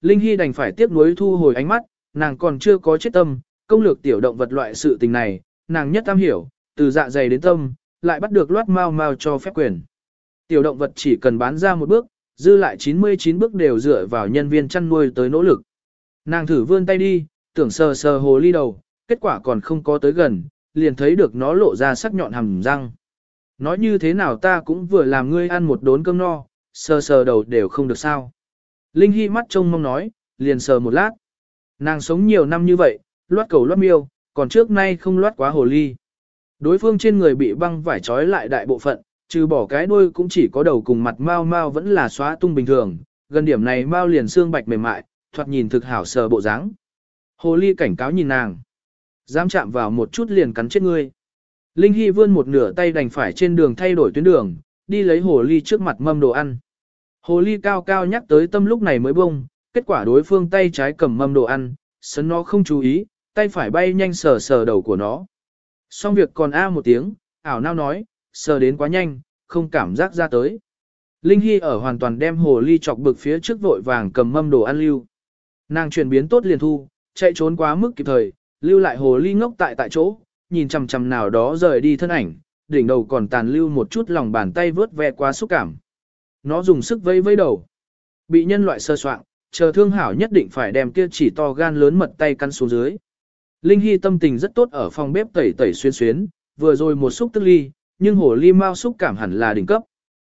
Linh Hy đành phải tiếp nối thu hồi ánh mắt, nàng còn chưa có chết tâm, công lược tiểu động vật loại sự tình này, nàng nhất tam hiểu, từ dạ dày đến tâm, lại bắt được loát mau mau cho phép quyền. Tiểu động vật chỉ cần bán ra một bước, dư lại 99 bước đều dựa vào nhân viên chăn nuôi tới nỗ lực. Nàng thử vươn tay đi, tưởng sờ sờ hồ ly đầu, kết quả còn không có tới gần, liền thấy được nó lộ ra sắc nhọn hầm răng. Nói như thế nào ta cũng vừa làm ngươi ăn một đốn cơm no, sờ sờ đầu đều không được sao. Linh Hy mắt trông mong nói, liền sờ một lát. Nàng sống nhiều năm như vậy, loát cầu loát miêu, còn trước nay không loát quá hồ ly. Đối phương trên người bị băng vải trói lại đại bộ phận, trừ bỏ cái đuôi cũng chỉ có đầu cùng mặt mau mau vẫn là xóa tung bình thường, gần điểm này mau liền xương bạch mềm mại, thoạt nhìn thực hảo sờ bộ dáng. Hồ ly cảnh cáo nhìn nàng. Dám chạm vào một chút liền cắn chết ngươi. Linh Hy vươn một nửa tay đành phải trên đường thay đổi tuyến đường, đi lấy hồ ly trước mặt mâm đồ ăn. Hồ ly cao cao nhắc tới tâm lúc này mới bông, kết quả đối phương tay trái cầm mâm đồ ăn, sấn nó không chú ý, tay phải bay nhanh sờ sờ đầu của nó. Xong việc còn a một tiếng, ảo nao nói, sờ đến quá nhanh, không cảm giác ra tới. Linh Hy ở hoàn toàn đem hồ ly chọc bực phía trước vội vàng cầm mâm đồ ăn lưu. Nàng chuyển biến tốt liền thu, chạy trốn quá mức kịp thời, lưu lại hồ ly ngốc tại tại chỗ, nhìn chằm chằm nào đó rời đi thân ảnh, đỉnh đầu còn tàn lưu một chút lòng bàn tay vớt ve quá xúc cảm. Nó dùng sức vây vây đầu. Bị nhân loại sơ soạn, chờ thương hảo nhất định phải đem kia chỉ to gan lớn mật tay căn xuống dưới. Linh Hy tâm tình rất tốt ở phòng bếp tẩy tẩy xuyên xuyến, vừa rồi một xúc tức ly, nhưng hồ ly mau xúc cảm hẳn là đỉnh cấp.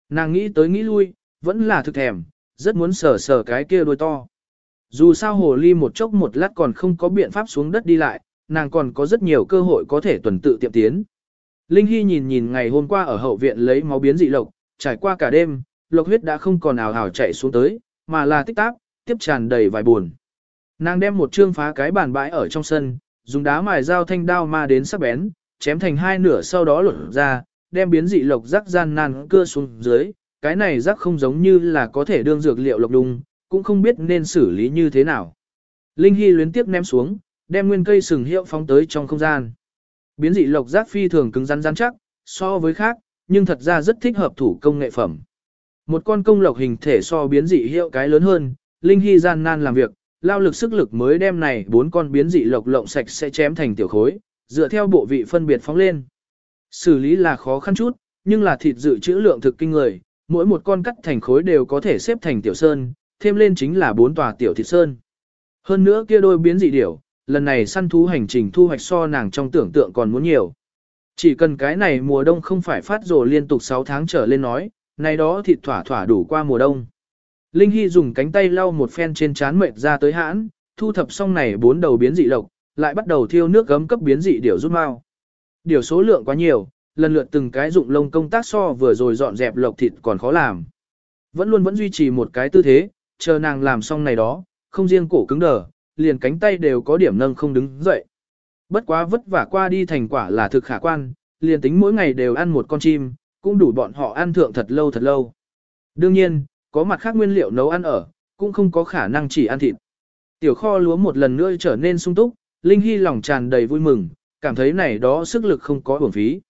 Nàng nghĩ tới nghĩ lui, vẫn là thực thèm, rất muốn sờ sờ cái kia đôi to. Dù sao hồ ly một chốc một lát còn không có biện pháp xuống đất đi lại, nàng còn có rất nhiều cơ hội có thể tuần tự tiệm tiến. Linh Hy nhìn nhìn ngày hôm qua ở hậu viện lấy máu biến dị lộc, trải qua cả đêm, lộc huyết đã không còn ảo hào chạy xuống tới, mà là tích táp, tiếp tràn đầy vài buồn. Nàng đem một chương phá cái bàn bãi ở trong sân, dùng đá mài dao thanh đao ma đến sắc bén, chém thành hai nửa sau đó lột ra, đem biến dị lộc rắc gian nan cưa xuống dưới, cái này rắc không giống như là có thể đương dược liệu lộc đung, cũng không biết nên xử lý như thế nào. Linh Hy luyến tiếp ném xuống, đem nguyên cây sừng hiệu phóng tới trong không gian. Biến dị lộc rác phi thường cứng rắn rắn chắc, so với khác, nhưng thật ra rất thích hợp thủ công nghệ phẩm. Một con công lộc hình thể so biến dị hiệu cái lớn hơn, Linh Hy gian nan làm việc, lao lực sức lực mới đem này bốn con biến dị lộc lộng sạch sẽ chém thành tiểu khối, dựa theo bộ vị phân biệt phóng lên. Xử lý là khó khăn chút, nhưng là thịt dự trữ lượng thực kinh người, mỗi một con cắt thành khối đều có thể xếp thành tiểu sơn, thêm lên chính là bốn tòa tiểu thịt sơn. Hơn nữa kia đôi biến dị điểu, lần này săn thú hành trình thu hoạch so nàng trong tưởng tượng còn muốn nhiều. Chỉ cần cái này mùa đông không phải phát rồ liên tục 6 tháng trở lên nói, này đó thịt thỏa thỏa đủ qua mùa đông. Linh Hy dùng cánh tay lau một phen trên chán mệt ra tới hãn, thu thập xong này bốn đầu biến dị lộc, lại bắt đầu thiêu nước gấm cấp biến dị điểu rút mau. Điều số lượng quá nhiều, lần lượt từng cái dụng lông công tác so vừa rồi dọn dẹp lộc thịt còn khó làm. Vẫn luôn vẫn duy trì một cái tư thế, chờ nàng làm xong này đó, không riêng cổ cứng đờ, liền cánh tay đều có điểm nâng không đứng dậy. Bất quá vất vả qua đi thành quả là thực khả quan, liền tính mỗi ngày đều ăn một con chim, cũng đủ bọn họ ăn thượng thật lâu thật lâu. Đương nhiên, có mặt khác nguyên liệu nấu ăn ở, cũng không có khả năng chỉ ăn thịt. Tiểu kho lúa một lần nữa trở nên sung túc, Linh Hy lòng tràn đầy vui mừng, cảm thấy này đó sức lực không có uổng phí.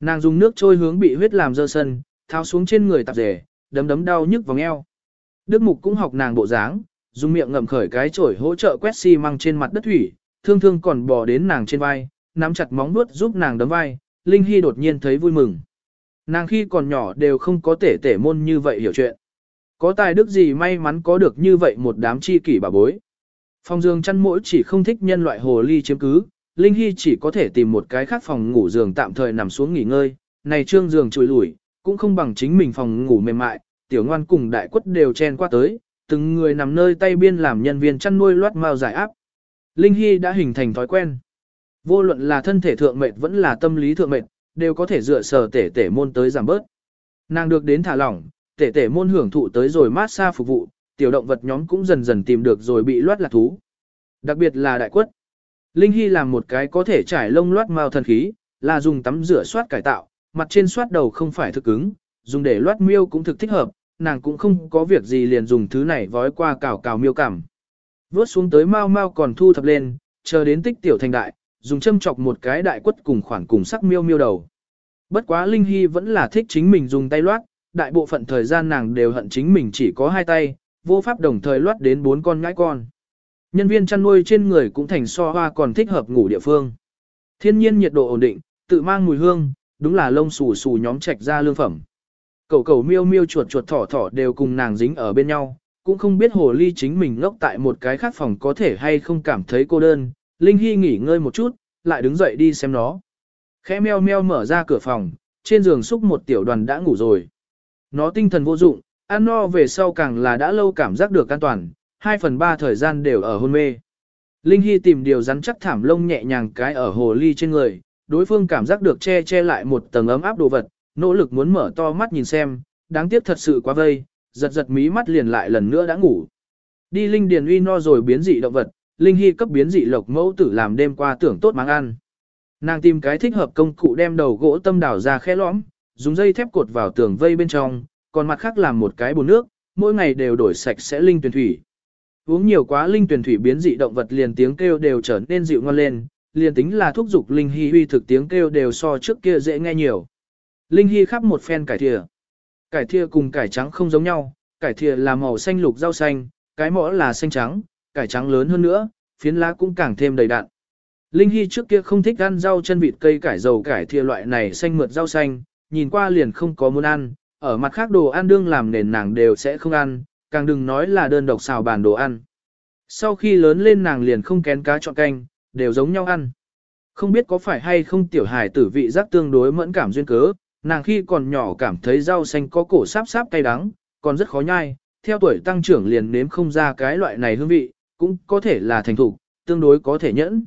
Nàng dùng nước trôi hướng bị huyết làm dơ sân, tháo xuống trên người tạp rể, đấm đấm đau nhức vòng eo. Đức Mục cũng học nàng bộ dáng, dùng miệng ngậm khởi cái chổi hỗ trợ quét xi măng trên mặt đất thủy, thương thương còn bò đến nàng trên vai, nắm chặt móng vuốt giúp nàng đấm vai, Linh Hy đột nhiên thấy vui mừng. Nàng khi còn nhỏ đều không có tể tể môn như vậy hiểu chuyện. Có tài đức gì may mắn có được như vậy một đám chi kỷ bà bối. Phòng giường chăn mỗi chỉ không thích nhân loại hồ ly chiếm cứ, Linh Hy chỉ có thể tìm một cái khác phòng ngủ giường tạm thời nằm xuống nghỉ ngơi, này trương giường trùi lủi, cũng không bằng chính mình phòng ngủ mềm mại, tiểu ngoan cùng đại quất đều chen qua tới, từng người nằm nơi tay biên làm nhân viên chăn nuôi loát mao giải áp. Linh Hy đã hình thành thói quen. Vô luận là thân thể thượng mệt vẫn là tâm lý thượng mệt, đều có thể dựa sờ tể tể môn tới giảm bớt. Nàng được đến thả lỏng, tể tể môn hưởng thụ tới rồi mát xa phục vụ, tiểu động vật nhóm cũng dần dần tìm được rồi bị loát lạc thú. Đặc biệt là đại quất. Linh Hy làm một cái có thể trải lông loát mao thần khí, là dùng tắm rửa soát cải tạo, mặt trên soát đầu không phải thực cứng, dùng để loát miêu cũng thực thích hợp, nàng cũng không có việc gì liền dùng thứ này vói qua cào cào miêu cảm. vớt xuống tới mau mau còn thu thập lên, chờ đến tích tiểu thành đại, dùng châm chọc một cái đại quất cùng khoảng cùng sắc miêu miêu đầu. Bất quá Linh Hy vẫn là thích chính mình dùng tay loát, đại bộ phận thời gian nàng đều hận chính mình chỉ có hai tay, vô pháp đồng thời loát đến bốn con ngãi con. Nhân viên chăn nuôi trên người cũng thành so hoa còn thích hợp ngủ địa phương. Thiên nhiên nhiệt độ ổn định, tự mang mùi hương, đúng là lông xù xù nhóm trạch ra lương phẩm. cẩu cẩu miêu miêu chuột chuột thỏ thỏ đều cùng nàng dính ở bên nhau, cũng không biết hồ ly chính mình ngốc tại một cái khác phòng có thể hay không cảm thấy cô đơn. Linh Hy nghỉ ngơi một chút, lại đứng dậy đi xem nó. Khẽ meo meo mở ra cửa phòng, trên giường xúc một tiểu đoàn đã ngủ rồi. Nó tinh thần vô dụng, ăn no về sau càng là đã lâu cảm giác được an toàn, 2 phần 3 thời gian đều ở hôn mê. Linh Hy tìm điều rắn chắc thảm lông nhẹ nhàng cái ở hồ ly trên người, đối phương cảm giác được che che lại một tầng ấm áp đồ vật, nỗ lực muốn mở to mắt nhìn xem, đáng tiếc thật sự quá vây, giật giật mí mắt liền lại lần nữa đã ngủ. Đi Linh Điền uy no rồi biến dị động vật, Linh Hy cấp biến dị lộc mẫu tử làm đêm qua tưởng tốt mang ăn. Nàng tìm cái thích hợp công cụ đem đầu gỗ tâm đảo ra khe lõm, dùng dây thép cột vào tường vây bên trong, còn mặt khác làm một cái bồn nước, mỗi ngày đều đổi sạch sẽ linh tuyển thủy. Uống nhiều quá linh tuyển thủy biến dị động vật liền tiếng kêu đều trở nên dịu ngon lên, liền tính là thúc dục linh hy uy thực tiếng kêu đều so trước kia dễ nghe nhiều. Linh hy khắp một phen cải thìa. Cải thìa cùng cải trắng không giống nhau, cải thìa là màu xanh lục rau xanh, cái mõ là xanh trắng, cải trắng lớn hơn nữa, phiến lá cũng càng thêm đầy đặn. Linh Hy trước kia không thích ăn rau chân vịt cây cải dầu cải thìa loại này xanh mượt rau xanh, nhìn qua liền không có muốn ăn, ở mặt khác đồ ăn đương làm nền nàng đều sẽ không ăn, càng đừng nói là đơn độc xào bàn đồ ăn. Sau khi lớn lên nàng liền không kén cá chọn canh, đều giống nhau ăn. Không biết có phải hay không tiểu hài tử vị giác tương đối mẫn cảm duyên cớ, nàng khi còn nhỏ cảm thấy rau xanh có cổ sáp sáp cay đắng, còn rất khó nhai, theo tuổi tăng trưởng liền nếm không ra cái loại này hương vị, cũng có thể là thành thục, tương đối có thể nhẫn.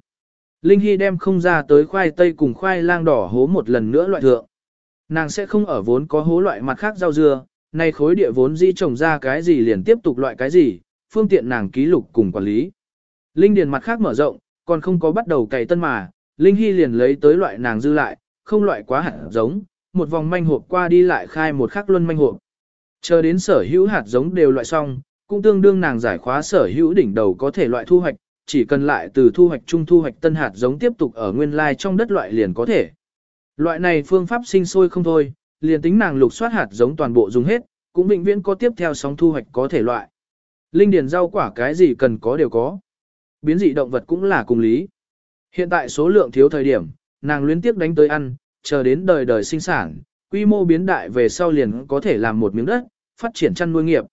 Linh Hy đem không ra tới khoai tây cùng khoai lang đỏ hố một lần nữa loại thượng. Nàng sẽ không ở vốn có hố loại mặt khác rau dưa, nay khối địa vốn di trồng ra cái gì liền tiếp tục loại cái gì, phương tiện nàng ký lục cùng quản lý. Linh điền mặt khác mở rộng, còn không có bắt đầu cày tân mà, Linh Hy liền lấy tới loại nàng dư lại, không loại quá hạt giống, một vòng manh hộp qua đi lại khai một khắc luân manh hộp. Chờ đến sở hữu hạt giống đều loại xong, cũng tương đương nàng giải khóa sở hữu đỉnh đầu có thể loại thu hoạch, chỉ cần lại từ thu hoạch trung thu hoạch tân hạt giống tiếp tục ở nguyên lai trong đất loại liền có thể. Loại này phương pháp sinh sôi không thôi, liền tính nàng lục soát hạt giống toàn bộ dùng hết, cũng vĩnh viễn có tiếp theo sóng thu hoạch có thể loại. Linh điền rau quả cái gì cần có đều có. Biến dị động vật cũng là cùng lý. Hiện tại số lượng thiếu thời điểm, nàng luyến tiếp đánh tới ăn, chờ đến đời đời sinh sản, quy mô biến đại về sau liền có thể làm một miếng đất, phát triển chăn nuôi nghiệp.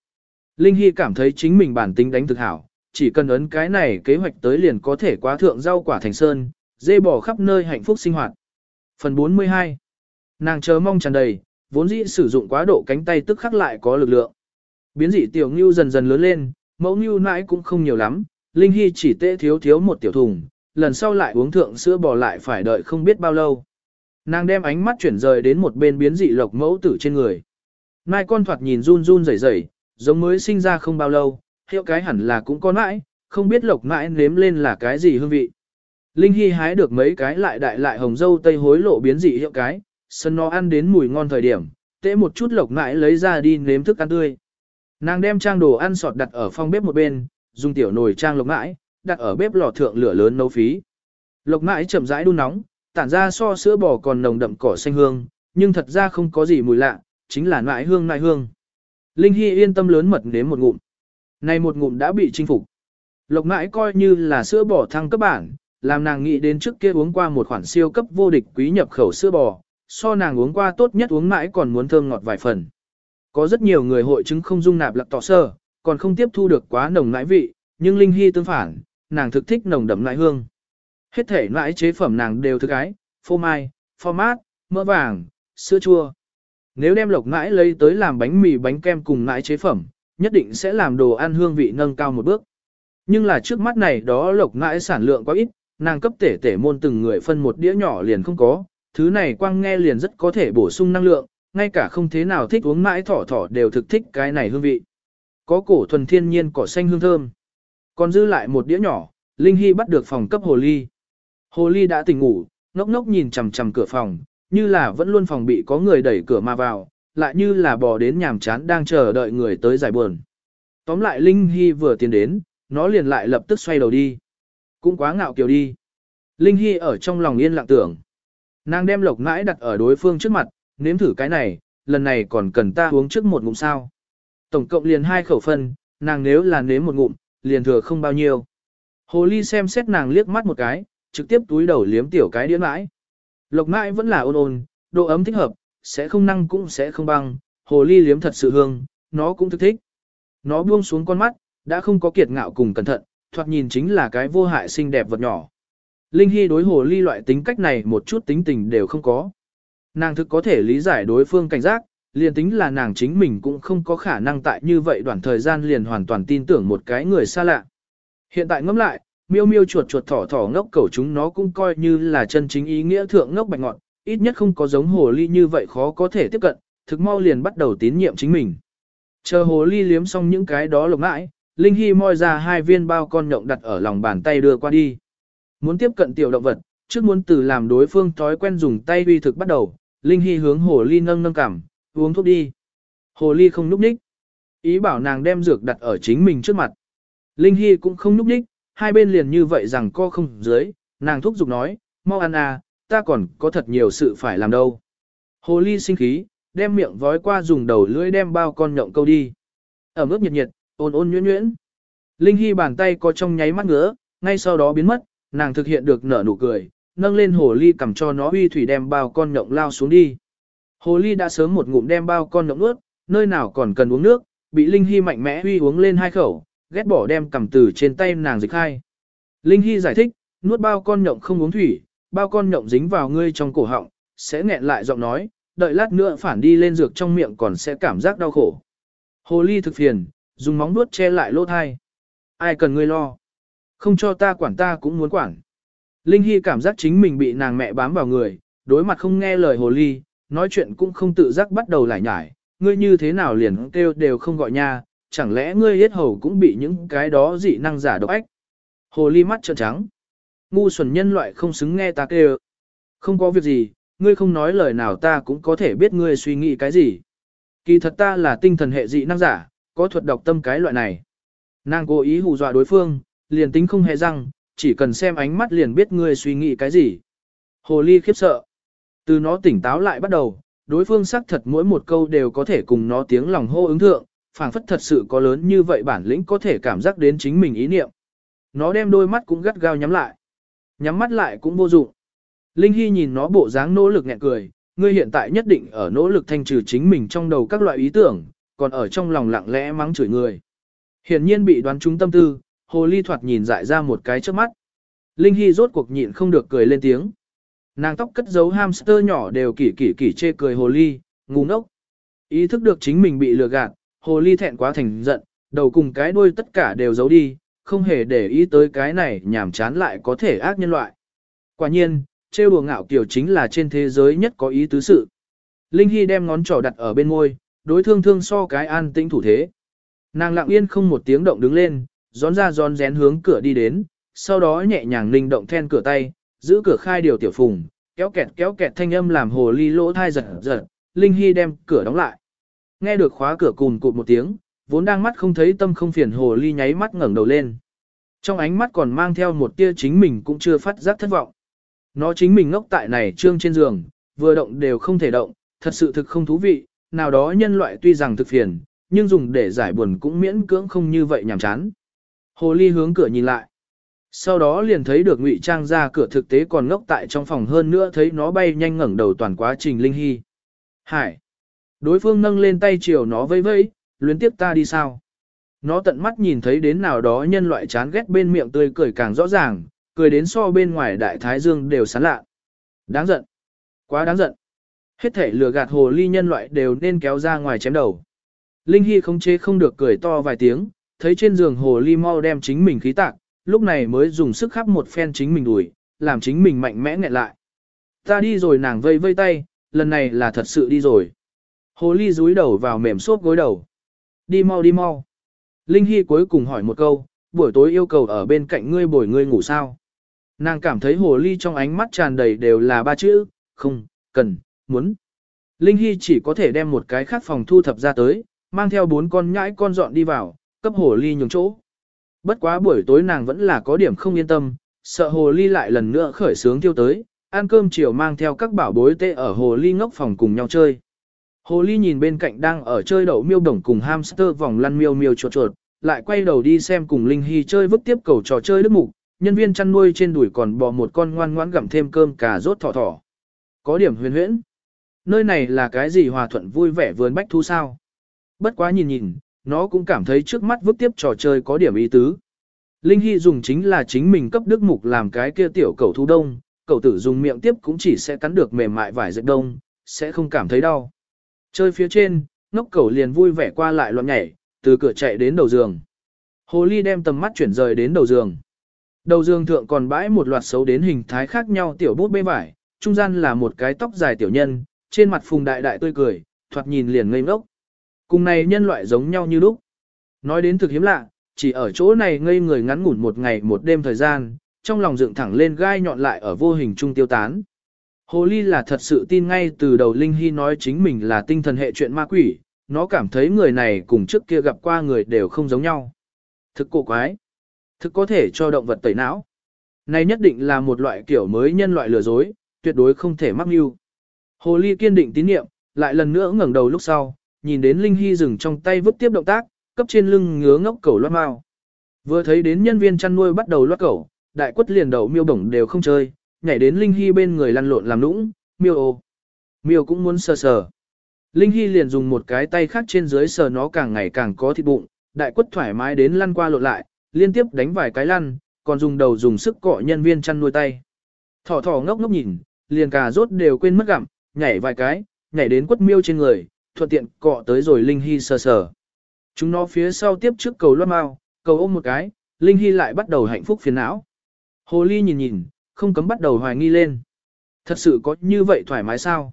Linh Hy cảm thấy chính mình bản tính đánh thực hảo, chỉ cần ấn cái này kế hoạch tới liền có thể quá thượng rau quả thành sơn, dê bò khắp nơi hạnh phúc sinh hoạt. Phần 42 Nàng chờ mong tràn đầy, vốn dĩ sử dụng quá độ cánh tay tức khắc lại có lực lượng. Biến dị tiểu ngưu dần dần lớn lên, mẫu ngưu nãi cũng không nhiều lắm, Linh Hy chỉ tê thiếu thiếu một tiểu thùng, lần sau lại uống thượng sữa bò lại phải đợi không biết bao lâu. Nàng đem ánh mắt chuyển rời đến một bên biến dị lộc mẫu tử trên người. nai con thoạt nhìn run run rẩy rẩy, giống mới sinh ra không bao lâu, hiệu cái hẳn là cũng có mãi, không biết lộc mãi nếm lên là cái gì hương vị. Linh Hy hái được mấy cái lại đại lại hồng dâu tây hối lộ biến dị hiệu cái, sân nó ăn đến mùi ngon thời điểm, tễ một chút lộc mãi lấy ra đi nếm thức ăn tươi. Nàng đem trang đồ ăn sọt đặt ở phòng bếp một bên, dùng tiểu nồi trang lộc mãi, đặt ở bếp lò thượng lửa lớn nấu phí. Lộc mãi chậm rãi đun nóng, tản ra so sữa bò còn nồng đậm cỏ xanh hương, nhưng thật ra không có gì mùi lạ, chính là nãi hương nãi hương. Linh Hy yên tâm lớn mật nếm một ngụm. Này một ngụm đã bị chinh phục. Lộc mãi coi như là sữa bò thăng cấp bản, làm nàng nghĩ đến trước kia uống qua một khoản siêu cấp vô địch quý nhập khẩu sữa bò, so nàng uống qua tốt nhất uống mãi còn muốn thơm ngọt vài phần. Có rất nhiều người hội chứng không dung nạp lạc tỏ sơ, còn không tiếp thu được quá nồng nãi vị, nhưng Linh Hy tương phản, nàng thực thích nồng đậm nãi hương. Hết thể nãi chế phẩm nàng đều thức ái, phô mai, phô mát, mỡ vàng, sữa chua. Nếu đem lộc nãi lấy tới làm bánh mì bánh kem cùng nãi chế phẩm, nhất định sẽ làm đồ ăn hương vị nâng cao một bước. Nhưng là trước mắt này đó lộc nãi sản lượng quá ít, nàng cấp tể tể môn từng người phân một đĩa nhỏ liền không có, thứ này quang nghe liền rất có thể bổ sung năng lượng, ngay cả không thế nào thích uống mãi thỏ thỏ đều thực thích cái này hương vị. Có cổ thuần thiên nhiên cỏ xanh hương thơm. Còn dư lại một đĩa nhỏ, Linh Hy bắt được phòng cấp hồ ly. Hồ ly đã tỉnh ngủ, ngốc ngốc nhìn chằm chằm cửa phòng, như là vẫn luôn phòng bị có người đẩy cửa mà vào, lại như là bò đến nhàm chán đang chờ đợi người tới giải buồn. Tóm lại Linh Hy vừa tiến đến, nó liền lại lập tức xoay đầu đi. Cũng quá ngạo kiều đi. Linh Hy ở trong lòng yên lặng tưởng. Nàng đem lộc mãi đặt ở đối phương trước mặt, nếm thử cái này, lần này còn cần ta uống trước một ngụm sao. Tổng cộng liền hai khẩu phân, nàng nếu là nếm một ngụm, liền thừa không bao nhiêu. Hồ ly xem xét nàng liếc mắt một cái, trực tiếp túi đầu liếm tiểu cái điên mãi. Lộc mãi vẫn là ôn ôn, độ ấm thích hợp, sẽ không năng cũng sẽ không băng, hồ ly liếm thật sự hương, nó cũng thức thích. Nó buông xuống con mắt, đã không có kiệt ngạo cùng cẩn thận, thoạt nhìn chính là cái vô hại xinh đẹp vật nhỏ. Linh Hy đối hồ ly loại tính cách này một chút tính tình đều không có. Nàng thực có thể lý giải đối phương cảnh giác, liền tính là nàng chính mình cũng không có khả năng tại như vậy đoạn thời gian liền hoàn toàn tin tưởng một cái người xa lạ. Hiện tại ngẫm lại, miêu miêu chuột chuột thỏ thỏ ngốc cầu chúng nó cũng coi như là chân chính ý nghĩa thượng ngốc bạch ngọn, ít nhất không có giống hồ ly như vậy khó có thể tiếp cận, thực mau liền bắt đầu tín nhiệm chính mình. Chờ hồ ly liếm xong những cái đó lộc mãi, Linh Hy moi ra hai viên bao con nhộng đặt ở lòng bàn tay đưa qua đi. Muốn tiếp cận tiểu động vật, trước muốn từ làm đối phương thói quen dùng tay uy thực bắt đầu, Linh Hy hướng hồ ly nâng nâng cảm, uống thuốc đi. Hồ ly không núp ních Ý bảo nàng đem dược đặt ở chính mình trước mặt. Linh Hy cũng không núp ních hai bên liền như vậy rằng co không dưới, nàng thúc giục nói, mau ăn à, ta còn có thật nhiều sự phải làm đâu. Hồ ly sinh khí, đem miệng vói qua dùng đầu lưỡi đem bao con nhộng câu đi. Ở ướp nhiệt nhiệt, ôn ôn nhuyễn nhuyễn. Linh Hy bàn tay có trong nháy mắt ngứa, ngay sau đó biến mất, nàng thực hiện được nở nụ cười, nâng lên hồ ly cầm cho nó uy thủy đem bao con nhộng lao xuống đi. Hồ ly đã sớm một ngụm đem bao con nhộng nuốt, nơi nào còn cần uống nước, bị Linh Hy mạnh mẽ uy uống lên hai khẩu, ghét bỏ đem cầm từ trên tay nàng dịch khai. Linh Hy giải thích, nuốt bao con nhộng không uống thủy, bao con nhộng dính vào ngươi trong cổ họng, sẽ nghẹn lại giọng nói, đợi lát nữa phản đi lên dược trong miệng còn sẽ cảm giác đau khổ. Hồ ly thực phiền, dùng móng nuốt che lại lỗ thai. Ai cần ngươi lo? Không cho ta quản ta cũng muốn quản. Linh Hy cảm giác chính mình bị nàng mẹ bám vào người, đối mặt không nghe lời hồ ly, nói chuyện cũng không tự giác bắt đầu lải nhải, ngươi như thế nào liền kêu đều không gọi nha, chẳng lẽ ngươi yết hầu cũng bị những cái đó dị năng giả độc ách. Hồ ly mắt trợn trắng. Ngu xuẩn nhân loại không xứng nghe ta kêu. Không có việc gì, ngươi không nói lời nào ta cũng có thể biết ngươi suy nghĩ cái gì. Kỳ thật ta là tinh thần hệ dị năng giả, có thuật độc tâm cái loại này. Nàng cố ý hù dọa đối phương, liền tính không hề răng, chỉ cần xem ánh mắt liền biết ngươi suy nghĩ cái gì. Hồ ly khiếp sợ. Từ nó tỉnh táo lại bắt đầu, đối phương xác thật mỗi một câu đều có thể cùng nó tiếng lòng hô ứng thượng, phảng phất thật sự có lớn như vậy bản lĩnh có thể cảm giác đến chính mình ý niệm. Nó đem đôi mắt cũng gắt gao nhắm lại. Nhắm mắt lại cũng vô dụng. Linh Hy nhìn nó bộ dáng nỗ lực nhẹ cười, ngươi hiện tại nhất định ở nỗ lực thanh trừ chính mình trong đầu các loại ý tưởng, còn ở trong lòng lặng lẽ mắng chửi người. Hiển nhiên bị đoán trúng tâm tư, hồ ly thoạt nhìn dại ra một cái trước mắt. Linh Hy rốt cuộc nhịn không được cười lên tiếng. Nàng tóc cất giấu hamster nhỏ đều kỳ kỳ kỳ chê cười hồ ly, ngu ngốc. Ý thức được chính mình bị lừa gạt, hồ ly thẹn quá thành giận, đầu cùng cái đuôi tất cả đều giấu đi, không hề để ý tới cái này nhảm chán lại có thể ác nhân loại. Quả nhiên, trêu đùa ngạo kiểu chính là trên thế giới nhất có ý tứ sự. Linh Hy đem ngón trỏ đặt ở bên môi, đối thương thương so cái an tĩnh thủ thế. Nàng lặng yên không một tiếng động đứng lên, gión ra gión rén hướng cửa đi đến, sau đó nhẹ nhàng linh động then cửa tay, giữ cửa khai điều tiểu phùng, kéo kẹt kéo kẹt thanh âm làm hồ ly lỗ thai giật giật, Linh Hy đem cửa đóng lại. Nghe được khóa cửa cùn cụt một tiếng, vốn đang mắt không thấy tâm không phiền hồ ly nháy mắt ngẩng đầu lên. Trong ánh mắt còn mang theo một tia chính mình cũng chưa phát giác thất vọng. Nó chính mình ngốc tại này trương trên giường, vừa động đều không thể động, thật sự thực không thú vị, nào đó nhân loại tuy rằng thực phiền, nhưng dùng để giải buồn cũng miễn cưỡng không như vậy nhàm chán. Hồ ly hướng cửa nhìn lại. Sau đó liền thấy được ngụy trang ra cửa thực tế còn ngốc tại trong phòng hơn nữa thấy nó bay nhanh ngẩng đầu toàn quá trình linh hy. Hải! Đối phương nâng lên tay chiều nó vây vây, luyến tiếp ta đi sao? Nó tận mắt nhìn thấy đến nào đó nhân loại chán ghét bên miệng tươi cười càng rõ ràng, cười đến so bên ngoài đại thái dương đều sán lạ. Đáng giận. Quá đáng giận. Hết thể lừa gạt hồ ly nhân loại đều nên kéo ra ngoài chém đầu. Linh Hy không chế không được cười to vài tiếng, thấy trên giường hồ ly mau đem chính mình khí tạc, lúc này mới dùng sức khắp một phen chính mình đuổi, làm chính mình mạnh mẽ nghẹn lại. Ta đi rồi nàng vây vây tay, lần này là thật sự đi rồi. Hồ ly rúi đầu vào mềm xốp gối đầu. Đi mau đi mau. Linh Hy cuối cùng hỏi một câu, buổi tối yêu cầu ở bên cạnh ngươi bồi ngươi ngủ sao. Nàng cảm thấy hồ ly trong ánh mắt tràn đầy đều là ba chữ, không, cần, muốn. Linh Hy chỉ có thể đem một cái khác phòng thu thập ra tới, mang theo bốn con nhãi con dọn đi vào, cấp hồ ly nhường chỗ. Bất quá buổi tối nàng vẫn là có điểm không yên tâm, sợ hồ ly lại lần nữa khởi sướng tiêu tới, ăn cơm chiều mang theo các bảo bối tê ở hồ ly ngốc phòng cùng nhau chơi. Hồ ly nhìn bên cạnh đang ở chơi đậu miêu đồng cùng hamster vòng lăn miêu miêu chuột chuột, lại quay đầu đi xem cùng Linh Hy chơi vứt tiếp cầu trò chơi đức mục, nhân viên chăn nuôi trên đùi còn bò một con ngoan ngoãn gặm thêm cơm cà rốt thỏ thỏ. Có điểm huyền huyễn. Nơi này là cái gì hòa thuận vui vẻ vườn bách thu sao? Bất quá nhìn nhìn, nó cũng cảm thấy trước mắt vứt tiếp trò chơi có điểm ý tứ. Linh Hy dùng chính là chính mình cấp đức mục làm cái kia tiểu cầu thu đông, cầu tử dùng miệng tiếp cũng chỉ sẽ cắn được mềm mại vải dệt đông, sẽ không cảm thấy đau. Chơi phía trên, ngốc cầu liền vui vẻ qua lại loạn nhảy, từ cửa chạy đến đầu giường. Hồ ly đem tầm mắt chuyển rời đến đầu giường. Đầu giường thượng còn bãi một loạt xấu đến hình thái khác nhau tiểu bút bê vải, trung gian là một cái tóc dài tiểu nhân, trên mặt phùng đại đại tươi cười, thoạt nhìn liền ngây ngốc. Cùng này nhân loại giống nhau như lúc. Nói đến thực hiếm lạ, chỉ ở chỗ này ngây người ngắn ngủn một ngày một đêm thời gian, trong lòng dựng thẳng lên gai nhọn lại ở vô hình trung tiêu tán. Hồ ly là thật sự tin ngay từ đầu Linh Hy nói chính mình là tinh thần hệ chuyện ma quỷ, nó cảm thấy người này cùng trước kia gặp qua người đều không giống nhau. Thực cổ quái. Thực có thể cho động vật tẩy não. Này nhất định là một loại kiểu mới nhân loại lừa dối, tuyệt đối không thể mắc mưu. Hồ ly kiên định tín niệm, lại lần nữa ngẩng đầu lúc sau, nhìn đến Linh Hy dừng trong tay vứt tiếp động tác, cấp trên lưng ngứa ngốc cầu loát mao. Vừa thấy đến nhân viên chăn nuôi bắt đầu loát cẩu, đại quất liền đầu miêu bổng đều không chơi, nhảy đến Linh Hy bên người lăn lộn làm nũng, miêu ô. Miêu cũng muốn sờ sờ. Linh Hy liền dùng một cái tay khác trên dưới sờ nó càng ngày càng có thịt bụng, đại quất thoải mái đến lăn qua lộn lại, liên tiếp đánh vài cái lăn, còn dùng đầu dùng sức cọ nhân viên chăn nuôi tay. Thỏ thỏ ngốc ngốc nhìn, liền cà rốt đều quên mất gặm, nhảy vài cái, nhảy đến quất miêu trên người, thuận tiện cọ tới rồi Linh Hy sờ sờ. Chúng nó phía sau tiếp trước cầu loa mau, cầu ôm một cái, Linh Hy lại bắt đầu hạnh phúc phiền não. Hồ Ly nhìn nhìn, không cấm bắt đầu hoài nghi lên. Thật sự có như vậy thoải mái sao?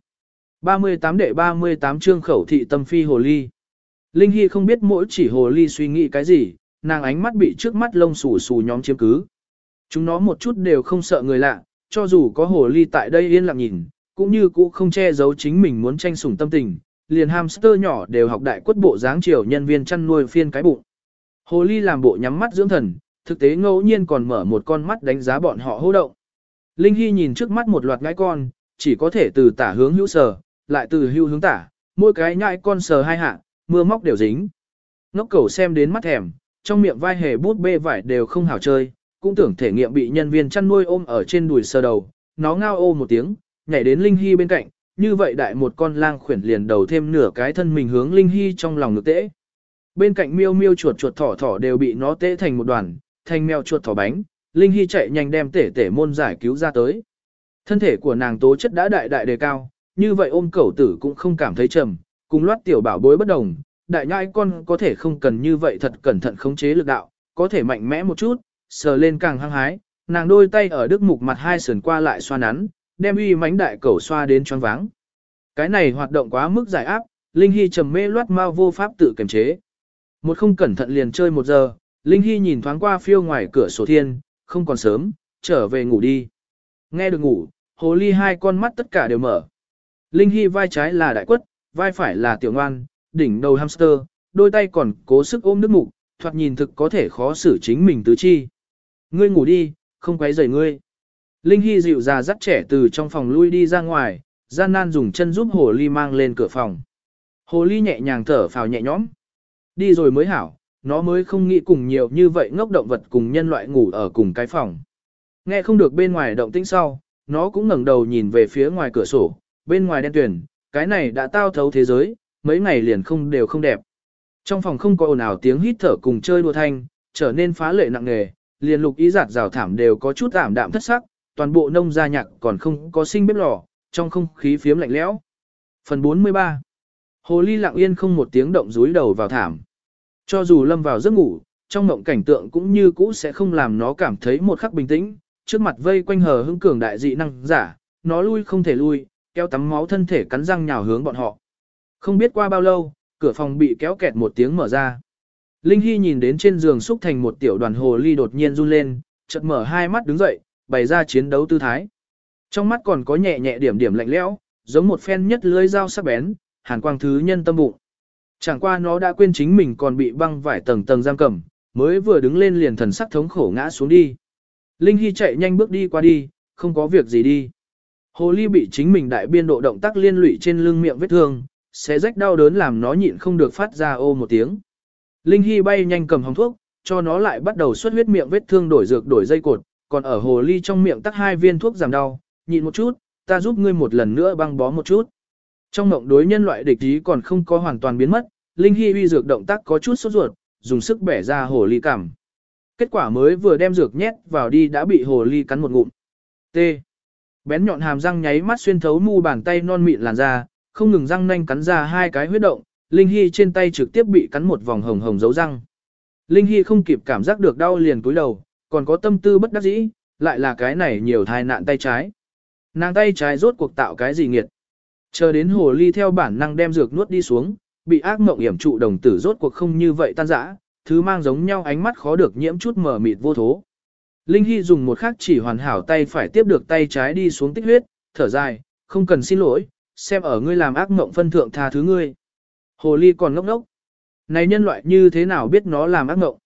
38 đệ 38 chương khẩu thị tâm phi Hồ Ly. Linh Hy không biết mỗi chỉ Hồ Ly suy nghĩ cái gì, nàng ánh mắt bị trước mắt lông xù xù nhóm chiếm cứ. Chúng nó một chút đều không sợ người lạ, cho dù có Hồ Ly tại đây yên lặng nhìn, cũng như cũ không che giấu chính mình muốn tranh sủng tâm tình, liền hamster nhỏ đều học đại quất bộ dáng chiều nhân viên chăn nuôi phiên cái bụng. Hồ ly làm bộ nhắm mắt dưỡng thần, thực tế ngẫu nhiên còn mở một con mắt đánh giá bọn họ hô động. Linh Hy nhìn trước mắt một loạt ngãi con, chỉ có thể từ tả hướng hữu sờ, lại từ hữu hướng tả, mỗi cái nhãi con sờ hai hạ, mưa móc đều dính. Ngốc cầu xem đến mắt thèm, trong miệng vai hề bút bê vải đều không hảo chơi, cũng tưởng thể nghiệm bị nhân viên chăn nuôi ôm ở trên đùi sờ đầu, nó ngao ô một tiếng, nhảy đến Linh Hy bên cạnh, như vậy đại một con lang khuyển liền đầu thêm nửa cái thân mình hướng Linh Hy trong lòng ngực tễ. Bên cạnh miêu miêu chuột chuột thỏ thỏ đều bị nó tễ thành một đoàn, thành mèo chuột thỏ bánh, Linh Hy chạy nhanh đem tể tể môn giải cứu ra tới. Thân thể của nàng tố chất đã đại đại đề cao, như vậy ôm cẩu tử cũng không cảm thấy trầm, cùng loát tiểu bảo bối bất đồng, đại nhai con có thể không cần như vậy thật cẩn thận khống chế lực đạo, có thể mạnh mẽ một chút, sờ lên càng hăng hái, nàng đôi tay ở đức mục mặt hai sườn qua lại xoa nắn, đem uy mánh đại cẩu xoa đến choáng váng. Cái này hoạt động quá mức giải áp, Linh Hy trầm mê loát mau vô pháp tự kiềm chế. Một không cẩn thận liền chơi một giờ, Linh Hy nhìn thoáng qua phiêu ngoài cửa sổ thiên, không còn sớm, trở về ngủ đi. Nghe được ngủ, hồ ly hai con mắt tất cả đều mở. Linh Hy vai trái là đại quất, vai phải là tiểu ngoan, đỉnh đầu hamster, đôi tay còn cố sức ôm nước mục, thoạt nhìn thực có thể khó xử chính mình tứ chi. Ngươi ngủ đi, không quấy rầy ngươi. Linh Hy dịu già dắt trẻ từ trong phòng lui đi ra ngoài, gian nan dùng chân giúp hồ ly mang lên cửa phòng. Hồ ly nhẹ nhàng thở phào nhẹ nhõm. Đi rồi mới hảo, nó mới không nghĩ cùng nhiều như vậy ngốc động vật cùng nhân loại ngủ ở cùng cái phòng. Nghe không được bên ngoài động tĩnh sau, nó cũng ngẩng đầu nhìn về phía ngoài cửa sổ, bên ngoài đen tuyển, cái này đã tao thấu thế giới, mấy ngày liền không đều không đẹp. Trong phòng không có ồn ào tiếng hít thở cùng chơi đùa thanh, trở nên phá lệ nặng nề, liền lục ý giạt rào thảm đều có chút ảm đạm thất sắc, toàn bộ nông gia nhạc còn không có sinh bếp lò, trong không khí phiếm lạnh lẽo. Phần 43 Hồ ly lặng yên không một tiếng động rúi đầu vào thảm. Cho dù lâm vào giấc ngủ, trong mộng cảnh tượng cũng như cũ sẽ không làm nó cảm thấy một khắc bình tĩnh, trước mặt vây quanh hờ hững cường đại dị năng giả, nó lui không thể lui, kéo tắm máu thân thể cắn răng nhào hướng bọn họ. Không biết qua bao lâu, cửa phòng bị kéo kẹt một tiếng mở ra. Linh Hy nhìn đến trên giường xúc thành một tiểu đoàn hồ ly đột nhiên run lên, chợt mở hai mắt đứng dậy, bày ra chiến đấu tư thái. Trong mắt còn có nhẹ nhẹ điểm điểm lạnh lẽo, giống một phen nhất lưới dao sắc bén, hàn quang thứ nhân tâm bụng. Chẳng qua nó đã quên chính mình còn bị băng vải tầng tầng giam cầm, mới vừa đứng lên liền thần sắc thống khổ ngã xuống đi. Linh Hy chạy nhanh bước đi qua đi, không có việc gì đi. Hồ ly bị chính mình đại biên độ động tác liên lụy trên lưng miệng vết thương, sẽ rách đau đớn làm nó nhịn không được phát ra ô một tiếng. Linh Hy bay nhanh cầm hồng thuốc, cho nó lại bắt đầu xuất huyết miệng vết thương đổi dược đổi dây cột, còn ở hồ ly trong miệng tắc hai viên thuốc giảm đau, nhịn một chút, ta giúp ngươi một lần nữa băng bó một chút. Trong mộng đối nhân loại địch ý còn không có hoàn toàn biến mất, Linh Hy uy dược động tác có chút sốt ruột, dùng sức bẻ ra hồ ly cảm. Kết quả mới vừa đem dược nhét vào đi đã bị hồ ly cắn một ngụm. T. Bén nhọn hàm răng nháy mắt xuyên thấu mu bàn tay non mịn làn da, không ngừng răng nanh cắn ra hai cái huyết động, Linh Hy trên tay trực tiếp bị cắn một vòng hồng hồng dấu răng. Linh Hy không kịp cảm giác được đau liền cúi đầu, còn có tâm tư bất đắc dĩ, lại là cái này nhiều thai nạn tay trái. Nàng tay trái rốt cuộc tạo cái gì nghiệt. Chờ đến hồ ly theo bản năng đem dược nuốt đi xuống, bị ác mộng hiểm trụ đồng tử rốt cuộc không như vậy tan rã, thứ mang giống nhau ánh mắt khó được nhiễm chút mở mịt vô thố. Linh Hy dùng một khắc chỉ hoàn hảo tay phải tiếp được tay trái đi xuống tích huyết, thở dài, không cần xin lỗi, xem ở ngươi làm ác mộng phân thượng tha thứ ngươi. Hồ ly còn ngốc ngốc. Này nhân loại như thế nào biết nó làm ác mộng?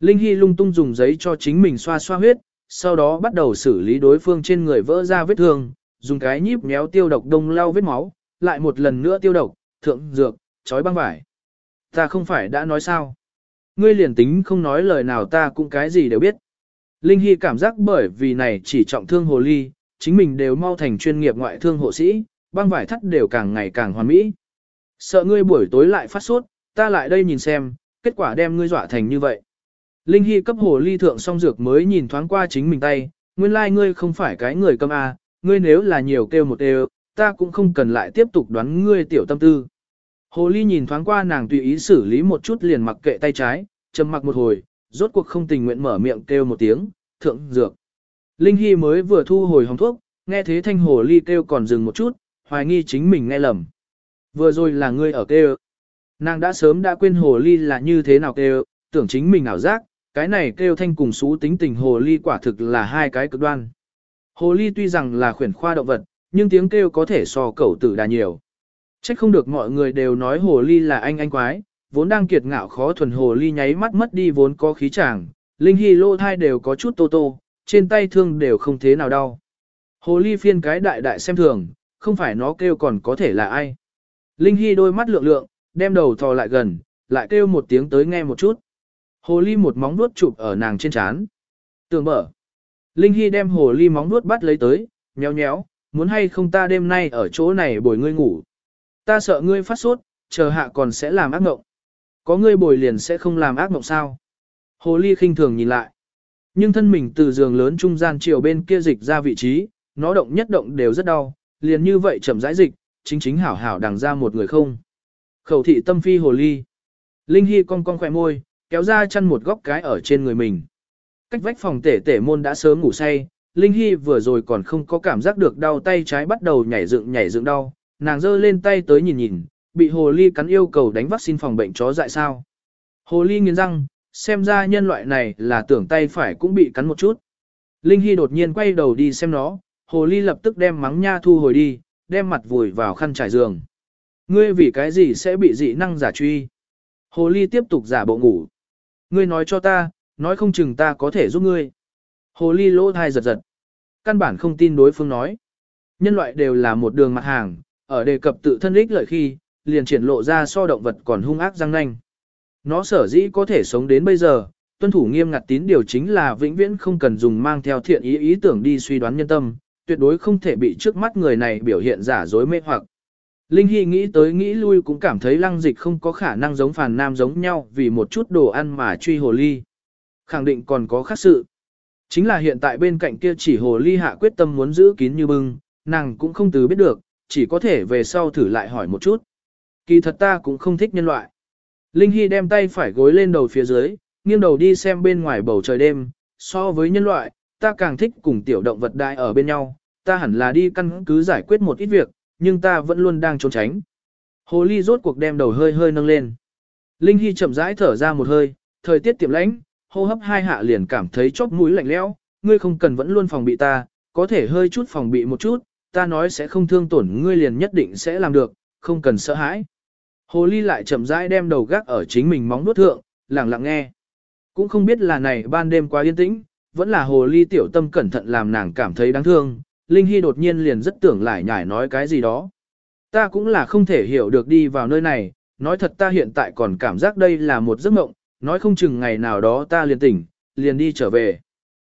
Linh Hy lung tung dùng giấy cho chính mình xoa xoa huyết, sau đó bắt đầu xử lý đối phương trên người vỡ ra vết thương, dùng cái nhíp méo tiêu độc đông lau vết máu, lại một lần nữa tiêu độc, thượng dược, chói băng vải. Ta không phải đã nói sao? Ngươi liền tính không nói lời nào ta cũng cái gì đều biết. Linh Hy cảm giác bởi vì này chỉ trọng thương hồ ly, chính mình đều mau thành chuyên nghiệp ngoại thương hộ sĩ, băng vải thắt đều càng ngày càng hoàn mỹ. Sợ ngươi buổi tối lại phát sốt, ta lại đây nhìn xem, kết quả đem ngươi dọa thành như vậy. Linh Hy cấp hồ ly thượng xong dược mới nhìn thoáng qua chính mình tay, nguyên lai like ngươi không phải cái người cầm A, à, ngươi nếu là nhiều kêu một đều, ta cũng không cần lại tiếp tục đoán ngươi tiểu tâm tư. Hồ ly nhìn thoáng qua nàng tùy ý xử lý một chút liền mặc kệ tay trái, trầm mặc một hồi, rốt cuộc không tình nguyện mở miệng kêu một tiếng, thượng dược. Linh Hy mới vừa thu hồi hồng thuốc, nghe thế thanh hồ ly kêu còn dừng một chút, hoài nghi chính mình nghe lầm. Vừa rồi là ngươi ở kêu. Nàng đã sớm đã quên hồ ly là như thế nào kêu, tưởng chính mình ảo giác, cái này kêu thanh cùng xú tính tình hồ ly quả thực là hai cái cực đoan. Hồ ly tuy rằng là khuyển khoa động vật, nhưng tiếng kêu có thể so cẩu tử đà nhiều. Trách không được mọi người đều nói hồ ly là anh anh quái, vốn đang kiệt ngạo khó thuần hồ ly nháy mắt mất đi vốn có khí chàng, linh hy lô thai đều có chút tô tô, trên tay thương đều không thế nào đau. Hồ ly phiên cái đại đại xem thường, không phải nó kêu còn có thể là ai. Linh hy đôi mắt lượng lượng, đem đầu thò lại gần, lại kêu một tiếng tới nghe một chút. Hồ ly một móng vuốt chụp ở nàng trên trán. Tường mở. Linh Hy đem hồ ly móng nuốt bắt lấy tới, nhéo nhéo, muốn hay không ta đêm nay ở chỗ này bồi ngươi ngủ. Ta sợ ngươi phát sốt, chờ hạ còn sẽ làm ác mộng. Có ngươi bồi liền sẽ không làm ác mộng sao. Hồ ly khinh thường nhìn lại. Nhưng thân mình từ giường lớn trung gian chiều bên kia dịch ra vị trí, nó động nhất động đều rất đau, liền như vậy chậm rãi dịch, chính chính hảo hảo đằng ra một người không. Khẩu thị tâm phi hồ ly. Linh Hy cong cong khỏe môi, kéo ra chăn một góc cái ở trên người mình. Cách vách phòng tể tể môn đã sớm ngủ say, Linh Hy vừa rồi còn không có cảm giác được đau tay trái bắt đầu nhảy dựng nhảy dựng đau, nàng giơ lên tay tới nhìn nhìn, bị hồ ly cắn yêu cầu đánh vaccine phòng bệnh chó dại sao. Hồ ly nghiến răng, xem ra nhân loại này là tưởng tay phải cũng bị cắn một chút. Linh Hy đột nhiên quay đầu đi xem nó, hồ ly lập tức đem mắng nha thu hồi đi, đem mặt vùi vào khăn trải giường. Ngươi vì cái gì sẽ bị dị năng giả truy? Hồ ly tiếp tục giả bộ ngủ. Ngươi nói cho ta, nói không chừng ta có thể giúp ngươi. Hồ ly lỗ thai giật giật. Căn bản không tin đối phương nói. Nhân loại đều là một đường mặt hàng, ở đề cập tự thân ích lợi khi, liền triển lộ ra so động vật còn hung ác răng nanh. Nó sở dĩ có thể sống đến bây giờ, tuân thủ nghiêm ngặt tín điều chính là vĩnh viễn không cần dùng mang theo thiện ý ý tưởng đi suy đoán nhân tâm, tuyệt đối không thể bị trước mắt người này biểu hiện giả dối mê hoặc. Linh Hy nghĩ tới nghĩ lui cũng cảm thấy lăng dịch không có khả năng giống phàn nam giống nhau vì một chút đồ ăn mà truy hồ ly. Khẳng định còn có khác sự. Chính là hiện tại bên cạnh kia chỉ hồ ly hạ quyết tâm muốn giữ kín như bưng, nàng cũng không từ biết được, chỉ có thể về sau thử lại hỏi một chút. Kỳ thật ta cũng không thích nhân loại. Linh Hy đem tay phải gối lên đầu phía dưới, nghiêng đầu đi xem bên ngoài bầu trời đêm, so với nhân loại, ta càng thích cùng tiểu động vật đại ở bên nhau, ta hẳn là đi căn cứ giải quyết một ít việc, nhưng ta vẫn luôn đang trốn tránh. Hồ ly rốt cuộc đem đầu hơi hơi nâng lên. Linh Hy chậm rãi thở ra một hơi, thời tiết tiệm lãnh, hô hấp hai hạ liền cảm thấy chóp mũi lạnh lẽo, ngươi không cần vẫn luôn phòng bị ta, có thể hơi chút phòng bị một chút, ta nói sẽ không thương tổn ngươi liền nhất định sẽ làm được, không cần sợ hãi. Hồ ly lại chậm rãi đem đầu gác ở chính mình móng nuốt thượng, lặng lặng nghe. Cũng không biết là này ban đêm quá yên tĩnh, vẫn là hồ ly tiểu tâm cẩn thận làm nàng cảm thấy đáng thương, Linh Hy đột nhiên liền rất tưởng lại nhải nói cái gì đó. Ta cũng là không thể hiểu được đi vào nơi này, nói thật ta hiện tại còn cảm giác đây là một giấc mộng, nói không chừng ngày nào đó ta liền tỉnh, liền đi trở về.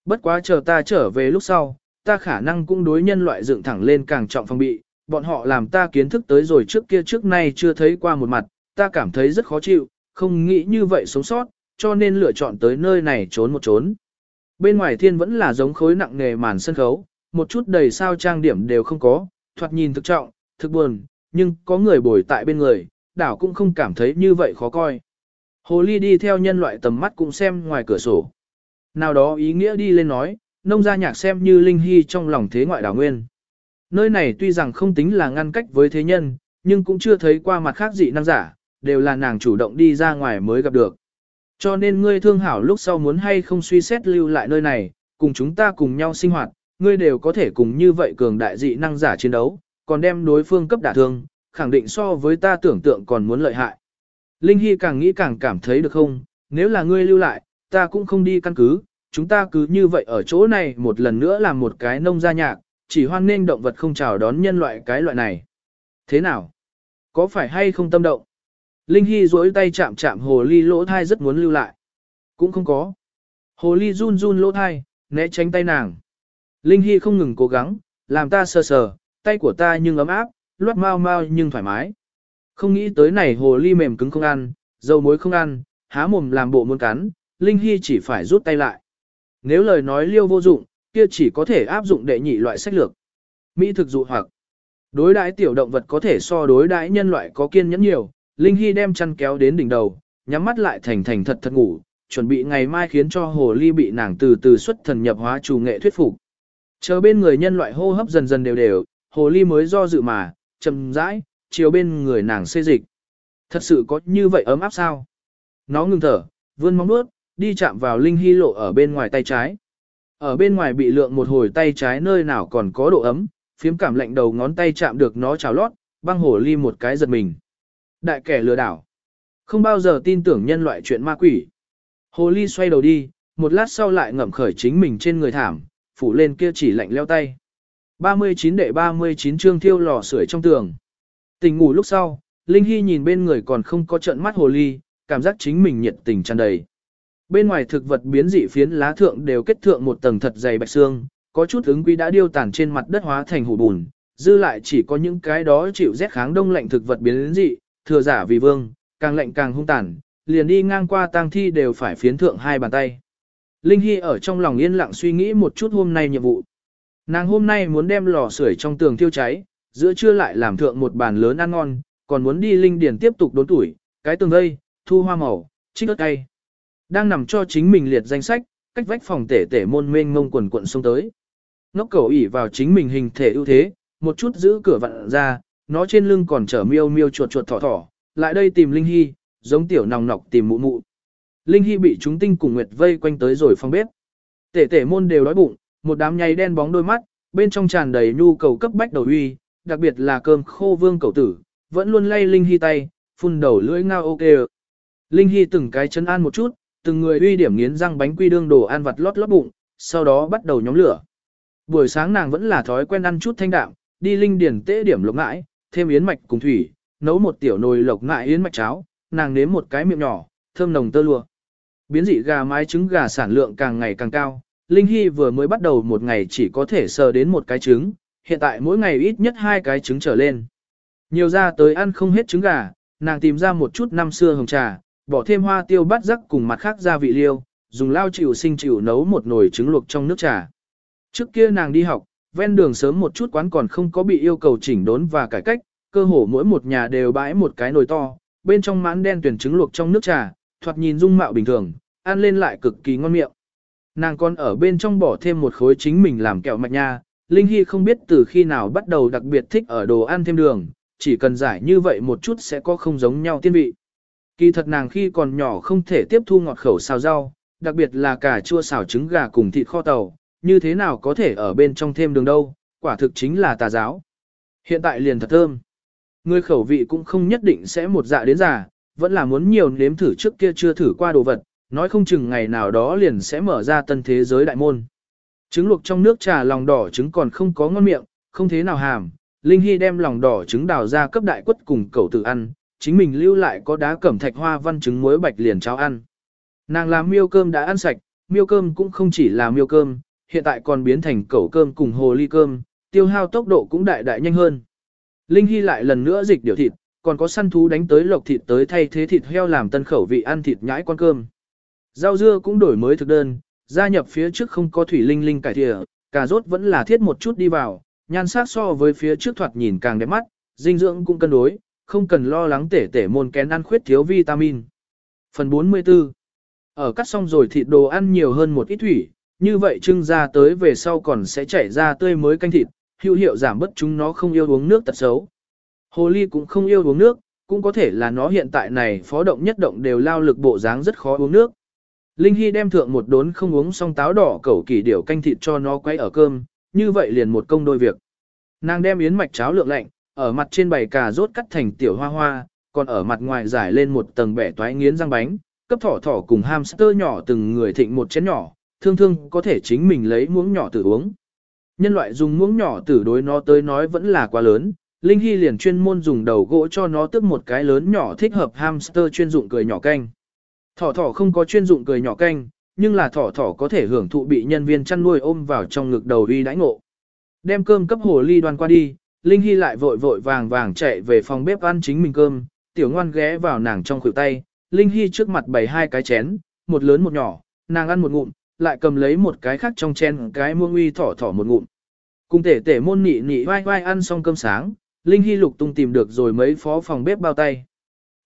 Bất quá chờ ta trở về lúc sau, ta khả năng cũng đối nhân loại dựng thẳng lên càng trọng phòng bị, bọn họ làm ta kiến thức tới rồi trước kia trước nay chưa thấy qua một mặt, ta cảm thấy rất khó chịu, không nghĩ như vậy sống sót, cho nên lựa chọn tới nơi này trốn một trốn. Bên ngoài thiên vẫn là giống khối nặng nghề màn sân khấu, một chút đầy sao trang điểm đều không có, thoạt nhìn thực trọng, thực buồn, nhưng có người bồi tại bên người, đảo cũng không cảm thấy như vậy khó coi. Hồ ly đi theo nhân loại tầm mắt cũng xem ngoài cửa sổ. Nào đó ý nghĩa đi lên nói, nông gia nhạc xem như linh hy trong lòng thế ngoại đảo nguyên. Nơi này tuy rằng không tính là ngăn cách với thế nhân, nhưng cũng chưa thấy qua mặt khác dị năng giả, đều là nàng chủ động đi ra ngoài mới gặp được. Cho nên ngươi thương hảo lúc sau muốn hay không suy xét lưu lại nơi này, cùng chúng ta cùng nhau sinh hoạt, ngươi đều có thể cùng như vậy cường đại dị năng giả chiến đấu, còn đem đối phương cấp đả thương, khẳng định so với ta tưởng tượng còn muốn lợi hại. Linh Hy càng nghĩ càng cảm thấy được không, nếu là ngươi lưu lại, ta cũng không đi căn cứ, chúng ta cứ như vậy ở chỗ này một lần nữa làm một cái nông gia nhạc, chỉ hoan nên động vật không chào đón nhân loại cái loại này. Thế nào? Có phải hay không tâm động? Linh Hy duỗi tay chạm chạm hồ ly lỗ thai rất muốn lưu lại. Cũng không có. Hồ ly run run lỗ thai, né tránh tay nàng. Linh Hy không ngừng cố gắng, làm ta sờ sờ, tay của ta nhưng ấm áp, loát mau mau nhưng thoải mái. Không nghĩ tới này hồ ly mềm cứng không ăn, dầu muối không ăn, há mồm làm bộ muốn cắn, Linh Hy chỉ phải rút tay lại. Nếu lời nói liêu vô dụng, kia chỉ có thể áp dụng đệ nhị loại sách lược. Mỹ thực dụ hoặc đối đãi tiểu động vật có thể so đối đãi nhân loại có kiên nhẫn nhiều, Linh Hy đem chăn kéo đến đỉnh đầu, nhắm mắt lại thành thành thật thật ngủ, chuẩn bị ngày mai khiến cho hồ ly bị nàng từ từ xuất thần nhập hóa chủ nghệ thuyết phục. Chờ bên người nhân loại hô hấp dần dần đều đều, hồ ly mới do dự mà, chậm rãi, chiều bên người nàng xê dịch. Thật sự có như vậy ấm áp sao? Nó ngừng thở, vươn móng bước, đi chạm vào Linh Hy lộ ở bên ngoài tay trái. Ở bên ngoài bị lượng một hồi tay trái nơi nào còn có độ ấm, phiếm cảm lạnh đầu ngón tay chạm được nó trào lót, băng hổ ly một cái giật mình. Đại kẻ lừa đảo. Không bao giờ tin tưởng nhân loại chuyện ma quỷ. Hồ ly xoay đầu đi, một lát sau lại ngậm khởi chính mình trên người thảm, phủ lên kia chỉ lạnh leo tay. 39 đệ 39 chương thiêu lò sưởi trong tường. Tình ngủ lúc sau, Linh Hy nhìn bên người còn không có trận mắt hồ ly, cảm giác chính mình nhiệt tình tràn đầy. Bên ngoài thực vật biến dị phiến lá thượng đều kết thượng một tầng thật dày bạch xương, có chút ứng quý đã điêu tàn trên mặt đất hóa thành hủ bùn, dư lại chỉ có những cái đó chịu rét kháng đông lạnh thực vật biến dị, thừa giả vì vương, càng lạnh càng hung tàn, liền đi ngang qua tang thi đều phải phiến thượng hai bàn tay. Linh Hy ở trong lòng yên lặng suy nghĩ một chút hôm nay nhiệm vụ. Nàng hôm nay muốn đem lò sưởi trong tường thiêu cháy, giữa trưa lại làm thượng một bàn lớn ăn ngon, còn muốn đi linh điền tiếp tục đốn tuổi, cái tường vây, thu hoa màu, trích ớt cay. Đang nằm cho chính mình liệt danh sách, cách vách phòng tể tể môn mênh ngông quần quận xông tới. Ngốc cầu ỉ vào chính mình hình thể ưu thế, một chút giữ cửa vặn ra, nó trên lưng còn chở miêu miêu chuột chuột thỏ thỏ, lại đây tìm Linh Hy, giống tiểu nòng nọc tìm mụ mụ. Linh Hy bị chúng tinh cùng Nguyệt vây quanh tới rồi phòng bếp. Tể tể môn đều đói bụng, một đám nháy đen bóng đôi mắt, bên trong tràn đầy nhu cầu cấp bách đầu uy, đặc biệt là cơm khô vương cầu tử, vẫn luôn lay Linh Hy tay, phun đầu lưỡi ngao ok. Linh Hy từng cái chân an một chút, từng người uy điểm nghiến răng bánh quy đương đồ ăn vặt lót lót bụng, sau đó bắt đầu nhóm lửa. Buổi sáng nàng vẫn là thói quen ăn chút thanh đạm, đi linh điển tế điểm lộc ngãi, thêm yến mạch cùng thủy, nấu một tiểu nồi lộc ngãi yến mạch cháo, nàng nếm một cái miệng nhỏ, thơm nồng tơ lụa. Biến dị gà mái trứng gà sản lượng càng ngày càng cao, Linh Hy vừa mới bắt đầu một ngày chỉ có thể sờ đến một cái trứng, hiện tại mỗi ngày ít nhất hai cái trứng trở lên. Nhiều ra tới ăn không hết trứng gà, nàng tìm ra một chút năm xưa hồng trà, bỏ thêm hoa tiêu bát rắc cùng mặt khác gia vị liêu, dùng lao chịu sinh chịu nấu một nồi trứng luộc trong nước trà. Trước kia nàng đi học, ven đường sớm một chút quán còn không có bị yêu cầu chỉnh đốn và cải cách, cơ hồ mỗi một nhà đều bãi một cái nồi to, bên trong mãn đen tuyển trứng luộc trong nước trà, thoạt nhìn dung mạo bình thường, ăn lên lại cực kỳ ngon miệng. Nàng còn ở bên trong bỏ thêm một khối chính mình làm kẹo mạch nha, Linh Hy không biết từ khi nào bắt đầu đặc biệt thích ở đồ ăn thêm đường, chỉ cần giải như vậy một chút sẽ có không giống nhau tiên vị. Kỳ thật nàng khi còn nhỏ không thể tiếp thu ngọt khẩu xào rau, đặc biệt là cà chua xào trứng gà cùng thịt kho tàu, như thế nào có thể ở bên trong thêm đường đâu, quả thực chính là tà giáo. Hiện tại liền thật thơm. Người khẩu vị cũng không nhất định sẽ một dạ đến già, vẫn là muốn nhiều nếm thử trước kia chưa thử qua đồ vật, nói không chừng ngày nào đó liền sẽ mở ra tân thế giới đại môn. Trứng luộc trong nước trà lòng đỏ trứng còn không có ngon miệng, không thế nào hàm, Linh Hy đem lòng đỏ trứng đào ra cấp đại quất cùng cậu tự ăn, chính mình lưu lại có đá cẩm thạch hoa văn trứng muối bạch liền cháo ăn. Nàng làm miêu cơm đã ăn sạch, miêu cơm cũng không chỉ là miêu cơm, hiện tại còn biến thành cẩu cơm cùng hồ ly cơm, tiêu hao tốc độ cũng đại đại nhanh hơn. Linh Hy lại lần nữa dịch điều thịt, còn có săn thú đánh tới lộc thịt tới thay thế thịt heo làm tân khẩu vị ăn thịt nhãi con cơm. Rau dưa cũng đổi mới thực đơn, gia nhập phía trước không có thủy linh linh cải thìa, cà rốt vẫn là thiết một chút đi vào, nhan sắc so với phía trước thoạt nhìn càng đẹp mắt, dinh dưỡng cũng cân đối, không cần lo lắng tể tể môn kén ăn khuyết thiếu vitamin. Phần 44 Ở cắt xong rồi thịt đồ ăn nhiều hơn một ít thủy, như vậy trưng ra tới về sau còn sẽ chảy ra tươi mới canh thịt, hữu hiệu giảm bớt chúng nó không yêu uống nước tật xấu. Hồ ly cũng không yêu uống nước, cũng có thể là nó hiện tại này phó động nhất động đều lao lực bộ dáng rất khó uống nước. Linh Hy đem thượng một đốn không uống xong táo đỏ cẩu kỳ điểu canh thịt cho nó quay ở cơm, như vậy liền một công đôi việc. Nàng đem yến mạch cháo lượng lạnh, ở mặt trên bày cà rốt cắt thành tiểu hoa hoa, còn ở mặt ngoài giải lên một tầng bẻ toái nghiến răng bánh, cấp thỏ thỏ cùng hamster nhỏ từng người thịnh một chén nhỏ, thương thương có thể chính mình lấy muỗng nhỏ tử uống. Nhân loại dùng muỗng nhỏ tử đối nó tới nói vẫn là quá lớn, Linh Hy liền chuyên môn dùng đầu gỗ cho nó tức một cái lớn nhỏ thích hợp hamster chuyên dụng cười nhỏ canh. Thỏ thỏ không có chuyên dụng cười nhỏ canh, nhưng là thỏ thỏ có thể hưởng thụ bị nhân viên chăn nuôi ôm vào trong ngực đầu uy đãi ngộ. Đem cơm cấp hồ ly đoan qua đi, Linh Hy lại vội vội vàng vàng chạy về phòng bếp ăn chính mình cơm, tiểu ngoan ghé vào nàng trong khuỷu tay, Linh Hy trước mặt bày hai cái chén, một lớn một nhỏ, nàng ăn một ngụm, lại cầm lấy một cái khác trong chén cái muông uy thỏ thỏ một ngụm. Cùng tể tể môn nị nị vai vai ăn xong cơm sáng, Linh Hy lục tung tìm được rồi mấy phó phòng bếp bao tay.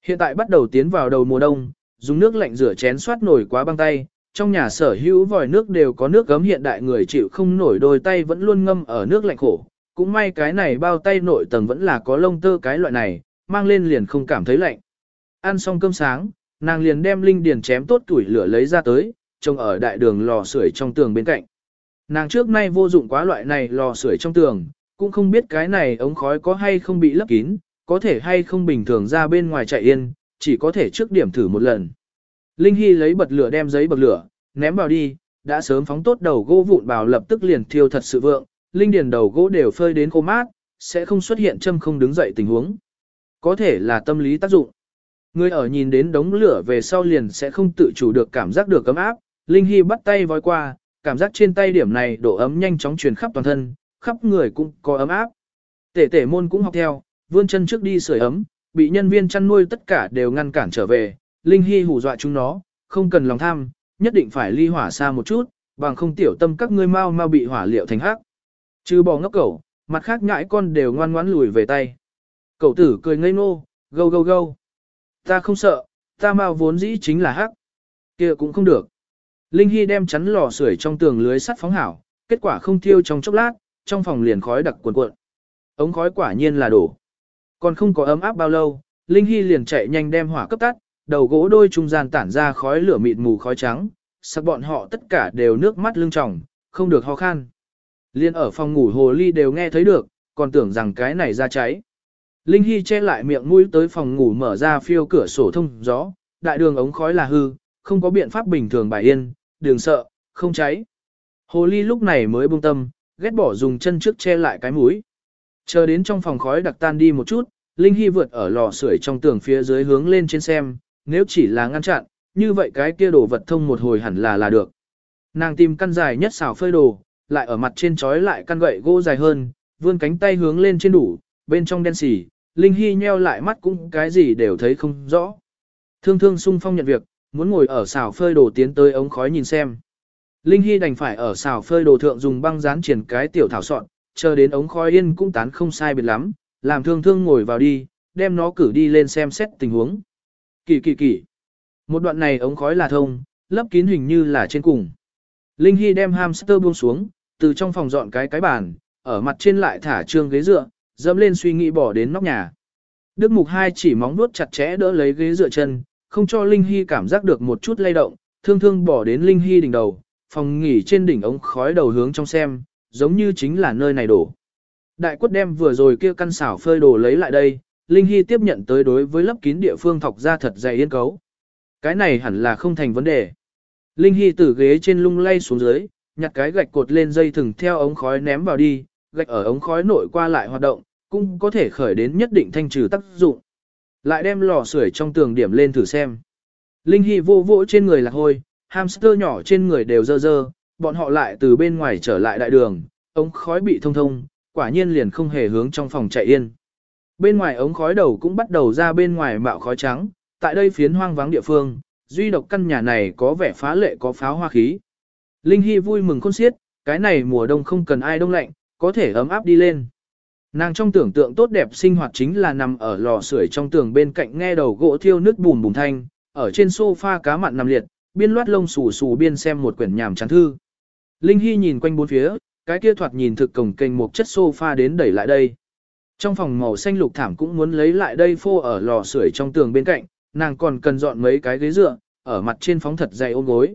Hiện tại bắt đầu tiến vào đầu mùa đông, dùng nước lạnh rửa chén xoát nổi quá băng tay, trong nhà sở hữu vòi nước đều có nước gấm hiện đại người chịu không nổi đôi tay vẫn luôn ngâm ở nước lạnh khổ. Cũng may cái này bao tay nội tầng vẫn là có lông tơ cái loại này, mang lên liền không cảm thấy lạnh. Ăn xong cơm sáng, nàng liền đem linh điền chém tốt tuổi lửa lấy ra tới, trông ở đại đường lò sưởi trong tường bên cạnh. Nàng trước nay vô dụng quá loại này lò sưởi trong tường, cũng không biết cái này ống khói có hay không bị lấp kín, có thể hay không bình thường ra bên ngoài chạy yên, chỉ có thể trước điểm thử một lần. Linh Hy lấy bật lửa đem giấy bật lửa, ném vào đi, đã sớm phóng tốt đầu gỗ vụn bào lập tức liền thiêu thật sự vượng, linh điền đầu gỗ đều phơi đến khô mát, sẽ không xuất hiện châm không đứng dậy tình huống. Có thể là tâm lý tác dụng. Người ở nhìn đến đống lửa về sau liền sẽ không tự chủ được cảm giác được ấm áp, Linh Hy bắt tay vói qua, cảm giác trên tay điểm này độ ấm nhanh chóng truyền khắp toàn thân, khắp người cũng có ấm áp. Tể tể môn cũng học theo, vươn chân trước đi sưởi ấm, bị nhân viên chăn nuôi tất cả đều ngăn cản trở về, Linh Hy hù dọa chúng nó, không cần lòng tham, nhất định phải ly hỏa xa một chút, bằng không tiểu tâm các ngươi mau mau bị hỏa liệu thành hắc. Trừ bò ngốc cẩu, mặt khác nhãi con đều ngoan ngoãn lùi về tay. Cậu tử cười ngây ngô, gâu gâu gâu. Ta không sợ, ta mau vốn dĩ chính là hắc. kia cũng không được. Linh Hy đem chắn lò sưởi trong tường lưới sắt phóng hảo, kết quả không thiêu trong chốc lát, trong phòng liền khói đặc cuồn cuộn. Ống khói quả nhiên là đổ. Còn không có ấm áp bao lâu, Linh Hy liền chạy nhanh đem hỏa cấp tắt, đầu gỗ đôi trung gian tản ra khói lửa mịt mù khói trắng, sắc bọn họ tất cả đều nước mắt lưng tròng, không được ho khan. Liên ở phòng ngủ hồ ly đều nghe thấy được, còn tưởng rằng cái này ra cháy. Linh Hy che lại miệng mũi tới phòng ngủ mở ra phiêu cửa sổ thông gió, đại đường ống khói là hư, không có biện pháp bình thường bài yên, đường sợ, không cháy. Hồ ly lúc này mới buông tâm, ghét bỏ dùng chân trước che lại cái mũi. Chờ đến trong phòng khói đặc tan đi một chút, Linh Hy vượt ở lò sưởi trong tường phía dưới hướng lên trên xem, nếu chỉ là ngăn chặn, như vậy cái kia đồ vật thông một hồi hẳn là là được. Nàng tìm căn dài nhất xào phơi đồ, lại ở mặt trên trói lại căn gậy gỗ dài hơn, vươn cánh tay hướng lên trên đủ, bên trong đen xỉ, Linh Hy nheo lại mắt cũng cái gì đều thấy không rõ. Thương thương sung phong nhận việc, muốn ngồi ở xào phơi đồ tiến tới ống khói nhìn xem. Linh Hy đành phải ở xào phơi đồ thượng dùng băng dán triển cái tiểu thảo soạn, chờ đến ống khói yên cũng tán không sai biệt lắm, làm thương thương ngồi vào đi, đem nó cử đi lên xem xét tình huống. Kỳ kỳ kỳ. Một đoạn này ống khói là thông, lấp kín hình như là trên cùng. Linh Hy đem hamster buông xuống, từ trong phòng dọn cái cái bàn, ở mặt trên lại thả trương ghế dựa, dẫm lên suy nghĩ bỏ đến nóc nhà. Đức Mục hai chỉ móng nuốt chặt chẽ đỡ lấy ghế dựa chân, không cho Linh Hy cảm giác được một chút lay động, thương thương bỏ đến Linh Hy đỉnh đầu, phòng nghỉ trên đỉnh ống khói đầu hướng trong xem, giống như chính là nơi này đổ. Đại quất đem vừa rồi kia căn xảo phơi đồ lấy lại đây, Linh Hy tiếp nhận tới đối với lớp kín địa phương thọc ra thật dày yên cấu. Cái này hẳn là không thành vấn đề. Linh Hy từ ghế trên lung lay xuống dưới, nhặt cái gạch cột lên dây thừng theo ống khói ném vào đi, gạch ở ống khói nội qua lại hoạt động, cũng có thể khởi đến nhất định thanh trừ tác dụng. Lại đem lò sưởi trong tường điểm lên thử xem. Linh Hy vô vỗ trên người lạc hôi, hamster nhỏ trên người đều dơ dơ, bọn họ lại từ bên ngoài trở lại đại đường, ống khói bị thông thông, quả nhiên liền không hề hướng trong phòng chạy yên. Bên ngoài ống khói đầu cũng bắt đầu ra bên ngoài mạo khói trắng, tại đây phiến hoang vắng địa phương, duy độc căn nhà này có vẻ phá lệ có pháo hoa khí. Linh Hy vui mừng khôn xiết, cái này mùa đông không cần ai đông lạnh, có thể ấm áp đi lên. Nàng trong tưởng tượng tốt đẹp sinh hoạt chính là nằm ở lò sưởi trong tường bên cạnh nghe đầu gỗ thiêu nước bùn bùn thanh, ở trên sofa cá mặn nằm liệt, biên loát lông xù xù biên xem một quyển nhàm chán thư. Linh Hy nhìn quanh bốn phía, cái kia thoạt nhìn thực cổng kênh một chất sofa đến đẩy lại đây. Trong phòng màu xanh lục thảm cũng muốn lấy lại đây phô ở lò sưởi trong tường bên cạnh, nàng còn cần dọn mấy cái ghế dựa, ở mặt trên phóng thật dày ôm gối.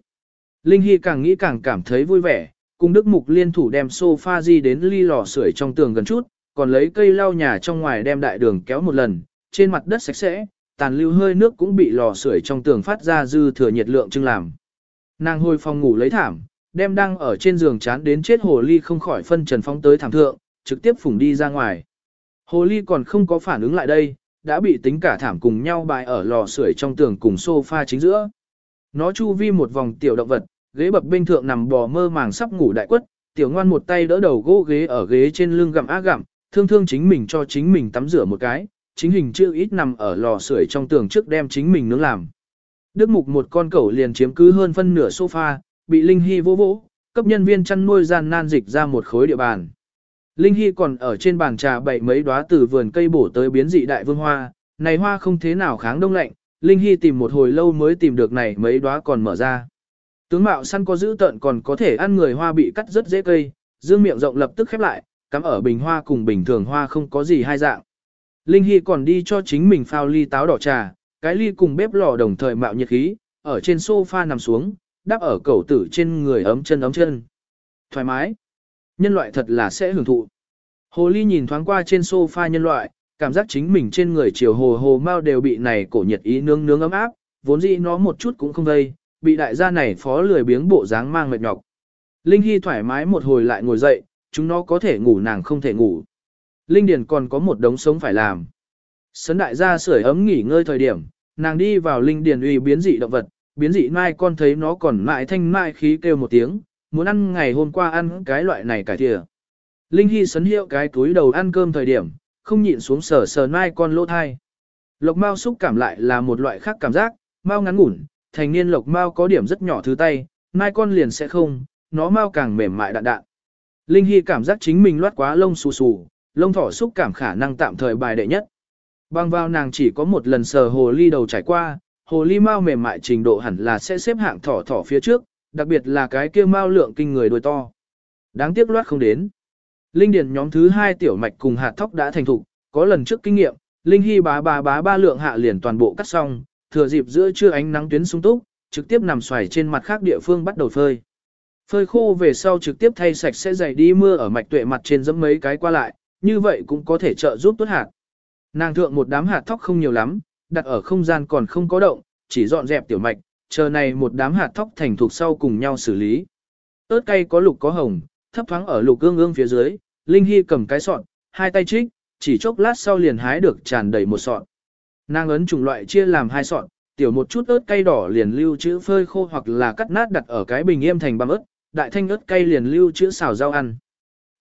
Linh Hy càng nghĩ càng cảm thấy vui vẻ, cùng Đức Mục liên thủ đem sofa di đến ly lò sưởi trong tường gần chút, còn lấy cây lau nhà trong ngoài đem đại đường kéo một lần, trên mặt đất sạch sẽ, tàn lưu hơi nước cũng bị lò sưởi trong tường phát ra dư thừa nhiệt lượng chưng làm. Nàng hồi phòng ngủ lấy thảm, đem đang ở trên giường chán đến chết hồ ly không khỏi phân trần phóng tới thảm thượng, trực tiếp phủng đi ra ngoài. Hồ ly còn không có phản ứng lại đây, đã bị tính cả thảm cùng nhau bài ở lò sưởi trong tường cùng sofa chính giữa. Nó chu vi một vòng tiểu động vật, ghế bập bên thượng nằm bò mơ màng sắp ngủ đại quất, tiểu ngoan một tay đỡ đầu gỗ ghế ở ghế trên lưng gặm á gặm, thương thương chính mình cho chính mình tắm rửa một cái, chính hình chưa ít nằm ở lò sưởi trong tường trước đem chính mình nướng làm. Đức mục một con cẩu liền chiếm cứ hơn phân nửa sofa, bị Linh Hy vô vỗ, cấp nhân viên chăn nuôi gian nan dịch ra một khối địa bàn. Linh Hy còn ở trên bàn trà bày mấy đóa từ vườn cây bổ tới biến dị đại vương hoa, này hoa không thế nào kháng đông lạnh, Linh Hy tìm một hồi lâu mới tìm được này mấy đóa còn mở ra. Tướng mạo săn có giữ tận còn có thể ăn người hoa bị cắt rất dễ cây, dương miệng rộng lập tức khép lại, cắm ở bình hoa cùng bình thường hoa không có gì hai dạng. Linh Hy còn đi cho chính mình phao ly táo đỏ trà, cái ly cùng bếp lò đồng thời mạo nhiệt khí, ở trên sofa nằm xuống, đắp ở cầu tử trên người ấm chân ấm chân. Thoải mái. Nhân loại thật là sẽ hưởng thụ. Hồ ly nhìn thoáng qua trên sofa nhân loại, cảm giác chính mình trên người chiều hồ hồ mau đều bị này cổ nhiệt ý nướng nướng ấm áp, vốn dĩ nó một chút cũng không vây, bị đại gia này phó lười biếng bộ dáng mang mệt nhọc. Linh Hy thoải mái một hồi lại ngồi dậy, chúng nó có thể ngủ nàng không thể ngủ. Linh Điền còn có một đống sống phải làm. Sấn đại gia sưởi ấm nghỉ ngơi thời điểm, nàng đi vào Linh Điền uy biến dị động vật, biến dị mai con thấy nó còn mại thanh mai khí kêu một tiếng, muốn ăn ngày hôm qua ăn cái loại này cải thìa. Linh Hy sấn hiệu cái túi đầu ăn cơm thời điểm, không nhịn xuống sờ sờ mai con lỗ thai. Lộc mao xúc cảm lại là một loại khác cảm giác, mao ngắn ngủn, thành niên lộc mao có điểm rất nhỏ thứ tay, mai con liền sẽ không, nó mao càng mềm mại đạn đạn. Linh Hy cảm giác chính mình loát quá lông xù xù, lông thỏ xúc cảm khả năng tạm thời bài đệ nhất. Bang vào nàng chỉ có một lần sờ hồ ly đầu trải qua, hồ ly mao mềm mại trình độ hẳn là sẽ xếp hạng thỏ thỏ phía trước, đặc biệt là cái kia mao lượng kinh người đôi to. Đáng tiếc loát không đến. Linh điền nhóm thứ hai tiểu mạch cùng hạt thóc đã thành thục, có lần trước kinh nghiệm, Linh Hy bá bá bá ba lượng hạ liền toàn bộ cắt xong, thừa dịp giữa trưa ánh nắng tuyến sung túc, trực tiếp nằm xoài trên mặt khác địa phương bắt đầu phơi. Phơi khô về sau trực tiếp thay sạch sẽ dày đi mưa ở mạch tuệ mặt trên dẫm mấy cái qua lại, như vậy cũng có thể trợ giúp tốt hạt. Nàng thượng một đám hạt thóc không nhiều lắm, đặt ở không gian còn không có động, chỉ dọn dẹp tiểu mạch, chờ này một đám hạt thóc thành thuộc sau cùng nhau xử lý. ớt cay có lục có hồng, thấp thoáng ở lục ương ương phía dưới, Linh Hy cầm cái sọt, hai tay trích, chỉ chốc lát sau liền hái được tràn đầy một sọt. Nàng ấn chủng loại chia làm hai sọt, tiểu một chút ớt cay đỏ liền lưu trữ phơi khô hoặc là cắt nát đặt ở cái bình yêm thành băm ớt, đại thanh ớt cay liền lưu trữ xào rau ăn.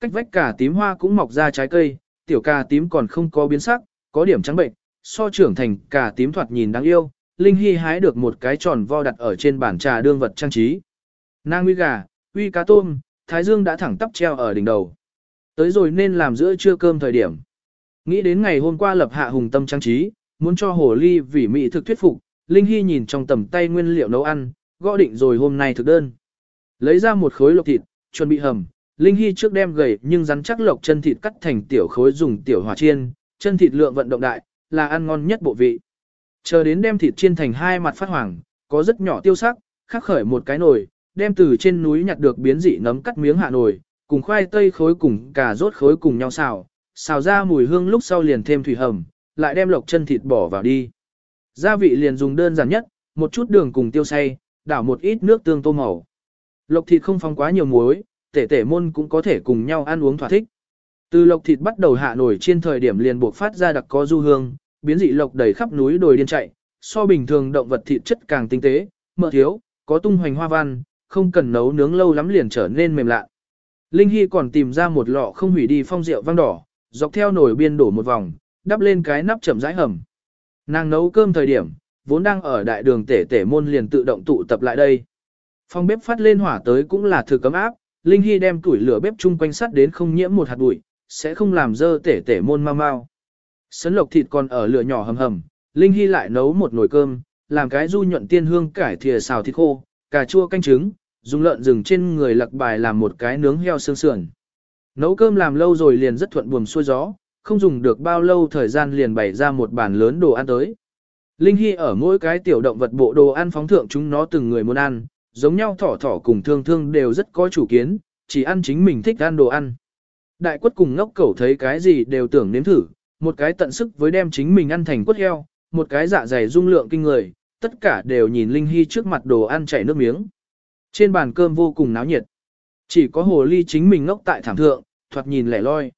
Cách vách cả tím hoa cũng mọc ra trái cây, tiểu cà tím còn không có biến sắc, có điểm trắng bệnh, so trưởng thành cả tím thoạt nhìn đáng yêu, Linh Hy hái được một cái tròn vo đặt ở trên bàn trà đương vật trang trí. Nàng uy gà, uy cá tôm, thái dương đã thẳng tắp treo ở đỉnh đầu. Tới rồi nên làm giữa trưa cơm thời điểm. Nghĩ đến ngày hôm qua lập hạ hùng tâm trang trí, muốn cho hồ ly vì mỹ thực thuyết phục, Linh Hy nhìn trong tầm tay nguyên liệu nấu ăn, gõ định rồi hôm nay thực đơn. Lấy ra một khối lộc thịt, chuẩn bị hầm, Linh Hy trước đem gầy nhưng rắn chắc lộc chân thịt cắt thành tiểu khối dùng tiểu hỏa chiên, chân thịt lượng vận động đại, là ăn ngon nhất bộ vị. Chờ đến đem thịt chiên thành hai mặt phát hoàng, có rất nhỏ tiêu sắc, khắc khởi một cái nồi, đem từ trên núi nhặt được biến dị nấm cắt miếng hạ nồi, cùng khoai tây khối cùng cà rốt khối cùng nhau xào, xào ra mùi hương lúc sau liền thêm thủy hầm, lại đem lộc chân thịt bỏ vào đi. Gia vị liền dùng đơn giản nhất, một chút đường cùng tiêu xay, đảo một ít nước tương tô màu. Lộc thịt không phong quá nhiều muối, tể tể môn cũng có thể cùng nhau ăn uống thỏa thích. Từ lộc thịt bắt đầu hạ nổi trên thời điểm liền buộc phát ra đặc có du hương, biến dị lộc đầy khắp núi đồi điên chạy, so bình thường động vật thịt chất càng tinh tế, mỡ thiếu, có tung hoành hoa văn, không cần nấu nướng lâu lắm liền trở nên mềm lạ. Linh Hy còn tìm ra một lọ không hủy đi phong rượu vang đỏ, dọc theo nồi biên đổ một vòng, đắp lên cái nắp chậm rãi hầm. Nàng nấu cơm thời điểm, vốn đang ở đại đường tể tể môn liền tự động tụ tập lại đây. Phong bếp phát lên hỏa tới cũng là thử cấm áp, Linh Hy đem củi lửa bếp chung quanh sắt đến không nhiễm một hạt bụi, sẽ không làm dơ tể tể môn mau mau. Sấn lộc thịt còn ở lửa nhỏ hầm hầm, Linh Hy lại nấu một nồi cơm, làm cái du nhuận tiên hương cải thìa xào thịt khô, cà chua canh trứng, dùng lợn rừng trên người lặc bài làm một cái nướng heo xương sườn. Nấu cơm làm lâu rồi liền rất thuận buồm xuôi gió, không dùng được bao lâu thời gian liền bày ra một bàn lớn đồ ăn tới. Linh Hy ở mỗi cái tiểu động vật bộ đồ ăn phóng thượng chúng nó từng người muốn ăn, giống nhau thỏ thỏ cùng thương thương đều rất có chủ kiến, chỉ ăn chính mình thích ăn đồ ăn. Đại quất cùng ngốc cẩu thấy cái gì đều tưởng nếm thử, một cái tận sức với đem chính mình ăn thành quất heo, một cái dạ dày dung lượng kinh người, tất cả đều nhìn Linh Hy trước mặt đồ ăn chảy nước miếng. Trên bàn cơm vô cùng náo nhiệt. Chỉ có hồ ly chính mình ngốc tại thảm thượng, thoạt nhìn lẻ loi.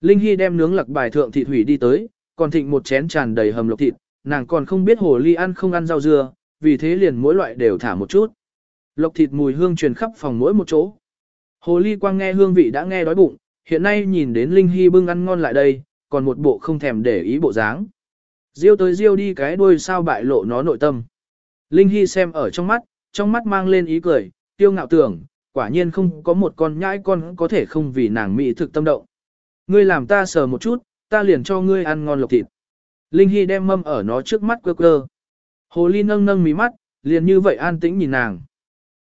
Linh Hy đem nướng lặc bài thượng thịt hủy đi tới, còn thịnh một chén tràn đầy hầm lộc thịt, nàng còn không biết hồ ly ăn không ăn rau dưa, vì thế liền mỗi loại đều thả một chút. Lộc thịt mùi hương truyền khắp phòng mỗi một chỗ. Hồ ly quang nghe hương vị đã nghe đói bụng, hiện nay nhìn đến Linh Hy bưng ăn ngon lại đây, còn một bộ không thèm để ý bộ dáng. Diêu tới diêu đi cái đuôi sao bại lộ nó nội tâm. Linh Hy xem ở trong mắt, trong mắt mang lên ý cười, tiêu ngạo tưởng, quả nhiên không có một con nhãi con có thể không vì nàng mỹ thực tâm động. Ngươi làm ta sờ một chút, ta liền cho ngươi ăn ngon lộc thịt. Linh Hy đem mâm ở nó trước mắt quơ quơ. Hồ ly nâng nâng mí mắt, liền như vậy an tĩnh nhìn nàng.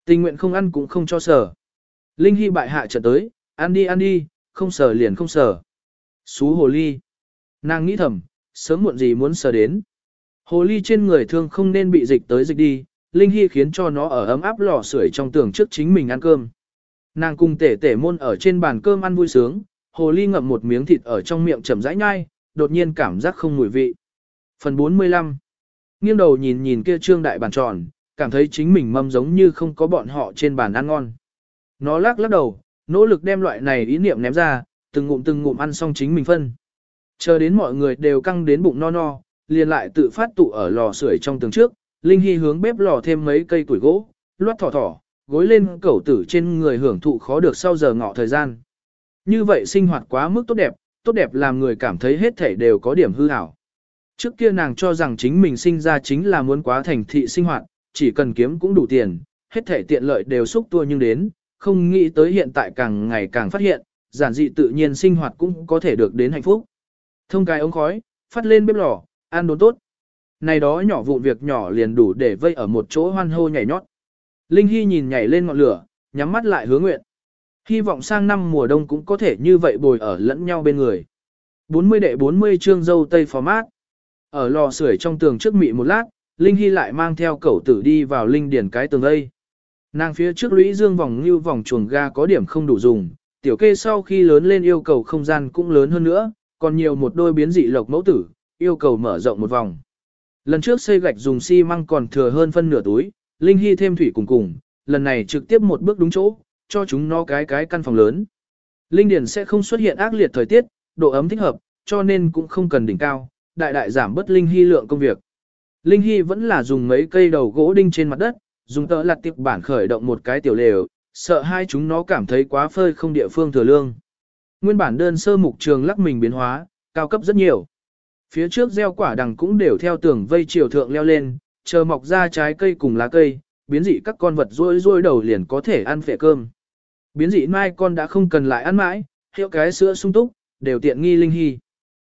Tình nguyện không ăn cũng không cho sờ. Linh Hy bại hạ trở tới, ăn đi ăn đi, không sờ liền không sờ. Xú hồ ly. Nàng nghĩ thầm, sớm muộn gì muốn sờ đến. Hồ ly trên người thương không nên bị dịch tới dịch đi, Linh Hy khiến cho nó ở ấm áp lò sưởi trong tường trước chính mình ăn cơm. Nàng cùng tể tể môn ở trên bàn cơm ăn vui sướng, hồ ly ngậm một miếng thịt ở trong miệng chậm rãi nhai, đột nhiên cảm giác không mùi vị. Phần 45 Nghiêng đầu nhìn nhìn kia trương đại bàn tròn, cảm thấy chính mình mâm giống như không có bọn họ trên bàn ăn ngon. Nó lắc lắc đầu, nỗ lực đem loại này ý niệm ném ra, từng ngụm từng ngụm ăn xong chính mình phân. Chờ đến mọi người đều căng đến bụng no no, liền lại tự phát tụ ở lò sưởi trong tường trước, Linh Hy hướng bếp lò thêm mấy cây củi gỗ, loát thỏ thỏ, gối lên cẩu tử trên người hưởng thụ khó được sau giờ ngọ thời gian. Như vậy sinh hoạt quá mức tốt đẹp, tốt đẹp làm người cảm thấy hết thể đều có điểm hư hảo. Trước kia nàng cho rằng chính mình sinh ra chính là muốn quá thành thị sinh hoạt, chỉ cần kiếm cũng đủ tiền, hết thể tiện lợi đều xúc tua nhưng đến, không nghĩ tới hiện tại càng ngày càng phát hiện, giản dị tự nhiên sinh hoạt cũng có thể được đến hạnh phúc. Thông cái ống khói, phát lên bếp lò, ăn đốn tốt. Này đó nhỏ vụn việc nhỏ liền đủ để vây ở một chỗ hoan hô nhảy nhót. Linh Hy nhìn nhảy lên ngọn lửa, nhắm mắt lại hứa nguyện. Hy vọng sang năm mùa đông cũng có thể như vậy bồi ở lẫn nhau bên người. 40 đệ 40 chương dâu tây phó mát. Ở lò sưởi trong tường trước mị một lát, Linh Hy lại mang theo cẩu tử đi vào linh điển cái tường đây. Nàng phía trước lũy dương vòng như vòng chuồng ga có điểm không đủ dùng, tiểu kê sau khi lớn lên yêu cầu không gian cũng lớn hơn nữa, còn nhiều một đôi biến dị lộc mẫu tử, yêu cầu mở rộng một vòng. Lần trước xây gạch dùng xi măng còn thừa hơn phân nửa túi, Linh Hy thêm thủy cùng cùng, lần này trực tiếp một bước đúng chỗ, cho chúng nó cái cái căn phòng lớn. Linh điển sẽ không xuất hiện ác liệt thời tiết, độ ấm thích hợp, cho nên cũng không cần đỉnh cao, đại đại giảm bớt Linh Hy lượng công việc. Linh Hy vẫn là dùng mấy cây đầu gỗ đinh trên mặt đất, dùng tờ lặt tiệp bản khởi động một cái tiểu lều, sợ hai chúng nó cảm thấy quá phơi không địa phương thừa lương. Nguyên bản đơn sơ mục trường lắc mình biến hóa, cao cấp rất nhiều. Phía trước gieo quả đằng cũng đều theo tường vây chiều thượng leo lên, chờ mọc ra trái cây cùng lá cây, biến dị các con vật rôi rôi đầu liền có thể ăn phệ cơm. Biến dị mai con đã không cần lại ăn mãi, hiệu cái sữa sung túc, đều tiện nghi Linh Hy.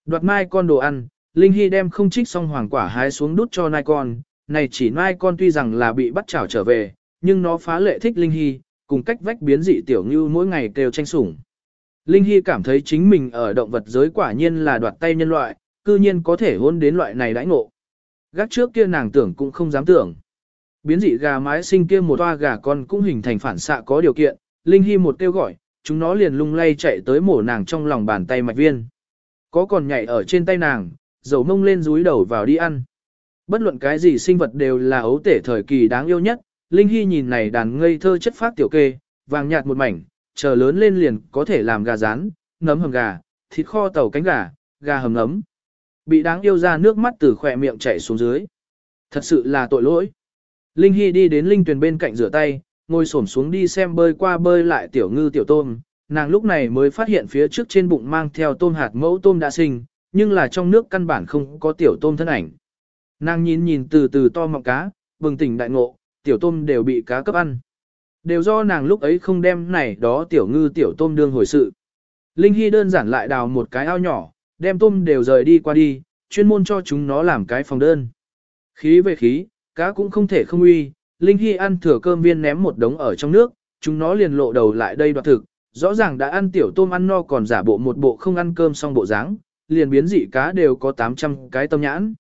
Đoạt mai con đồ ăn, Linh Hy đem không trích xong hoàng quả hái xuống đút cho nai con, này chỉ nai con tuy rằng là bị bắt chảo trở về, nhưng nó phá lệ thích Linh Hy, cùng cách vách biến dị tiểu như mỗi ngày kêu tranh sủng. Linh Hy cảm thấy chính mình ở động vật giới quả nhiên là đoạt tay nhân loại, cư nhiên có thể hôn đến loại này đãi ngộ. Gác trước kia nàng tưởng cũng không dám tưởng. Biến dị gà mái sinh kia một toa gà con cũng hình thành phản xạ có điều kiện, Linh Hy một kêu gọi, chúng nó liền lung lay chạy tới mổ nàng trong lòng bàn tay mạch viên. Có còn nhảy ở trên tay nàng, dầu mông lên rúi đầu vào đi ăn. Bất luận cái gì sinh vật đều là ấu tể thời kỳ đáng yêu nhất, Linh Hy nhìn này đàn ngây thơ chất phát tiểu kê, vàng nhạt một mảnh, chờ lớn lên liền có thể làm gà rán, nấm hầm gà, thịt kho tàu cánh gà, gà hầm nấm. bị đáng yêu ra nước mắt từ khỏe miệng chảy xuống dưới. Thật sự là tội lỗi. Linh Hy đi đến linh tuyền bên cạnh rửa tay, ngồi xổm xuống đi xem bơi qua bơi lại tiểu ngư tiểu tôm, nàng lúc này mới phát hiện phía trước trên bụng mang theo tôm hạt mẫu tôm đã sinh, nhưng là trong nước căn bản không có tiểu tôm thân ảnh. Nàng nhìn nhìn từ từ to mọng cá, bừng tỉnh đại ngộ, tiểu tôm đều bị cá cấp ăn. Đều do nàng lúc ấy không đem này đó tiểu ngư tiểu tôm đương hồi sự. Linh Hy đơn giản lại đào một cái ao nhỏ, đem tôm đều rời đi qua đi, chuyên môn cho chúng nó làm cái phòng đơn. Khí về khí, cá cũng không thể không uy, Linh Hy ăn thừa cơm viên ném một đống ở trong nước, chúng nó liền lộ đầu lại đây đoạt thực, rõ ràng đã ăn tiểu tôm ăn no còn giả bộ một bộ không ăn cơm xong bộ dáng, liền biến dị cá đều có 800 cái tâm nhãn.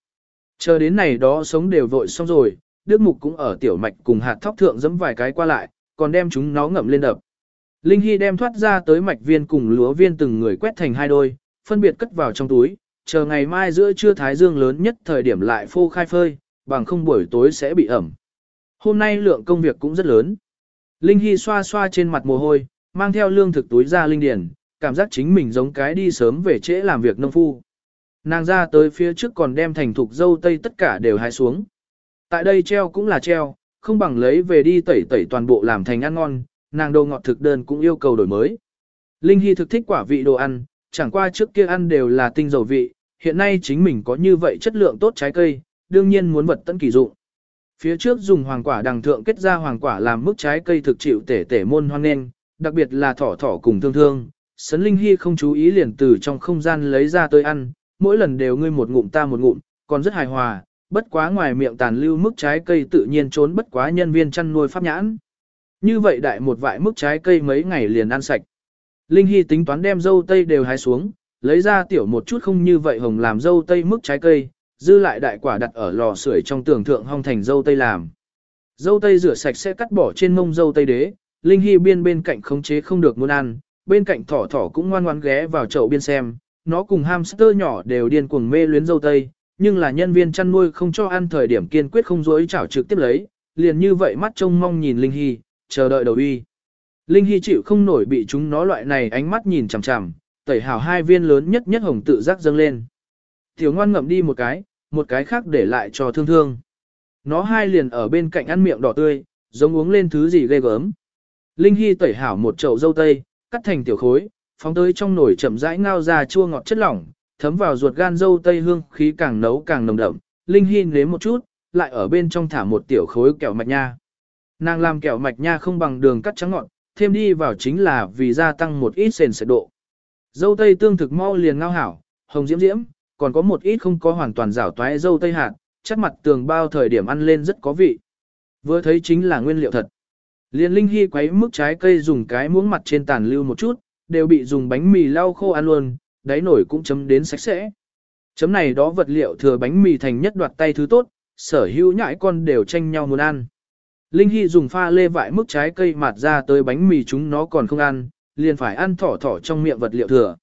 Chờ đến này đó sống đều vội xong rồi, Đức Mục cũng ở tiểu mạch cùng hạt thóc thượng dẫm vài cái qua lại, còn đem chúng nó ngậm lên đập. Linh Hy đem thoát ra tới mạch viên cùng lúa viên từng người quét thành hai đôi, phân biệt cất vào trong túi, chờ ngày mai giữa trưa thái dương lớn nhất thời điểm lại phô khai phơi, bằng không buổi tối sẽ bị ẩm. Hôm nay lượng công việc cũng rất lớn. Linh Hy xoa xoa trên mặt mồ hôi, mang theo lương thực túi ra linh Điền, cảm giác chính mình giống cái đi sớm về trễ làm việc nông phu. Nàng ra tới phía trước còn đem thành thục dâu tây tất cả đều hái xuống. Tại đây treo cũng là treo, không bằng lấy về đi tẩy tẩy toàn bộ làm thành ăn ngon, nàng đồ ngọt thực đơn cũng yêu cầu đổi mới. Linh Hy thực thích quả vị đồ ăn, chẳng qua trước kia ăn đều là tinh dầu vị, hiện nay chính mình có như vậy chất lượng tốt trái cây, đương nhiên muốn vật tận kỳ dụng. Phía trước dùng hoàng quả đằng thượng kết ra hoàng quả làm mức trái cây thực chịu tể tể môn hoang nên, đặc biệt là thỏ thỏ cùng thương thương. Sấn Linh Hy không chú ý liền từ trong không gian lấy ra tới ăn, mỗi lần đều ngươi một ngụm ta một ngụm, còn rất hài hòa, bất quá ngoài miệng tàn lưu mức trái cây tự nhiên trốn bất quá nhân viên chăn nuôi pháp nhãn. Như vậy đại một vại mức trái cây mấy ngày liền ăn sạch. Linh Hy tính toán đem dâu tây đều hái xuống, lấy ra tiểu một chút không như vậy hồng làm dâu tây mức trái cây, dư lại đại quả đặt ở lò sưởi trong tường thượng hong thành dâu tây làm. Dâu tây rửa sạch sẽ cắt bỏ trên mông dâu tây đế, Linh Hy biên bên cạnh khống chế không được muốn ăn, bên cạnh thỏ thỏ cũng ngoan ngoãn ghé vào chậu biên xem, nó cùng hamster nhỏ đều điên cuồng mê luyến dâu tây, nhưng là nhân viên chăn nuôi không cho ăn thời điểm kiên quyết không dối chảo trực tiếp lấy, liền như vậy mắt trông mong nhìn Linh Hy, chờ đợi đầu uy. Linh Hy chịu không nổi bị chúng nó loại này ánh mắt nhìn chằm chằm, tẩy hào hai viên lớn nhất nhất hồng tự giác dâng lên. Tiểu ngoan ngậm đi một cái, một cái khác để lại cho thương thương. Nó hai liền ở bên cạnh ăn miệng đỏ tươi, giống uống lên thứ gì ghê gớm. Linh Hy tẩy hảo một chậu dâu tây, cắt thành tiểu khối, phóng tới trong nồi chậm rãi ngao ra chua ngọt chất lỏng, thấm vào ruột gan dâu tây hương khí càng nấu càng nồng đậm. Linh Hy nếm một chút, lại ở bên trong thả một tiểu khối kẹo mạch nha. Nàng làm kẹo mạch nha không bằng đường cắt trắng ngọn, thêm đi vào chính là vì gia tăng một ít sền sệt độ. Dâu tây tương thực mau liền ngao hảo, hồng diễm diễm, còn có một ít không có hoàn toàn rảo toái dâu tây hạt, chắc mặt tường bao thời điểm ăn lên rất có vị. Vừa thấy chính là nguyên liệu thật. Liên Linh Hy quấy mức trái cây dùng cái muỗng mặt trên tàn lưu một chút, đều bị dùng bánh mì lau khô ăn luôn, đáy nổi cũng chấm đến sạch sẽ. Chấm này đó vật liệu thừa bánh mì thành nhất đoạt tay thứ tốt, sở hữu nhãi con đều tranh nhau muốn ăn. Linh Hy dùng pha lê vại mức trái cây mạt ra tới bánh mì chúng nó còn không ăn, liền phải ăn thỏ thỏ trong miệng vật liệu thừa.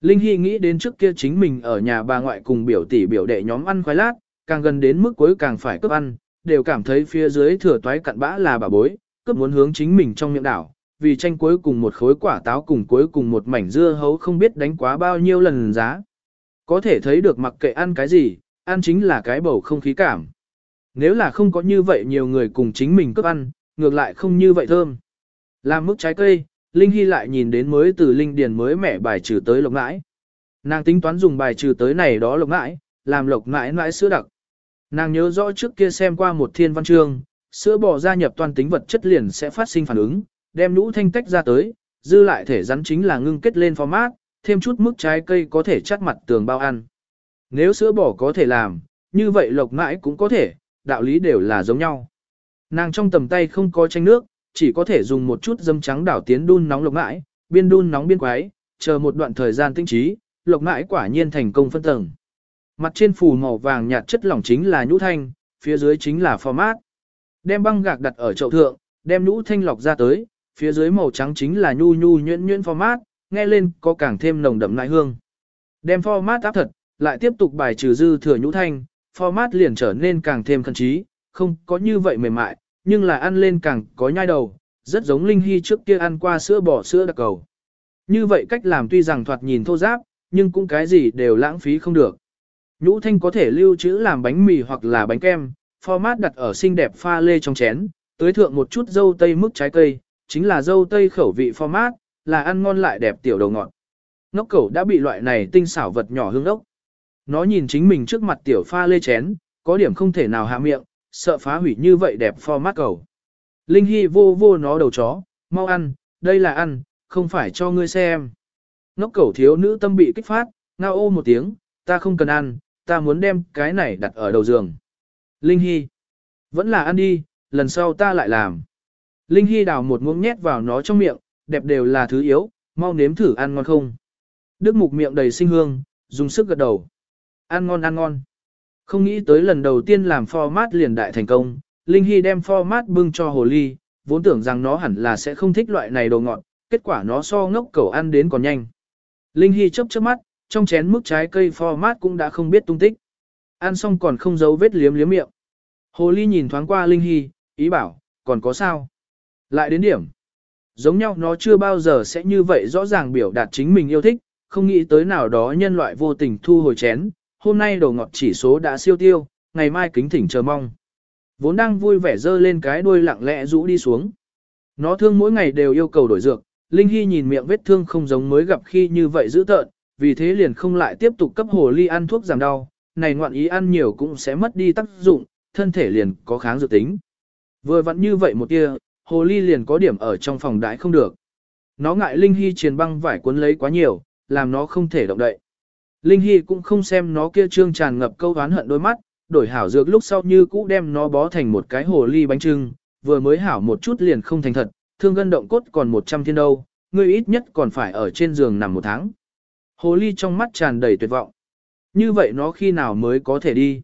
Linh Hy nghĩ đến trước kia chính mình ở nhà bà ngoại cùng biểu tỷ biểu đệ nhóm ăn khoái lát, càng gần đến mức cuối càng phải cướp ăn, đều cảm thấy phía dưới thừa toái cặn bã là bà bối, cướp muốn hướng chính mình trong miệng đảo, vì tranh cuối cùng một khối quả táo cùng cuối cùng một mảnh dưa hấu không biết đánh quá bao nhiêu lần giá. Có thể thấy được mặc kệ ăn cái gì, ăn chính là cái bầu không khí cảm. Nếu là không có như vậy nhiều người cùng chính mình cướp ăn, ngược lại không như vậy thơm. Làm mức trái cây, Linh Hy lại nhìn đến mới từ Linh Điền mới mẻ bài trừ tới lộc ngãi. Nàng tính toán dùng bài trừ tới này đó lộc ngãi, làm lộc ngãi ngãi sữa đặc. Nàng nhớ rõ trước kia xem qua một thiên văn chương, sữa bò gia nhập toàn tính vật chất liền sẽ phát sinh phản ứng, đem nhũ thanh tách ra tới, dư lại thể rắn chính là ngưng kết lên format, thêm chút mức trái cây có thể chắt mặt tường bao ăn. Nếu sữa bò có thể làm, như vậy lộc ngãi cũng có thể, đạo lý đều là giống nhau. Nàng trong tầm tay không có chanh nước, chỉ có thể dùng một chút dâm trắng đảo tiến đun nóng lộc mãi, biên đun nóng biên quái, chờ một đoạn thời gian tinh trí, lộc mãi quả nhiên thành công phân tầng. Mặt trên phủ màu vàng nhạt chất lỏng chính là nhũ thanh, phía dưới chính là format. Đem băng gạc đặt ở chậu thượng, đem nhũ thanh lọc ra tới, phía dưới màu trắng chính là nhu nhu nhuyễn nhuyễn format, nghe lên có càng thêm nồng đậm nại hương. Đem format áp thật, lại tiếp tục bài trừ dư thừa nhũ thanh, format liền trở nên càng thêm khẩn trí, không có như vậy mềm mại, nhưng là ăn lên càng có nhai đầu, rất giống Linh Hy trước kia ăn qua sữa bò sữa đặc cầu. Như vậy cách làm tuy rằng thoạt nhìn thô giáp, nhưng cũng cái gì đều lãng phí không được. Nhũ thanh có thể lưu trữ làm bánh mì hoặc là bánh kem, format đặt ở xinh đẹp pha lê trong chén, tưới thượng một chút dâu tây mức trái cây, chính là dâu tây khẩu vị format, là ăn ngon lại đẹp tiểu đầu ngọt. Ngốc cẩu đã bị loại này tinh xảo vật nhỏ hương đốc. Nó nhìn chính mình trước mặt tiểu pha lê chén, có điểm không thể nào hạ miệng, sợ phá hủy như vậy đẹp format cẩu. Linh Hy vô vô nó đầu chó, mau ăn, đây là ăn, không phải cho ngươi xem. Ngốc cẩu thiếu nữ tâm bị kích phát, ngao ô một tiếng, ta không cần ăn, ta muốn đem cái này đặt ở đầu giường. Linh Hy, vẫn là ăn đi, lần sau ta lại làm. Linh Hy đào một muỗng nhét vào nó trong miệng, đẹp đều là thứ yếu, mau nếm thử ăn ngon không. Đức mục miệng đầy sinh hương, dùng sức gật đầu. Ăn ngon ăn ngon. Không nghĩ tới lần đầu tiên làm format liền đại thành công, Linh Hy đem format bưng cho hồ ly, vốn tưởng rằng nó hẳn là sẽ không thích loại này đồ ngọt, kết quả nó so ngốc cẩu ăn đến còn nhanh. Linh Hy chớp chớp mắt, trong chén mức trái cây format cũng đã không biết tung tích. Ăn xong còn không giấu vết liếm liếm miệng. Hồ ly nhìn thoáng qua Linh Hy, ý bảo, còn có sao? Lại đến điểm. Giống nhau nó chưa bao giờ sẽ như vậy rõ ràng biểu đạt chính mình yêu thích, không nghĩ tới nào đó nhân loại vô tình thu hồi chén, hôm nay đồ ngọt chỉ số đã siêu tiêu, ngày mai kính thỉnh chờ mong. Vốn đang vui vẻ dơ lên cái đuôi lặng lẽ rũ đi xuống. Nó thương mỗi ngày đều yêu cầu đổi dược, Linh Hy nhìn miệng vết thương không giống mới gặp khi như vậy dữ tợn, vì thế liền không lại tiếp tục cấp hồ ly ăn thuốc giảm đau, này ngoạn ý ăn nhiều cũng sẽ mất đi tác dụng, thân thể liền có kháng dược tính. Vừa vặn như vậy một tia, hồ ly liền có điểm ở trong phòng đãi không được. Nó ngại Linh Hy truyền băng vải cuốn lấy quá nhiều, làm nó không thể động đậy. Linh Hy cũng không xem nó kia trương tràn ngập câu oán hận đôi mắt, đổi hảo dược lúc sau như cũ đem nó bó thành một cái hồ ly bánh trưng, vừa mới hảo một chút liền không thành thật, thương gân động cốt còn 100 thiên đâu, ngươi ít nhất còn phải ở trên giường nằm một tháng. Hồ ly trong mắt tràn đầy tuyệt vọng. Như vậy nó khi nào mới có thể đi?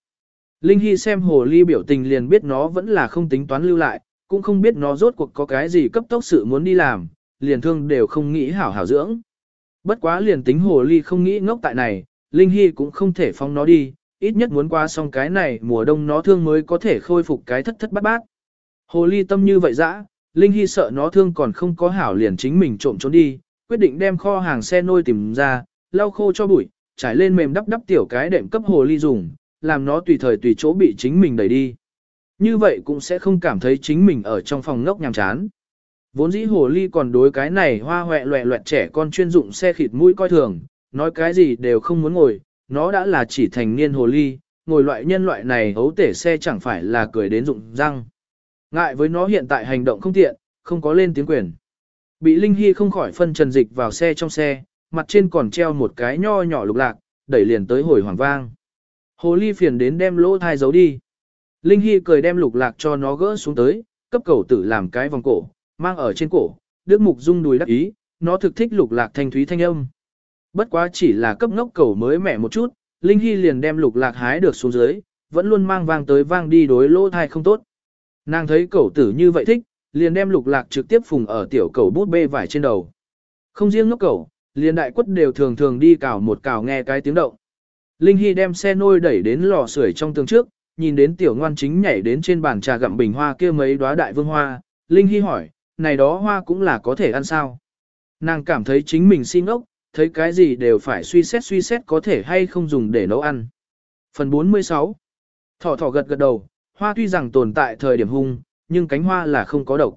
Linh Hy xem hồ ly biểu tình liền biết nó vẫn là không tính toán lưu lại, cũng không biết nó rốt cuộc có cái gì cấp tốc sự muốn đi làm, liền thương đều không nghĩ hảo hảo dưỡng. Bất quá liền tính hồ ly không nghĩ ngốc tại này, Linh Hy cũng không thể phong nó đi, ít nhất muốn qua xong cái này mùa đông nó thương mới có thể khôi phục cái thất thất bát bát. Hồ ly tâm như vậy dã, Linh Hy sợ nó thương còn không có hảo liền chính mình trộm trốn đi, quyết định đem kho hàng xe nôi tìm ra, lau khô cho bụi, trải lên mềm đắp đắp tiểu cái đệm cấp hồ ly dùng, làm nó tùy thời tùy chỗ bị chính mình đẩy đi. Như vậy cũng sẽ không cảm thấy chính mình ở trong phòng ngốc nhàm chán. Vốn dĩ hồ ly còn đối cái này hoa hoẹ loẹ loẹt trẻ con chuyên dụng xe khịt mũi coi thường, nói cái gì đều không muốn ngồi, nó đã là chỉ thành niên hồ ly, ngồi loại nhân loại này hấu tể xe chẳng phải là cười đến rụng răng. Ngại với nó hiện tại hành động không tiện, không có lên tiếng quyền. Bị Linh Hy không khỏi phân trần dịch vào xe trong xe, mặt trên còn treo một cái nho nhỏ lục lạc, đẩy liền tới hồi hoàng vang. Hồ ly phiền đến đem lỗ thai giấu đi. Linh Hy cười đem lục lạc cho nó gỡ xuống tới, cấp cầu tử làm cái vòng cổ, mang ở trên cổ, Đức Mục dung đùi đắc ý, nó thực thích lục lạc thanh thúy thanh âm. Bất quá chỉ là cấp ngốc cầu mới mẻ một chút, Linh Hy liền đem lục lạc hái được xuống dưới, vẫn luôn mang vang tới vang đi đối lỗ thai không tốt. Nàng thấy cầu tử như vậy thích, liền đem lục lạc trực tiếp phùng ở tiểu cầu bút bê vải trên đầu. Không riêng ngốc cầu, liền đại quất đều thường thường đi cào một cào nghe cái tiếng động. Linh Hy đem xe nôi đẩy đến lò sưởi trong tường trước, nhìn đến tiểu ngoan chính nhảy đến trên bàn trà gặm bình hoa kia mấy đóa đại vương hoa. Linh Hy hỏi, này đó hoa cũng là có thể ăn sao? Nàng cảm thấy chính mình xin ốc, thấy cái gì đều phải suy xét suy xét có thể hay không dùng để nấu ăn. Phần 46 Thỏ thỏ gật gật đầu, hoa tuy rằng tồn tại thời điểm hung, nhưng cánh hoa là không có độc.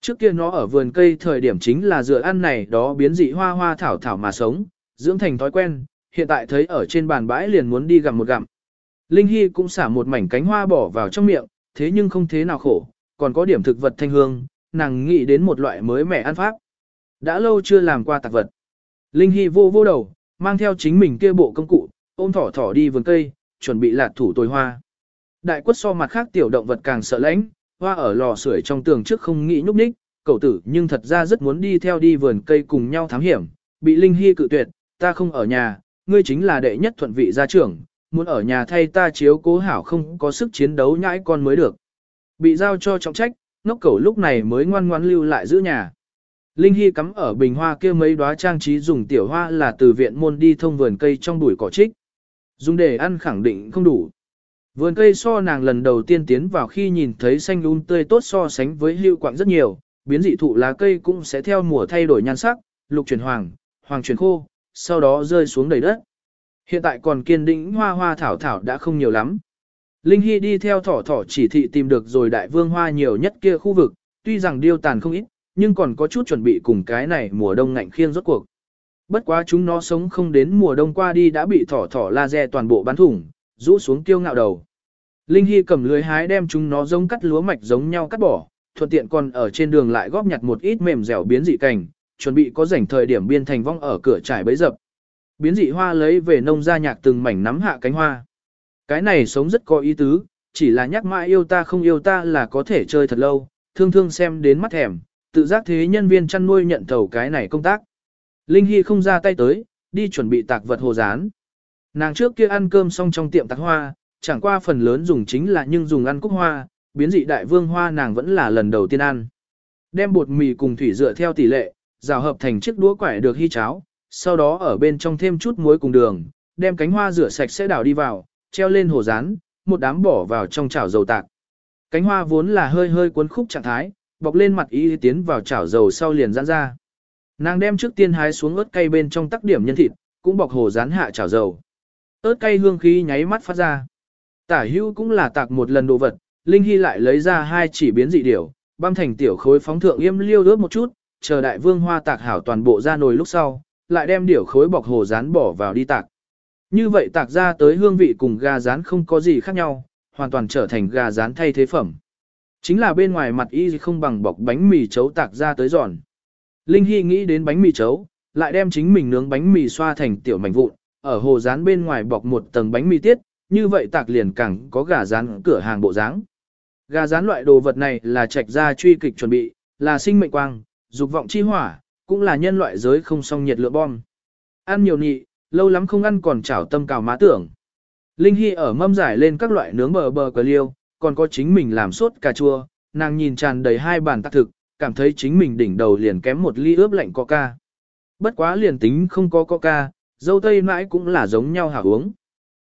Trước kia nó ở vườn cây thời điểm chính là dựa ăn này đó biến dị hoa hoa thảo thảo mà sống, dưỡng thành thói quen, hiện tại thấy ở trên bàn bãi liền muốn đi gặm một gặm. Linh Hy cũng xả một mảnh cánh hoa bỏ vào trong miệng, thế nhưng không thế nào khổ, còn có điểm thực vật thanh hương, nàng nghĩ đến một loại mới mẻ ăn pháp. Đã lâu chưa làm qua tạc vật. Linh Hy vô vô đầu, mang theo chính mình kia bộ công cụ, ôm thỏ thỏ đi vườn cây, chuẩn bị lạt thủ tồi hoa. Đại quất so mặt khác tiểu động vật càng sợ lãnh, hoa ở lò sưởi trong tường trước không nghĩ nhúc nhích, cậu tử nhưng thật ra rất muốn đi theo đi vườn cây cùng nhau thám hiểm, bị Linh Hy cự tuyệt, ta không ở nhà, ngươi chính là đệ nhất thuận vị gia trưởng, muốn ở nhà thay ta chiếu cố hảo không có sức chiến đấu nhãi con mới được. Bị giao cho trọng trách, ngốc cẩu lúc này mới ngoan ngoan lưu lại giữ nhà. Linh Hy cắm ở bình hoa kia mấy đóa trang trí dùng tiểu hoa là từ viện môn đi thông vườn cây trong bụi cỏ trích. Dùng để ăn khẳng định không đủ. Vườn cây so nàng lần đầu tiên tiến vào khi nhìn thấy xanh un tươi tốt so sánh với hưu quạng rất nhiều, biến dị thụ lá cây cũng sẽ theo mùa thay đổi nhan sắc, lục chuyển hoàng, hoàng chuyển khô, sau đó rơi xuống đầy đất. Hiện tại còn kiên định hoa hoa thảo thảo đã không nhiều lắm. Linh Hy đi theo thỏ thỏ chỉ thị tìm được rồi đại vương hoa nhiều nhất kia khu vực, tuy rằng điêu tàn không ít, nhưng còn có chút chuẩn bị cùng cái này mùa đông ngạnh khiêng rốt cuộc. Bất quá chúng nó sống không đến mùa đông qua đi đã bị thỏ thỏ laser toàn bộ bắn thủng, rũ xuống kiêu ngạo đầu. Linh Hy cầm lưới hái đem chúng nó giống cắt lúa mạch giống nhau cắt bỏ, thuận tiện còn ở trên đường lại góp nhặt một ít mềm dẻo biến dị cảnh, chuẩn bị có rảnh thời điểm biên thành vong ở cửa trải bấy dập. Biến dị hoa lấy về nông gia nhạc từng mảnh nắm hạ cánh hoa. Cái này sống rất có ý tứ, chỉ là nhắc mãi yêu ta không yêu ta là có thể chơi thật lâu, thương thương xem đến mắt thèm, tự giác thế nhân viên chăn nuôi nhận thầu cái này công tác. Linh Hy không ra tay tới, đi chuẩn bị tạc vật hồ rán. Nàng trước kia ăn cơm xong trong tiệm tạc hoa, chẳng qua phần lớn dùng chính là nhưng dùng ăn cúc hoa, biến dị đại vương hoa nàng vẫn là lần đầu tiên ăn. Đem bột mì cùng thủy dựa theo tỷ lệ, rào hợp thành chiếc đũa quải được hy cháo, sau đó ở bên trong thêm chút muối cùng đường, đem cánh hoa rửa sạch sẽ đảo đi vào, treo lên hồ rán, một đám bỏ vào trong chảo dầu tạc. Cánh hoa vốn là hơi hơi cuốn khúc trạng thái, bọc lên mặt y tiến vào chảo dầu sau liền giãn ra. Nàng đem trước tiên hái xuống ớt cay bên trong tắc điểm nhân thịt, cũng bọc hồ rán hạ chảo dầu. ớt cay hương khí nháy mắt phát ra. Tả hưu cũng là tạc một lần đồ vật, Linh Hy lại lấy ra hai chỉ biến dị điểu, băm thành tiểu khối phóng thượng yêm liêu ướp một chút, chờ đại vương hoa tạc hảo toàn bộ ra nồi lúc sau, lại đem điểu khối bọc hồ rán bỏ vào đi tạc. Như vậy tạc ra tới hương vị cùng gà rán không có gì khác nhau, hoàn toàn trở thành gà rán thay thế phẩm. Chính là bên ngoài mặt y không bằng bọc bánh mì chấu tạc ra tới giòn. Linh Hy nghĩ đến bánh mì chấu, lại đem chính mình nướng bánh mì xoa thành tiểu mảnh vụn, ở hồ rán bên ngoài bọc một tầng bánh mì tiết, như vậy tạc liền càng có gà rán cửa hàng bộ dáng. Gà rán loại đồ vật này là trạch ra truy kịch chuẩn bị, là sinh mệnh quang, dục vọng chi hỏa, cũng là nhân loại giới không song nhiệt lượng bom. Ăn nhiều nhị, lâu lắm không ăn còn chảo tâm cào má tưởng. Linh Hy ở mâm giải lên các loại nướng bờ bờ cờ liêu, còn có chính mình làm sốt cà chua, nàng nhìn tràn đầy hai bàn tắc thực, cảm thấy chính mình đỉnh đầu liền kém một ly ướp lạnh coca. Bất quá liền tính không có coca, dâu tây mãi cũng là giống nhau hả uống.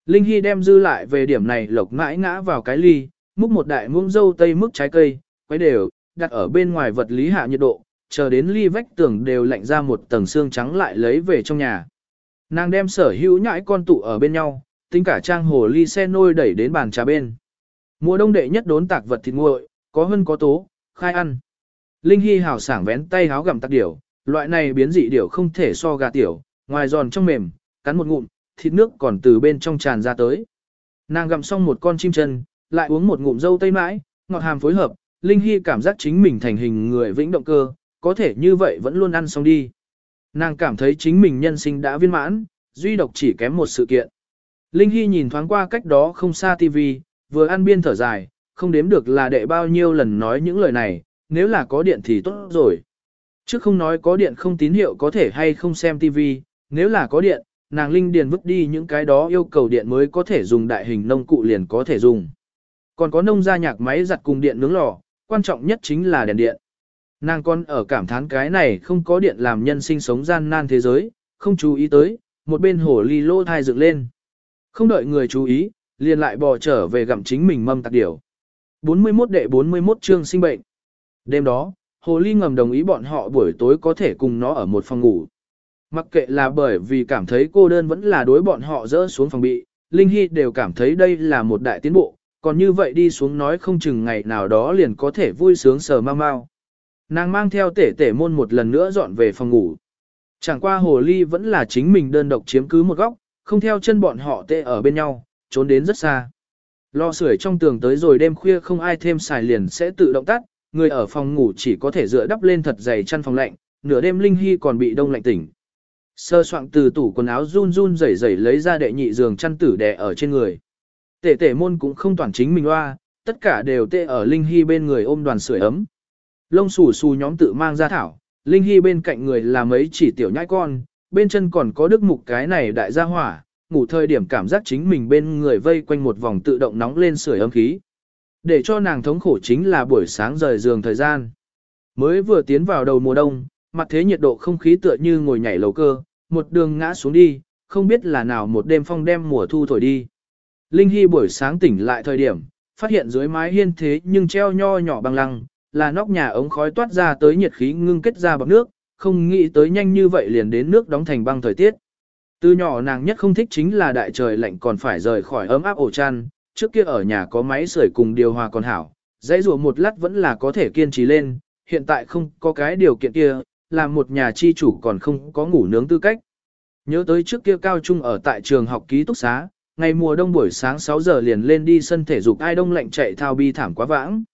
Linh Hy đem dư lại về điểm này lộc mãi ngã vào cái ly, múc một đại muỗng dâu tây mức trái cây, quấy đều, đặt ở bên ngoài vật lý hạ nhiệt độ, chờ đến ly vách tường đều lạnh ra một tầng xương trắng lại lấy về trong nhà. Nàng đem sở hữu nhãi con tụ ở bên nhau, tính cả trang hồ ly xe nôi đẩy đến bàn trà bên. Mùa đông đệ nhất đốn tạc vật thịt nguội, có hơn có tố, khai ăn. Linh Hy hào sảng vén tay háo gặm tạc điểu, loại này biến dị điểu không thể so gà tiểu, ngoài giòn trong mềm, cắn một ngụm, thịt nước còn từ bên trong tràn ra tới. Nàng gặm xong một con chim chân, lại uống một ngụm dâu tây mãi, ngọt hàm phối hợp, Linh Hy cảm giác chính mình thành hình người vĩnh động cơ, có thể như vậy vẫn luôn ăn xong đi. Nàng cảm thấy chính mình nhân sinh đã viên mãn, duy độc chỉ kém một sự kiện. Linh Hy nhìn thoáng qua cách đó không xa TV, vừa ăn biên thở dài, không đếm được là đệ bao nhiêu lần nói những lời này, nếu là có điện thì tốt rồi. Chứ không nói có điện không tín hiệu có thể hay không xem TV, nếu là có điện, nàng Linh Điền vứt đi những cái đó yêu cầu điện mới có thể dùng đại hình nông cụ liền có thể dùng. Còn có nông gia nhạc máy giặt cùng điện nướng lò, quan trọng nhất chính là đèn điện. Nàng con ở cảm thán cái này không có điện làm nhân sinh sống gian nan thế giới, không chú ý tới, một bên hồ ly lô thai dựng lên. Không đợi người chú ý, liền lại bò trở về gặm chính mình mâm tạc điểu. 41 đệ 41 chương sinh bệnh. Đêm đó, hồ ly ngầm đồng ý bọn họ buổi tối có thể cùng nó ở một phòng ngủ. Mặc kệ là bởi vì cảm thấy cô đơn vẫn là đối bọn họ dỡ xuống phòng bị, Linh Hy đều cảm thấy đây là một đại tiến bộ, còn như vậy đi xuống nói không chừng ngày nào đó liền có thể vui sướng sờ mau mau. Nàng mang theo tể tể môn một lần nữa dọn về phòng ngủ. Chẳng qua hồ ly vẫn là chính mình đơn độc chiếm cứ một góc, không theo chân bọn họ tệ ở bên nhau, trốn đến rất xa. Lò sưởi trong tường tới rồi đêm khuya không ai thêm xài liền sẽ tự động tắt, người ở phòng ngủ chỉ có thể dựa đắp lên thật dày chăn phòng lạnh, nửa đêm Linh Hy còn bị đông lạnh tỉnh. Sơ soạn từ tủ quần áo run run rẩy rẩy lấy ra đệ nhị giường chăn tử đè ở trên người. Tể tể môn cũng không toàn chính mình loa, tất cả đều tê ở Linh Hy bên người ôm đoàn sưởi ấm. Lông xù xù nhóm tự mang ra thảo, Linh Hy bên cạnh người là mấy chỉ tiểu nhãi con, bên chân còn có đức mục cái này đại gia hỏa, ngủ thời điểm cảm giác chính mình bên người vây quanh một vòng tự động nóng lên sưởi ấm khí. Để cho nàng thống khổ chính là buổi sáng rời giường thời gian. Mới vừa tiến vào đầu mùa đông, mặt thế nhiệt độ không khí tựa như ngồi nhảy lầu cơ, một đường ngã xuống đi, không biết là nào một đêm phong đem mùa thu thổi đi. Linh Hy buổi sáng tỉnh lại thời điểm, phát hiện dưới mái hiên thế nhưng treo nho nhỏ bằng lăng, là nóc nhà ống khói toát ra tới nhiệt khí ngưng kết ra bọc nước, không nghĩ tới nhanh như vậy liền đến nước đóng thành băng thời tiết. Từ nhỏ nàng nhất không thích chính là đại trời lạnh còn phải rời khỏi ấm áp ổ chăn, trước kia ở nhà có máy sưởi cùng điều hòa còn hảo, dãy rùa một lát vẫn là có thể kiên trì lên, hiện tại không có cái điều kiện kia, làm một nhà chi chủ còn không có ngủ nướng tư cách. Nhớ tới trước kia cao trung ở tại trường học ký túc xá, ngày mùa đông buổi sáng 6 giờ liền lên đi sân thể dục ai đông lạnh chạy thao bi thảm quá vãng.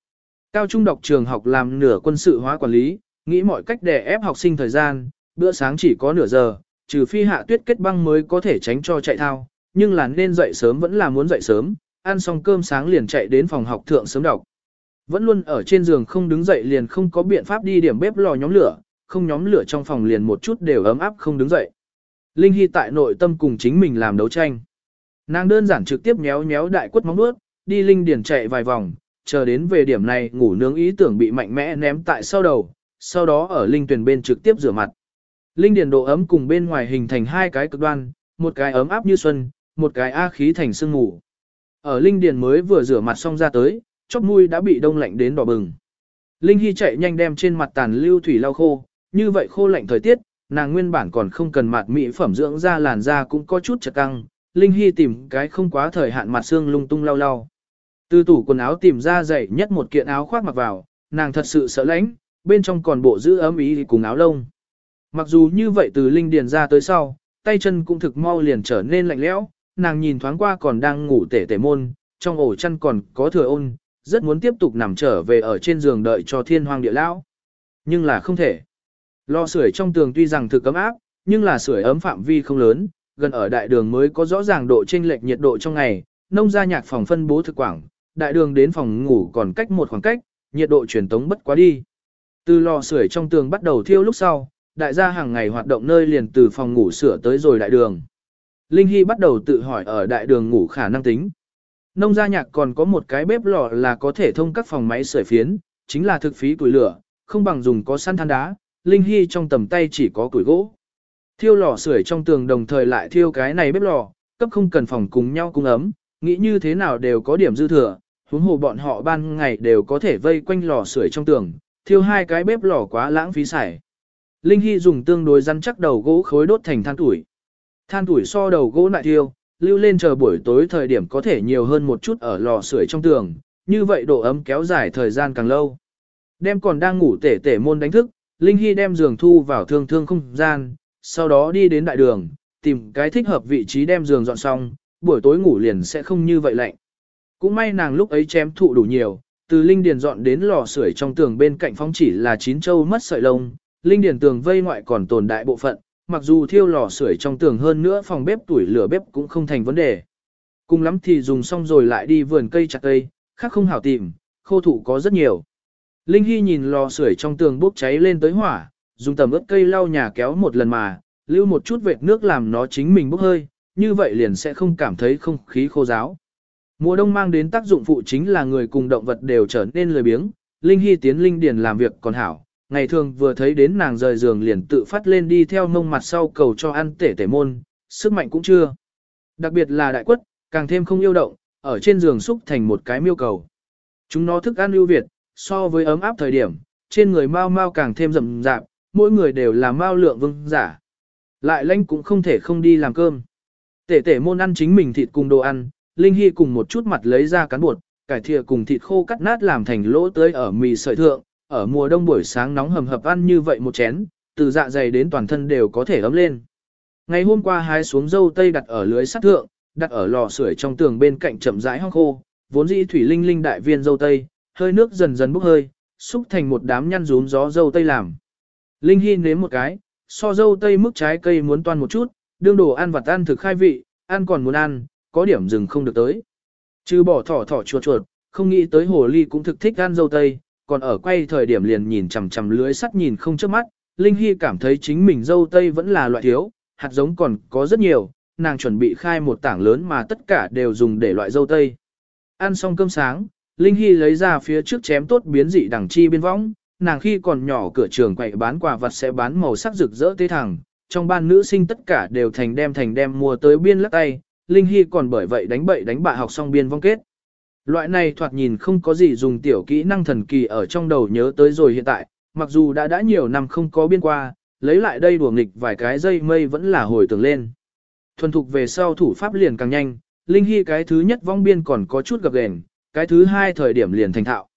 Cao trung đọc trường học làm nửa quân sự hóa quản lý, nghĩ mọi cách để ép học sinh thời gian, bữa sáng chỉ có nửa giờ, trừ phi hạ tuyết kết băng mới có thể tránh cho chạy thao, nhưng là nên dậy sớm vẫn là muốn dậy sớm, ăn xong cơm sáng liền chạy đến phòng học thượng sớm đọc. Vẫn luôn ở trên giường không đứng dậy liền không có biện pháp đi điểm bếp lò nhóm lửa, không nhóm lửa trong phòng liền một chút đều ấm áp không đứng dậy. Linh Hy tại nội tâm cùng chính mình làm đấu tranh. Nàng đơn giản trực tiếp nhéo nhéo đại quất móng nuốt, đi Linh điển chạy vài vòng, chờ đến về điểm này ngủ nướng ý tưởng bị mạnh mẽ ném tại sau đầu, sau đó ở Linh tuyển bên trực tiếp rửa mặt. Linh Điền độ ấm cùng bên ngoài hình thành hai cái cực đoan, một cái ấm áp như xuân, một cái a khí thành sương ngủ. Ở Linh Điền mới vừa rửa mặt xong ra tới, chóp mũi đã bị đông lạnh đến đỏ bừng. Linh Hy chạy nhanh đem trên mặt tàn lưu thủy lau khô, như vậy khô lạnh thời tiết, nàng nguyên bản còn không cần mặt mỹ phẩm dưỡng da làn da cũng có chút chật căng. Linh Hy tìm cái không quá thời hạn mặt xương lung tung lau lau. Từ tủ quần áo tìm ra dày nhất một kiện áo khoác mặc vào, nàng thật sự sợ lạnh, bên trong còn bộ giữ ấm ý cùng áo lông. Mặc dù như vậy từ Linh Điền ra tới sau, tay chân cũng thực mau liền trở nên lạnh lẽo, nàng nhìn thoáng qua còn đang ngủ tể tể môn, trong ổ chăn còn có thừa ôn, rất muốn tiếp tục nằm trở về ở trên giường đợi cho thiên hoàng địa lão. Nhưng là không thể. Lò sưởi trong tường tuy rằng thực ấm áp, nhưng là sưởi ấm phạm vi không lớn, gần ở đại đường mới có rõ ràng độ chênh lệch nhiệt độ trong ngày, nông gia nhạc phòng phân bố thực quảng, đại đường đến phòng ngủ còn cách một khoảng cách, nhiệt độ truyền tống bất quá đi. Từ lò sưởi trong tường bắt đầu thiêu lúc sau, đại gia hàng ngày hoạt động nơi liền từ phòng ngủ sửa tới rồi đại đường. Linh Hy bắt đầu tự hỏi ở đại đường ngủ khả năng tính. Nông gia nhạc còn có một cái bếp lò là có thể thông các phòng máy sưởi phiến, chính là thực phí củi lửa, không bằng dùng có săn than đá, Linh Hy trong tầm tay chỉ có củi gỗ. Thiêu lò sưởi trong tường đồng thời lại thiêu cái này bếp lò, cấp không cần phòng cùng nhau cung ấm, nghĩ như thế nào đều có điểm dư thừa, huống hồ bọn họ ban ngày đều có thể vây quanh lò sưởi trong tường, thiêu hai cái bếp lò quá lãng phí xài. Linh Hy dùng tương đối rắn chắc đầu gỗ khối đốt thành than tuổi. Than tuổi so đầu gỗ lại thiêu, lưu lên chờ buổi tối thời điểm có thể nhiều hơn một chút ở lò sưởi trong tường, như vậy độ ấm kéo dài thời gian càng lâu. Đem còn đang ngủ tể tể môn đánh thức, Linh Hy đem giường thu vào thương thương không gian, sau đó đi đến đại đường, tìm cái thích hợp vị trí đem giường dọn xong, buổi tối ngủ liền sẽ không như vậy lạnh. Cũng may nàng lúc ấy chém thụ đủ nhiều, từ Linh Điền dọn đến lò sưởi trong tường bên cạnh phong chỉ là chín châu mất sợi lông, Linh Điền tường vây ngoại còn tồn đại bộ phận, mặc dù thiêu lò sưởi trong tường hơn nữa phòng bếp tuổi lửa bếp cũng không thành vấn đề. Cùng lắm thì dùng xong rồi lại đi vườn cây chặt cây, khác không hảo tìm, khô thụ có rất nhiều. Linh Hy nhìn lò sưởi trong tường bốc cháy lên tới hỏa, dùng tầm ướt cây lau nhà kéo một lần mà, lưu một chút vệt nước làm nó chính mình bốc hơi, như vậy liền sẽ không cảm thấy không khí khô giáo. Mùa đông mang đến tác dụng phụ chính là người cùng động vật đều trở nên lười biếng, Linh Hy tiến Linh Điền làm việc còn hảo, ngày thường vừa thấy đến nàng rời giường liền tự phát lên đi theo mông mặt sau cầu cho ăn tể tể môn, sức mạnh cũng chưa. Đặc biệt là đại quất, càng thêm không yêu động, ở trên giường xúc thành một cái miêu cầu. Chúng nó thức ăn ưu việt, so với ấm áp thời điểm, trên người mau mau càng thêm rậm rạp, mỗi người đều là mau lượng vương giả. Lại lãnh cũng không thể không đi làm cơm. Tể tể môn ăn chính mình thịt cùng đồ ăn, Linh Hy cùng một chút mặt lấy ra cán bột, cải thìa cùng thịt khô cắt nát làm thành lỗ tới ở mì sợi thượng, ở mùa đông buổi sáng nóng hầm hập ăn như vậy một chén, từ dạ dày đến toàn thân đều có thể ấm lên. Ngày hôm qua hái xuống dâu tây đặt ở lưới sắt thượng, đặt ở lò sưởi trong tường bên cạnh chậm rãi hong khô, vốn dĩ thủy linh linh đại viên dâu tây, hơi nước dần dần bốc hơi, xúc thành một đám nhăn rún gió dâu tây làm. Linh Hy nếm một cái, so dâu tây mức trái cây muốn toan một chút, đương đồ ăn vặt ăn thực khai vị, ăn còn muốn ăn, có điểm dừng không được tới. Chứ bỏ thỏ thỏ chuột chuột, không nghĩ tới hồ ly cũng thực thích ăn dâu tây, còn ở quay thời điểm liền nhìn chằm chằm lưới sắt nhìn không chớp mắt, Linh Hy cảm thấy chính mình dâu tây vẫn là loại thiếu, hạt giống còn có rất nhiều, nàng chuẩn bị khai một tảng lớn mà tất cả đều dùng để loại dâu tây. Ăn xong cơm sáng, Linh Hy lấy ra phía trước chém tốt biến dị đằng chi biên võng, nàng khi còn nhỏ cửa trường quậy bán quà vật sẽ bán màu sắc rực rỡ tê thẳng, trong ban nữ sinh tất cả đều thành đem thành đem mua tới biên lắc tay, Linh Hy còn bởi vậy đánh bậy đánh bạ học xong biên vong kết. Loại này thoạt nhìn không có gì dùng tiểu kỹ năng thần kỳ ở trong đầu nhớ tới rồi hiện tại, mặc dù đã đã nhiều năm không có biên qua, lấy lại đây đùa nghịch vài cái dây mây vẫn là hồi tưởng lên. Thuần thục về sau thủ pháp liền càng nhanh, Linh Hy cái thứ nhất vong biên còn có chút gập ghềnh, cái thứ hai thời điểm liền thành thạo.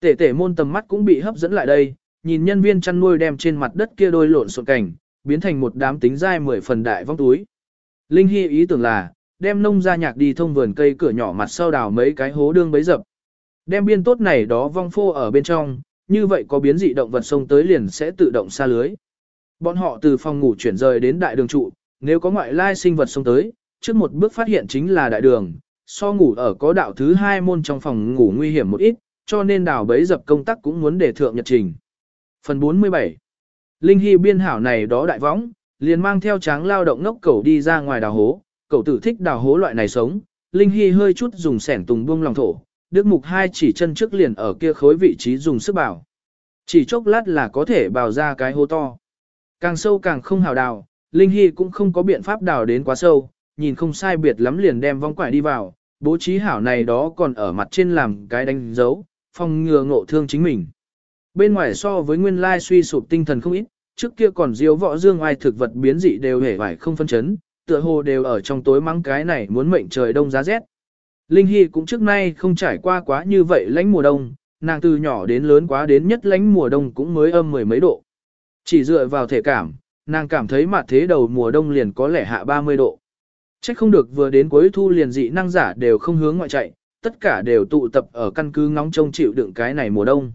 Tể tể môn tầm mắt cũng bị hấp dẫn lại đây, nhìn nhân viên chăn nuôi đem trên mặt đất kia đôi lộn xộn cảnh, biến thành một đám tính dai mười phần đại vong túi. Linh Hy ý tưởng là, đem nông gia nhạc đi thông vườn cây cửa nhỏ mặt sau đào mấy cái hố đương bấy dập. Đem biên tốt này đó vong phô ở bên trong, như vậy có biến dị động vật sông tới liền sẽ tự động xa lưới. Bọn họ từ phòng ngủ chuyển rời đến đại đường trụ, nếu có ngoại lai sinh vật sông tới, trước một bước phát hiện chính là đại đường, so ngủ ở có đạo thứ hai môn trong phòng ngủ nguy hiểm một ít, cho nên đào bấy dập công tác cũng muốn để thượng nhật trình. Phần 47 Linh Hy biên hảo này đó đại võng, liền mang theo tráng lao động ngốc cầu đi ra ngoài đào hố, cậu tử thích đào hố loại này sống, Linh Hy hơi chút dùng sẻn tùng buông lòng thổ, Đức Mục hai chỉ chân trước liền ở kia khối vị trí dùng sức bảo. Chỉ chốc lát là có thể bào ra cái hố to. Càng sâu càng không hào đào, Linh Hy cũng không có biện pháp đào đến quá sâu, nhìn không sai biệt lắm liền đem vong quải đi vào, bố trí hảo này đó còn ở mặt trên làm cái đánh dấu, phòng ngừa ngộ thương chính mình. Bên ngoài so với nguyên lai suy sụp tinh thần không ít, trước kia còn diếu võ dương ai thực vật biến dị đều hề vải không phân chấn, tựa hồ đều ở trong tối mắng cái này muốn mệnh trời đông giá rét. Linh Hy cũng trước nay không trải qua quá như vậy lãnh mùa đông, nàng từ nhỏ đến lớn quá đến nhất lãnh mùa đông cũng mới âm mười mấy độ. Chỉ dựa vào thể cảm, nàng cảm thấy mặt thế đầu mùa đông liền có lẽ hạ 30 độ. Chắc không được vừa đến cuối thu liền dị năng giả đều không hướng ngoại chạy, tất cả đều tụ tập ở căn cứ ngóng trông chịu đựng cái này mùa đông.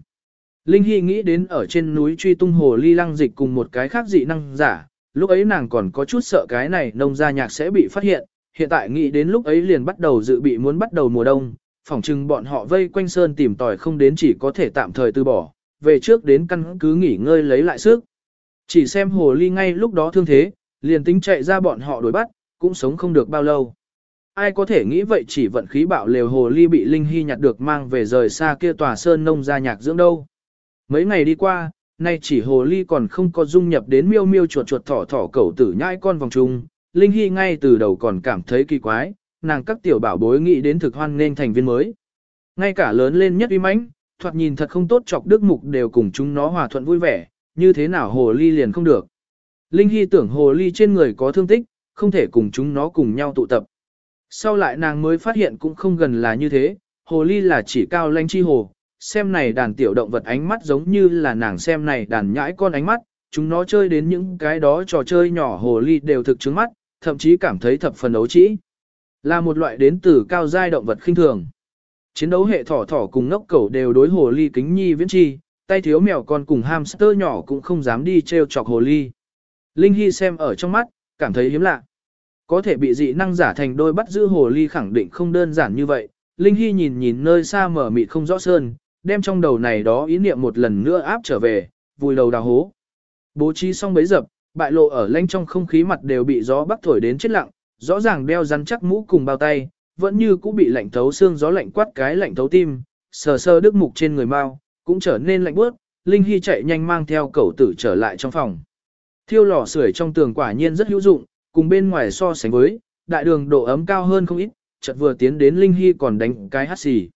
Linh Hy nghĩ đến ở trên núi truy tung hồ ly lăng dịch cùng một cái khác dị năng giả, lúc ấy nàng còn có chút sợ cái này nông gia nhạc sẽ bị phát hiện, hiện tại nghĩ đến lúc ấy liền bắt đầu dự bị muốn bắt đầu mùa đông, phỏng chừng bọn họ vây quanh sơn tìm tòi không đến chỉ có thể tạm thời từ bỏ, về trước đến căn cứ nghỉ ngơi lấy lại sức. Chỉ xem hồ ly ngay lúc đó thương thế, liền tính chạy ra bọn họ đuổi bắt, cũng sống không được bao lâu. Ai có thể nghĩ vậy chỉ vận khí bạo lều hồ ly bị Linh Hy nhặt được mang về rời xa kia tòa sơn nông gia nhạc dưỡng đâu. Mấy ngày đi qua, nay chỉ hồ ly còn không có dung nhập đến miêu miêu chuột chuột thỏ thỏ cẩu tử nhãi con vòng trung. Linh Hy ngay từ đầu còn cảm thấy kỳ quái, nàng các tiểu bảo bối nghĩ đến thực hoan nên thành viên mới. Ngay cả lớn lên nhất uy mãnh, thoạt nhìn thật không tốt chọc đức mục đều cùng chúng nó hòa thuận vui vẻ, như thế nào hồ ly liền không được. Linh Hy tưởng hồ ly trên người có thương tích, không thể cùng chúng nó cùng nhau tụ tập. Sau lại nàng mới phát hiện cũng không gần là như thế, hồ ly là chỉ cao lanh chi hồ, xem này đàn tiểu động vật ánh mắt giống như là nàng xem này đàn nhãi con ánh mắt, chúng nó chơi đến những cái đó trò chơi nhỏ hồ ly đều thực chứng mắt, thậm chí cảm thấy thập phần ấu trĩ. Là một loại đến từ cao giai động vật khinh thường. Chiến đấu hệ thỏ thỏ cùng ngốc cẩu đều đối hồ ly kính nhi viễn chi, tay thiếu mèo con cùng hamster nhỏ cũng không dám đi treo chọc hồ ly. Linh Hy xem ở trong mắt, cảm thấy hiếm lạ. Có thể bị dị năng giả thành đôi bắt giữ hồ ly khẳng định không đơn giản như vậy. Linh Hy nhìn nhìn nơi xa mở mịt không rõ sơn, đem trong đầu này đó ý niệm một lần nữa áp trở về, vùi đầu đào hố. Bố trí xong bấy dập, bại lộ ở lanh trong không khí mặt đều bị gió bắc thổi đến chết lặng, rõ ràng đeo rắn chắc mũ cùng bao tay, vẫn như cũng bị lạnh thấu xương gió lạnh quát cái lạnh thấu tim, sờ sơ đức mục trên người mau, cũng trở nên lạnh bước, Linh Hy chạy nhanh mang theo cậu tử trở lại trong phòng. Thiêu lò sưởi trong tường quả nhiên rất hữu dụng, cùng bên ngoài so sánh với, đại đường độ ấm cao hơn không ít, chợt vừa tiến đến Linh Hy còn đánh cái hát xì.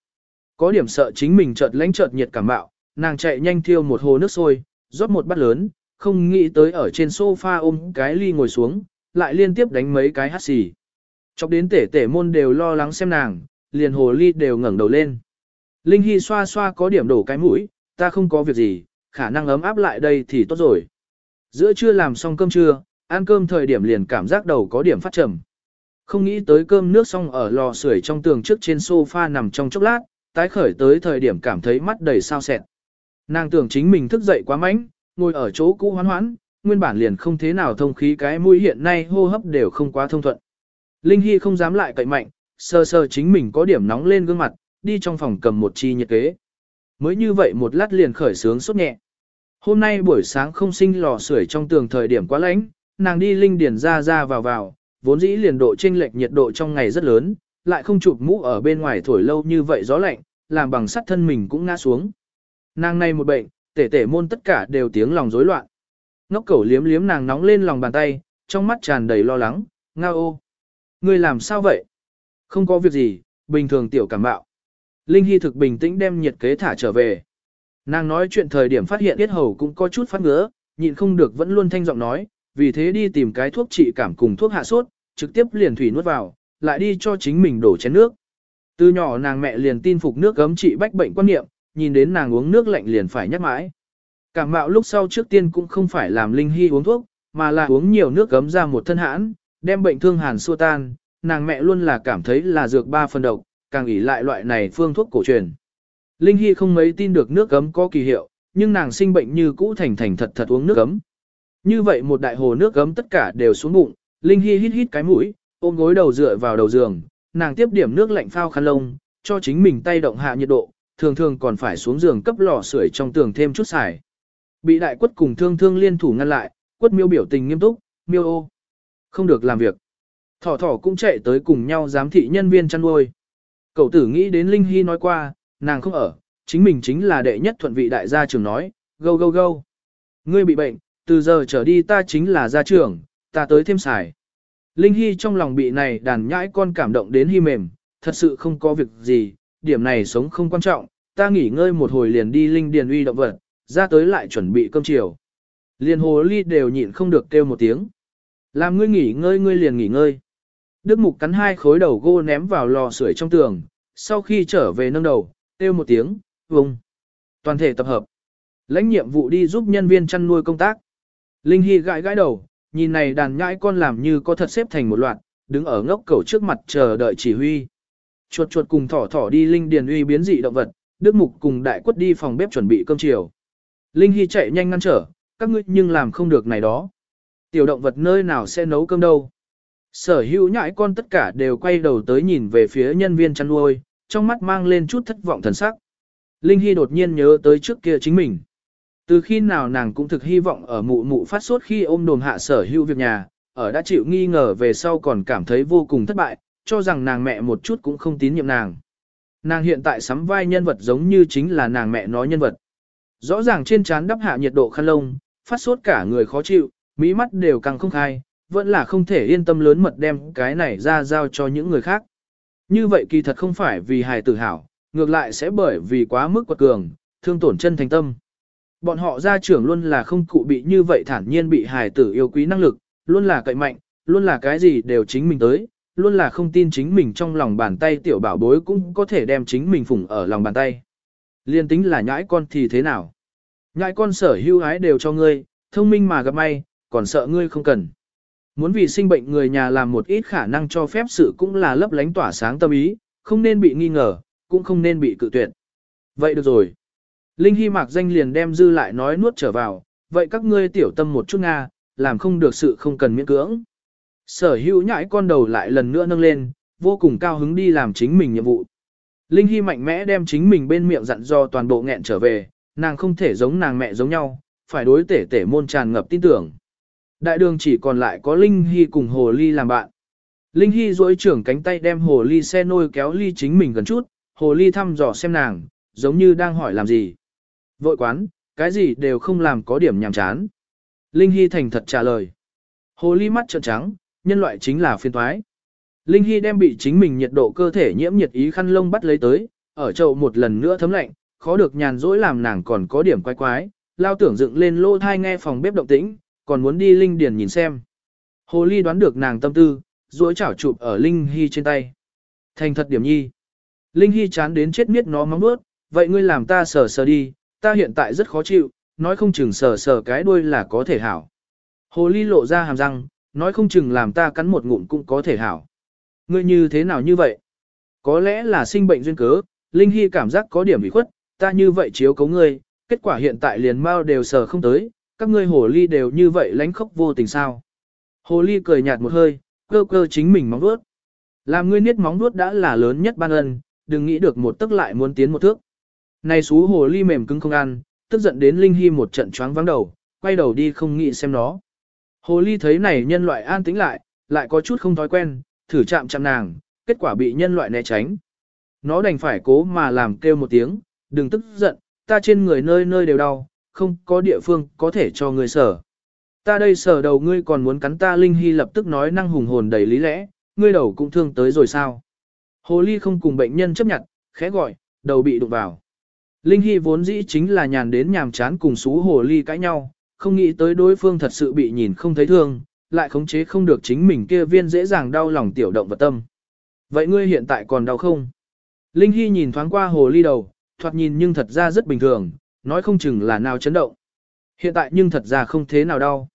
Có điểm sợ chính mình chợt lãnh chợt nhiệt cảm bạo, nàng chạy nhanh thiêu một hồ nước sôi, rót một bát lớn, không nghĩ tới ở trên sofa ôm cái ly ngồi xuống, lại liên tiếp đánh mấy cái hát xì. Chọc đến tể tể môn đều lo lắng xem nàng, liền hồ ly đều ngẩng đầu lên. Linh Hy xoa xoa có điểm đổ cái mũi, ta không có việc gì, khả năng ấm áp lại đây thì tốt rồi. Giữa trưa làm xong cơm trưa, ăn cơm thời điểm liền cảm giác đầu có điểm phát trầm. Không nghĩ tới cơm nước xong ở lò sưởi trong tường trước trên sofa nằm trong chốc lát, tái khởi tới thời điểm cảm thấy mắt đầy sao sẹn. Nàng tưởng chính mình thức dậy quá mạnh, ngồi ở chỗ cũ hoán hoán, nguyên bản liền không thế nào thông khí cái mũi hiện nay hô hấp đều không quá thông thuận. Linh Hy không dám lại cậy mạnh, sờ sờ chính mình có điểm nóng lên gương mặt, đi trong phòng cầm một chi nhiệt kế. Mới như vậy một lát liền khởi sướng sốt nhẹ. Hôm nay buổi sáng không sinh lò sưởi trong tường thời điểm quá lạnh, nàng đi linh điển ra ra vào vào, vốn dĩ liền độ chênh lệch nhiệt độ trong ngày rất lớn, lại không chụp mũ ở bên ngoài thổi lâu như vậy gió lạnh, làm bằng sắt thân mình cũng ngã xuống. Nàng này một bệnh, tể tể môn tất cả đều tiếng lòng rối loạn. Ngốc cẩu liếm liếm nàng nóng lên lòng bàn tay, trong mắt tràn đầy lo lắng, nga ô. Ngươi làm sao vậy? Không có việc gì, bình thường tiểu cảm bạo. Linh Hy thực bình tĩnh đem nhiệt kế thả trở về. Nàng nói chuyện thời điểm phát hiện tiết hầu cũng có chút phát ngứa, nhịn không được vẫn luôn thanh giọng nói, vì thế đi tìm cái thuốc trị cảm cùng thuốc hạ sốt, trực tiếp liền thủy nuốt vào, lại đi cho chính mình đổ chén nước. Từ nhỏ nàng mẹ liền tin phục nước gấm trị bách bệnh quan niệm, nhìn đến nàng uống nước lạnh liền phải nhắc mãi. Cảm mạo lúc sau trước tiên cũng không phải làm Linh Hy uống thuốc, mà là uống nhiều nước gấm ra một thân hãn, đem bệnh thương hàn xua tan, nàng mẹ luôn là cảm thấy là dược ba phần độc, càng ỷ lại loại này phương thuốc cổ truyền. Linh Hy không mấy tin được nước gấm có kỳ hiệu, nhưng nàng sinh bệnh như cũ thành thành thật thật uống nước gấm. Như vậy một đại hồ nước gấm tất cả đều xuống bụng, Linh Hy hít hít cái mũi, ôm gối đầu dựa vào đầu giường, nàng tiếp điểm nước lạnh phao khăn lông, cho chính mình tay động hạ nhiệt độ, thường thường còn phải xuống giường cấp lò sưởi trong tường thêm chút xài. Bị đại quất cùng thương thương liên thủ ngăn lại, quất miêu biểu tình nghiêm túc, miêu ô. Không được làm việc. Thỏ thỏ cũng chạy tới cùng nhau giám thị nhân viên chăn nuôi. Cậu tử nghĩ đến Linh Hy nói qua, nàng không ở, chính mình chính là đệ nhất thuận vị đại gia trưởng nói, gâu gâu gâu. Ngươi bị bệnh, từ giờ trở đi ta chính là gia trưởng, ta tới thêm xài. Linh Hy trong lòng bị này đàn nhãi con cảm động đến hy mềm, thật sự không có việc gì, điểm này sống không quan trọng, ta nghỉ ngơi một hồi liền đi Linh Điền uy động vật, ra tới lại chuẩn bị cơm chiều. Liên hồ ly đều nhịn không được kêu một tiếng. Làm ngươi nghỉ ngơi ngươi liền nghỉ ngơi. Đức Mục cắn hai khối đầu gô ném vào lò sưởi trong tường, sau khi trở về nâng đầu, kêu một tiếng, vùng. Toàn thể tập hợp. Lãnh nhiệm vụ đi giúp nhân viên chăn nuôi công tác. Linh Hy gãi gãi đầu, nhìn này đàn nhãi con làm như có thật xếp thành một loạt, đứng ở ngốc cầu trước mặt chờ đợi chỉ huy. Chuột chuột cùng thỏ thỏ đi linh điền uy biến dị động vật, Đức Mục cùng đại quất đi phòng bếp chuẩn bị cơm chiều. Linh Hy chạy nhanh ngăn trở, các ngươi nhưng làm không được này đó. Tiểu động vật nơi nào sẽ nấu cơm đâu. Sở hữu nhãi con tất cả đều quay đầu tới nhìn về phía nhân viên chăn nuôi, trong mắt mang lên chút thất vọng thần sắc. Linh Hy đột nhiên nhớ tới trước kia chính mình. Từ khi nào nàng cũng thực hy vọng ở mụ mụ phát sốt khi ôm đồn hạ sở hữu việc nhà, ở đã chịu nghi ngờ về sau còn cảm thấy vô cùng thất bại, cho rằng nàng mẹ một chút cũng không tín nhiệm nàng. Nàng hiện tại sắm vai nhân vật giống như chính là nàng mẹ nói nhân vật. Rõ ràng trên trán đắp hạ nhiệt độ khăn lông, phát sốt cả người khó chịu, mỹ mắt đều càng không khai, vẫn là không thể yên tâm lớn mật đem cái này ra giao cho những người khác. Như vậy kỳ thật không phải vì hài tử hảo, ngược lại sẽ bởi vì quá mức quật cường, thương tổn chân thành tâm. Bọn họ gia trưởng luôn là không cụ bị như vậy thản nhiên bị hài tử yêu quý năng lực, luôn là cậy mạnh, luôn là cái gì đều chính mình tới, luôn là không tin chính mình trong lòng bàn tay tiểu bảo bối cũng có thể đem chính mình phủng ở lòng bàn tay. Liên tính là nhãi con thì thế nào? Nhãi con sở hữu ái đều cho ngươi, thông minh mà gặp may, còn sợ ngươi không cần. Muốn vì sinh bệnh người nhà làm một ít khả năng cho phép sự cũng là lấp lánh tỏa sáng tâm ý, không nên bị nghi ngờ, cũng không nên bị cự tuyệt. Vậy được rồi. Linh Hy mạc danh liền đem dư lại nói nuốt trở vào, vậy các ngươi tiểu tâm một chút Nga, làm không được sự không cần miễn cưỡng. Sở hữu nhãi con đầu lại lần nữa nâng lên, vô cùng cao hứng đi làm chính mình nhiệm vụ. Linh Hy mạnh mẽ đem chính mình bên miệng dặn do toàn bộ nghẹn trở về, nàng không thể giống nàng mẹ giống nhau, phải đối tể tể môn tràn ngập tin tưởng. Đại đường chỉ còn lại có Linh Hy cùng Hồ Ly làm bạn. Linh Hy duỗi trưởng cánh tay đem Hồ Ly xe nôi kéo Ly chính mình gần chút, Hồ Ly thăm dò xem nàng, giống như đang hỏi làm gì. Vội quán, cái gì đều không làm có điểm nhàm chán. Linh Hy thành thật trả lời. Hồ Ly mắt trợn trắng, nhân loại chính là phiên thoái. Linh Hy đem bị chính mình nhiệt độ cơ thể nhiễm nhiệt ý khăn lông bắt lấy tới, ở chậu một lần nữa thấm lạnh, khó được nhàn rỗi làm nàng còn có điểm quái quái, lao tưởng dựng lên lô thai nghe phòng bếp động tĩnh, còn muốn đi Linh Điền nhìn xem. Hồ Ly đoán được nàng tâm tư, rỗi chảo chụp ở Linh Hy trên tay. Thành thật điểm nhi. Linh Hy chán đến chết miết nó móng nuốt, vậy ngươi làm ta sờ sờ đi, ta hiện tại rất khó chịu, nói không chừng sờ sờ cái đuôi là có thể hảo. Hồ Ly lộ ra hàm răng, nói không chừng làm ta cắn một ngụm cũng có thể hảo. Ngươi như thế nào như vậy? Có lẽ là sinh bệnh duyên cớ, Linh Hy cảm giác có điểm bị khuất, ta như vậy chiếu cấu ngươi, kết quả hiện tại liền mau đều sờ không tới, các ngươi hồ ly đều như vậy lánh khóc vô tình sao. Hồ ly cười nhạt một hơi, cơ cơ chính mình móng vuốt. Làm ngươi niết móng vuốt đã là lớn nhất ban ân, đừng nghĩ được một tức lại muốn tiến một thước. Này xú hồ ly mềm cứng không ăn, tức giận đến Linh Hy một trận choáng vắng đầu, quay đầu đi không nghĩ xem nó. Hồ ly thấy này nhân loại an tĩnh lại, lại có chút không thói quen, thử chạm chạm nàng, kết quả bị nhân loại né tránh. Nó đành phải cố mà làm kêu một tiếng, đừng tức giận, ta trên người nơi nơi đều đau, không có địa phương có thể cho ngươi sở. Ta đây sở đầu ngươi còn muốn cắn ta Linh Hy lập tức nói năng hùng hồn đầy lý lẽ, ngươi đầu cũng thương tới rồi sao. Hồ ly không cùng bệnh nhân chấp nhận, khẽ gọi, đầu bị đụng vào. Linh Hy vốn dĩ chính là nhàn đến nhàm chán cùng xú hồ ly cãi nhau, không nghĩ tới đối phương thật sự bị nhìn không thấy thương, lại khống chế không được chính mình kia viên dễ dàng đau lòng tiểu động vật tâm. Vậy ngươi hiện tại còn đau không? Linh Hy nhìn thoáng qua hồ ly đầu, thoạt nhìn nhưng thật ra rất bình thường, nói không chừng là nào chấn động. Hiện tại nhưng thật ra không thế nào đau.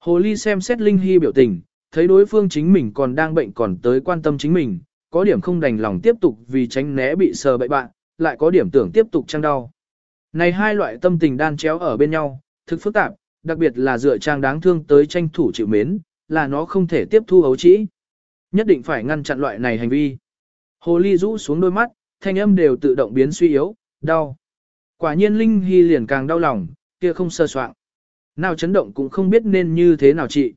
Hồ ly xem xét Linh Hy biểu tình, thấy đối phương chính mình còn đang bệnh còn tới quan tâm chính mình, có điểm không đành lòng tiếp tục vì tránh né bị sờ bậy bạn, lại có điểm tưởng tiếp tục trang đau. Này hai loại tâm tình đan chéo ở bên nhau, thực phức tạp, đặc biệt là dựa trang đáng thương tới tranh thủ chịu mến, là nó không thể tiếp thu hấu trĩ. Nhất định phải ngăn chặn loại này hành vi. Hồ ly rũ xuống đôi mắt, thanh âm đều tự động biến suy yếu, đau. Quả nhiên Linh Hy liền càng đau lòng, kia không sơ soạn. Nào chấn động cũng không biết nên như thế nào chị.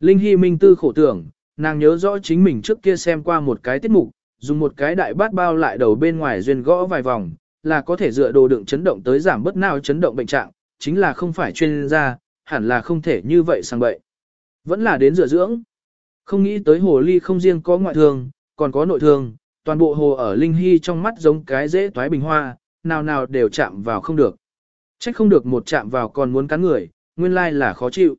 Linh Hy minh tư khổ tưởng, nàng nhớ rõ chính mình trước kia xem qua một cái tiết mục, dùng một cái đại bát bao lại đầu bên ngoài duyên gõ vài vòng, là có thể dựa đồ đựng chấn động tới giảm bớt nào chấn động bệnh trạng, chính là không phải chuyên gia, hẳn là không thể như vậy sang bậy. Vẫn là đến dựa dưỡng. Không nghĩ tới hồ ly không riêng có ngoại thương, còn có nội thương, toàn bộ hồ ở Linh Hy trong mắt giống cái dễ toái bình hoa, nào nào đều chạm vào không được. Trách không được một chạm vào còn muốn cắn người, nguyên lai là khó chịu.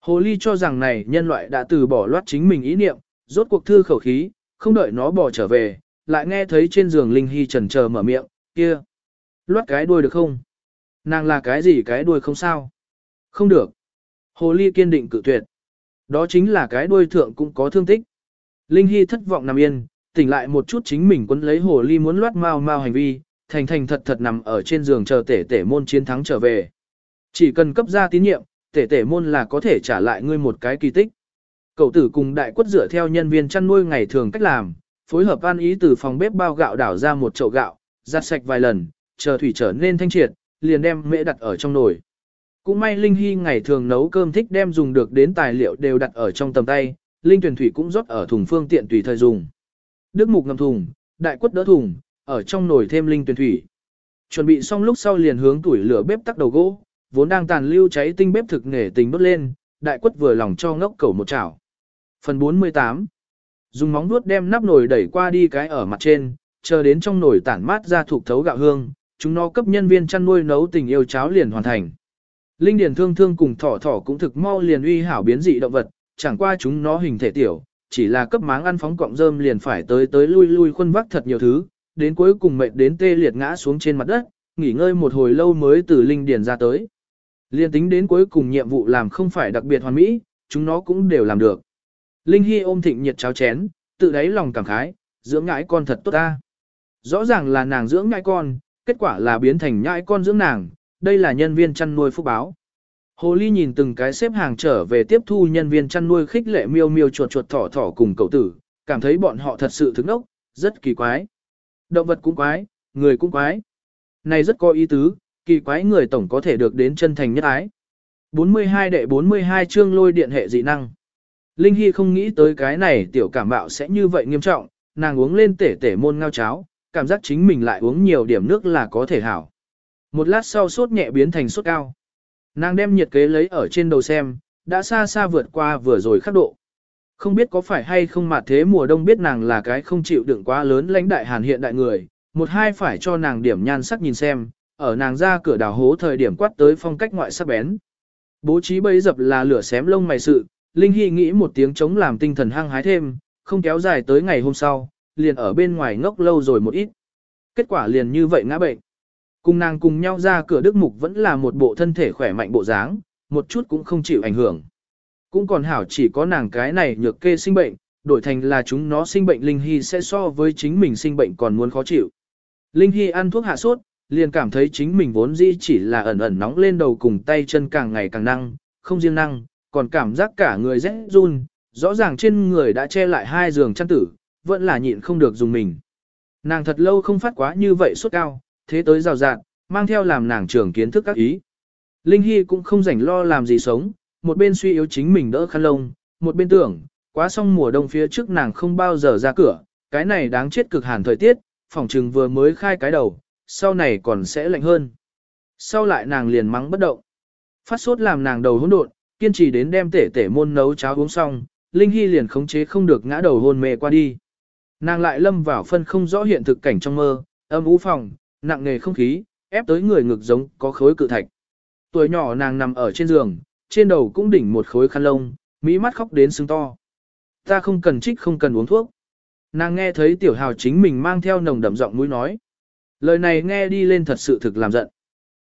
Hồ ly cho rằng này nhân loại đã từ bỏ loát chính mình ý niệm, rốt cuộc thư khẩu khí, không đợi nó bỏ trở về, lại nghe thấy trên giường Linh Hy trần chờ mở miệng, kia. Loát cái đuôi được không? Nàng là cái gì cái đuôi không sao? Không được. Hồ ly kiên định cự tuyệt. Đó chính là cái đuôi thượng cũng có thương tích. Linh Hy thất vọng nằm yên, tỉnh lại một chút chính mình quấn lấy hồ ly muốn loát mau mau hành vi, thành thành thật thật nằm ở trên giường chờ tể tể môn chiến thắng trở về. Chỉ cần cấp ra tín nhiệm, tể tể môn là có thể trả lại ngươi một cái kỳ tích. Cậu tử cùng đại quất dựa theo nhân viên chăn nuôi ngày thường cách làm, phối hợp ăn ý từ phòng bếp bao gạo đảo ra một chậu gạo, giặt sạch vài lần, chờ thủy trở nên thanh triệt, liền đem mễ đặt ở trong nồi. Cũng may Linh Hy ngày thường nấu cơm thích đem dùng được đến tài liệu đều đặt ở trong tầm tay, Linh tuyển thủy cũng rót ở thùng phương tiện tùy thời dùng. Đức mục ngầm thùng, đại quất đỡ thùng, ở trong nồi thêm linh tuyển thủy. Chuẩn bị xong lúc sau liền hướng tuổi lửa bếp tắt đầu gỗ, vốn đang tàn lưu cháy tinh bếp thực nghề tình đốt lên, đại quất vừa lòng cho ngốc cầu một chảo. Phần 48 Dùng móng vuốt đem nắp nồi đẩy qua đi cái ở mặt trên, chờ đến trong nồi tản mát ra thuộc thấu gạo hương, chúng nó cấp nhân viên chăn nuôi nấu tình yêu cháo liền hoàn thành. Linh điển thương thương cùng thỏ thỏ cũng thực mau liền uy hảo biến dị động vật, chẳng qua chúng nó hình thể tiểu, chỉ là cấp máng ăn phóng cọng rơm liền phải tới tới lui lui khuân vác thật nhiều thứ, đến cuối cùng mệt đến tê liệt ngã xuống trên mặt đất, nghỉ ngơi một hồi lâu mới từ linh điển ra tới. Liên tính đến cuối cùng nhiệm vụ làm không phải đặc biệt hoàn mỹ, chúng nó cũng đều làm được. Linh Hy ôm thịnh nhiệt cháo chén, tự đáy lòng cảm khái, dưỡng ngãi con thật tốt ta. Rõ ràng là nàng dưỡng ngãi con, kết quả là biến thành nhãi con dưỡng nàng, đây là nhân viên chăn nuôi phúc báo. Hồ Ly nhìn từng cái xếp hàng trở về tiếp thu nhân viên chăn nuôi khích lệ miêu miêu chuột chuột thỏ thỏ cùng cậu tử, cảm thấy bọn họ thật sự thức nốc, rất kỳ quái. Động vật cũng quái, người cũng quái. Này rất có ý tứ, kỳ quái người tổng có thể được đến chân thành nhất ái. 42 đệ 42 chương lôi điện hệ dị năng. Linh Hy không nghĩ tới cái này tiểu cảm bạo sẽ như vậy nghiêm trọng, nàng uống lên tể tể môn ngao cháo, cảm giác chính mình lại uống nhiều điểm nước là có thể hảo. Một lát sau sốt nhẹ biến thành sốt cao. Nàng đem nhiệt kế lấy ở trên đầu xem, đã xa xa vượt qua vừa rồi khắc độ. Không biết có phải hay không mà thế mùa đông biết nàng là cái không chịu đựng quá lớn lãnh đại hàn hiện đại người, một hai phải cho nàng điểm nhan sắc nhìn xem, ở nàng ra cửa đào hố thời điểm quát tới phong cách ngoại sắc bén. Bố trí bấy dập là lửa xém lông mày sự, Linh Hy nghĩ một tiếng chống làm tinh thần hăng hái thêm, không kéo dài tới ngày hôm sau, liền ở bên ngoài ngốc lâu rồi một ít. Kết quả liền như vậy ngã bệnh. Cùng nàng cùng nhau ra cửa Đức Mục vẫn là một bộ thân thể khỏe mạnh bộ dáng, một chút cũng không chịu ảnh hưởng. Cũng còn hảo chỉ có nàng cái này nhược kê sinh bệnh, đổi thành là chúng nó sinh bệnh Linh Hy sẽ so với chính mình sinh bệnh còn muốn khó chịu. Linh Hy ăn thuốc hạ sốt, liền cảm thấy chính mình vốn dĩ chỉ là ẩn ẩn nóng lên đầu cùng tay chân càng ngày càng năng, không riêng năng, còn cảm giác cả người rét run, rõ ràng trên người đã che lại hai giường chăn tử, vẫn là nhịn không được dùng mình. Nàng thật lâu không phát quá như vậy suốt cao, thế tới rào rạt, mang theo làm nàng trưởng kiến thức các ý. Linh Hy cũng không rảnh lo làm gì sống, một bên suy yếu chính mình đỡ khăn lông, một bên tưởng, quá xong mùa đông phía trước nàng không bao giờ ra cửa, cái này đáng chết cực hàn thời tiết, phòng trừng vừa mới khai cái đầu, sau này còn sẽ lạnh hơn. Sau lại nàng liền mắng bất động. Phát sốt làm nàng đầu hỗn độn, kiên trì đến đem tể tể môn nấu cháo uống xong, Linh Hy liền khống chế không được ngã đầu hôn mê qua đi. Nàng lại lâm vào phân không rõ hiện thực cảnh trong mơ, âm u phòng, nặng nề không khí, ép tới người ngực giống có khối cự thạch. Tuổi nhỏ nàng nằm ở trên giường, trên đầu cũng đỉnh một khối khăn lông, mỹ mắt khóc đến sưng to. Ta không cần trích không cần uống thuốc. Nàng nghe thấy tiểu hào chính mình mang theo nồng đậm giọng mũi nói. Lời này nghe đi lên thật sự thực làm giận.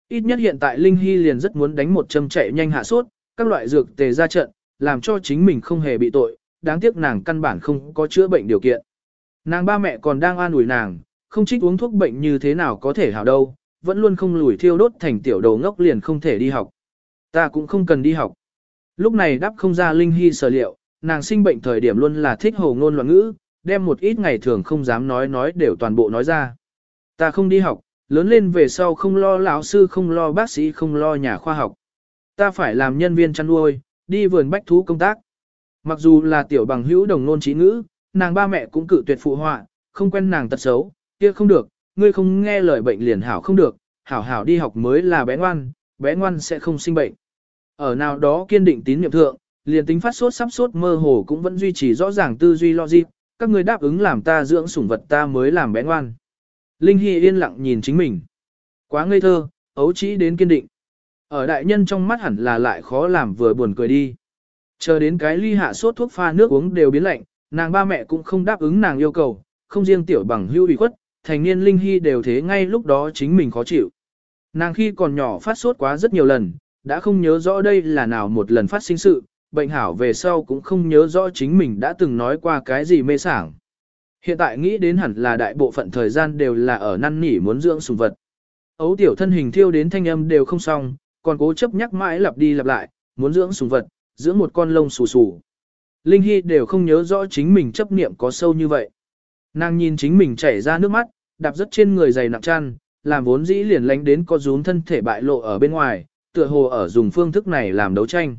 Ít nhất hiện tại Linh Hy liền rất muốn đánh một châm chạy nhanh hạ sốt, các loại dược tề ra trận, làm cho chính mình không hề bị tội, đáng tiếc nàng căn bản không có chữa bệnh điều kiện. Nàng ba mẹ còn đang an ủi nàng, không trích uống thuốc bệnh như thế nào có thể hảo đâu, vẫn luôn không lùi thiêu đốt thành tiểu đầu ngốc liền không thể đi học. Ta cũng không cần đi học. Lúc này đáp không ra Linh Hy sở liệu, nàng sinh bệnh thời điểm luôn là thích hồ ngôn loạn ngữ, đem một ít ngày thường không dám nói nói đều toàn bộ nói ra. Ta không đi học, lớn lên về sau không lo lão sư không lo bác sĩ không lo nhà khoa học. Ta phải làm nhân viên chăn nuôi, đi vườn bách thú công tác. Mặc dù là tiểu bằng hữu đồng nôn trí ngữ, nàng ba mẹ cũng cự tuyệt phụ họa, không quen nàng tật xấu, kia không được, ngươi không nghe lời bệnh liền hảo không được, hảo hảo đi học mới là bé ngoan, bé ngoan sẽ không sinh bệnh. Ở nào đó kiên định tín nhiệm thượng, liền tính phát sốt sắp sốt mơ hồ cũng vẫn duy trì rõ ràng tư duy logic, các ngươi đáp ứng làm ta dưỡng sủng vật ta mới làm bé ngoan. Linh Hy yên lặng nhìn chính mình. Quá ngây thơ, ấu trĩ đến kiên định. Ở đại nhân trong mắt hẳn là lại khó làm vừa buồn cười đi. Chờ đến cái ly hạ sốt thuốc pha nước uống đều biến lạnh, nàng ba mẹ cũng không đáp ứng nàng yêu cầu, không riêng tiểu bằng hưu ủy khuất, thành niên Linh Hy đều thế ngay lúc đó chính mình khó chịu. Nàng khi còn nhỏ phát sốt quá rất nhiều lần, đã không nhớ rõ đây là nào một lần phát sinh sự, bệnh hảo về sau cũng không nhớ rõ chính mình đã từng nói qua cái gì mê sảng. Hiện tại nghĩ đến hẳn là đại bộ phận thời gian đều là ở năn nỉ muốn dưỡng sùng vật. Ấu tiểu thân hình thiêu đến thanh âm đều không xong, còn cố chấp nhắc mãi lặp đi lặp lại, muốn dưỡng sùng vật, dưỡng một con lông xù xù. Linh Hy đều không nhớ rõ chính mình chấp niệm có sâu như vậy. Nàng nhìn chính mình chảy ra nước mắt, đạp rất trên người dày nặng chăn, làm vốn dĩ liền lánh đến có rún thân thể bại lộ ở bên ngoài, tựa hồ ở dùng phương thức này làm đấu tranh.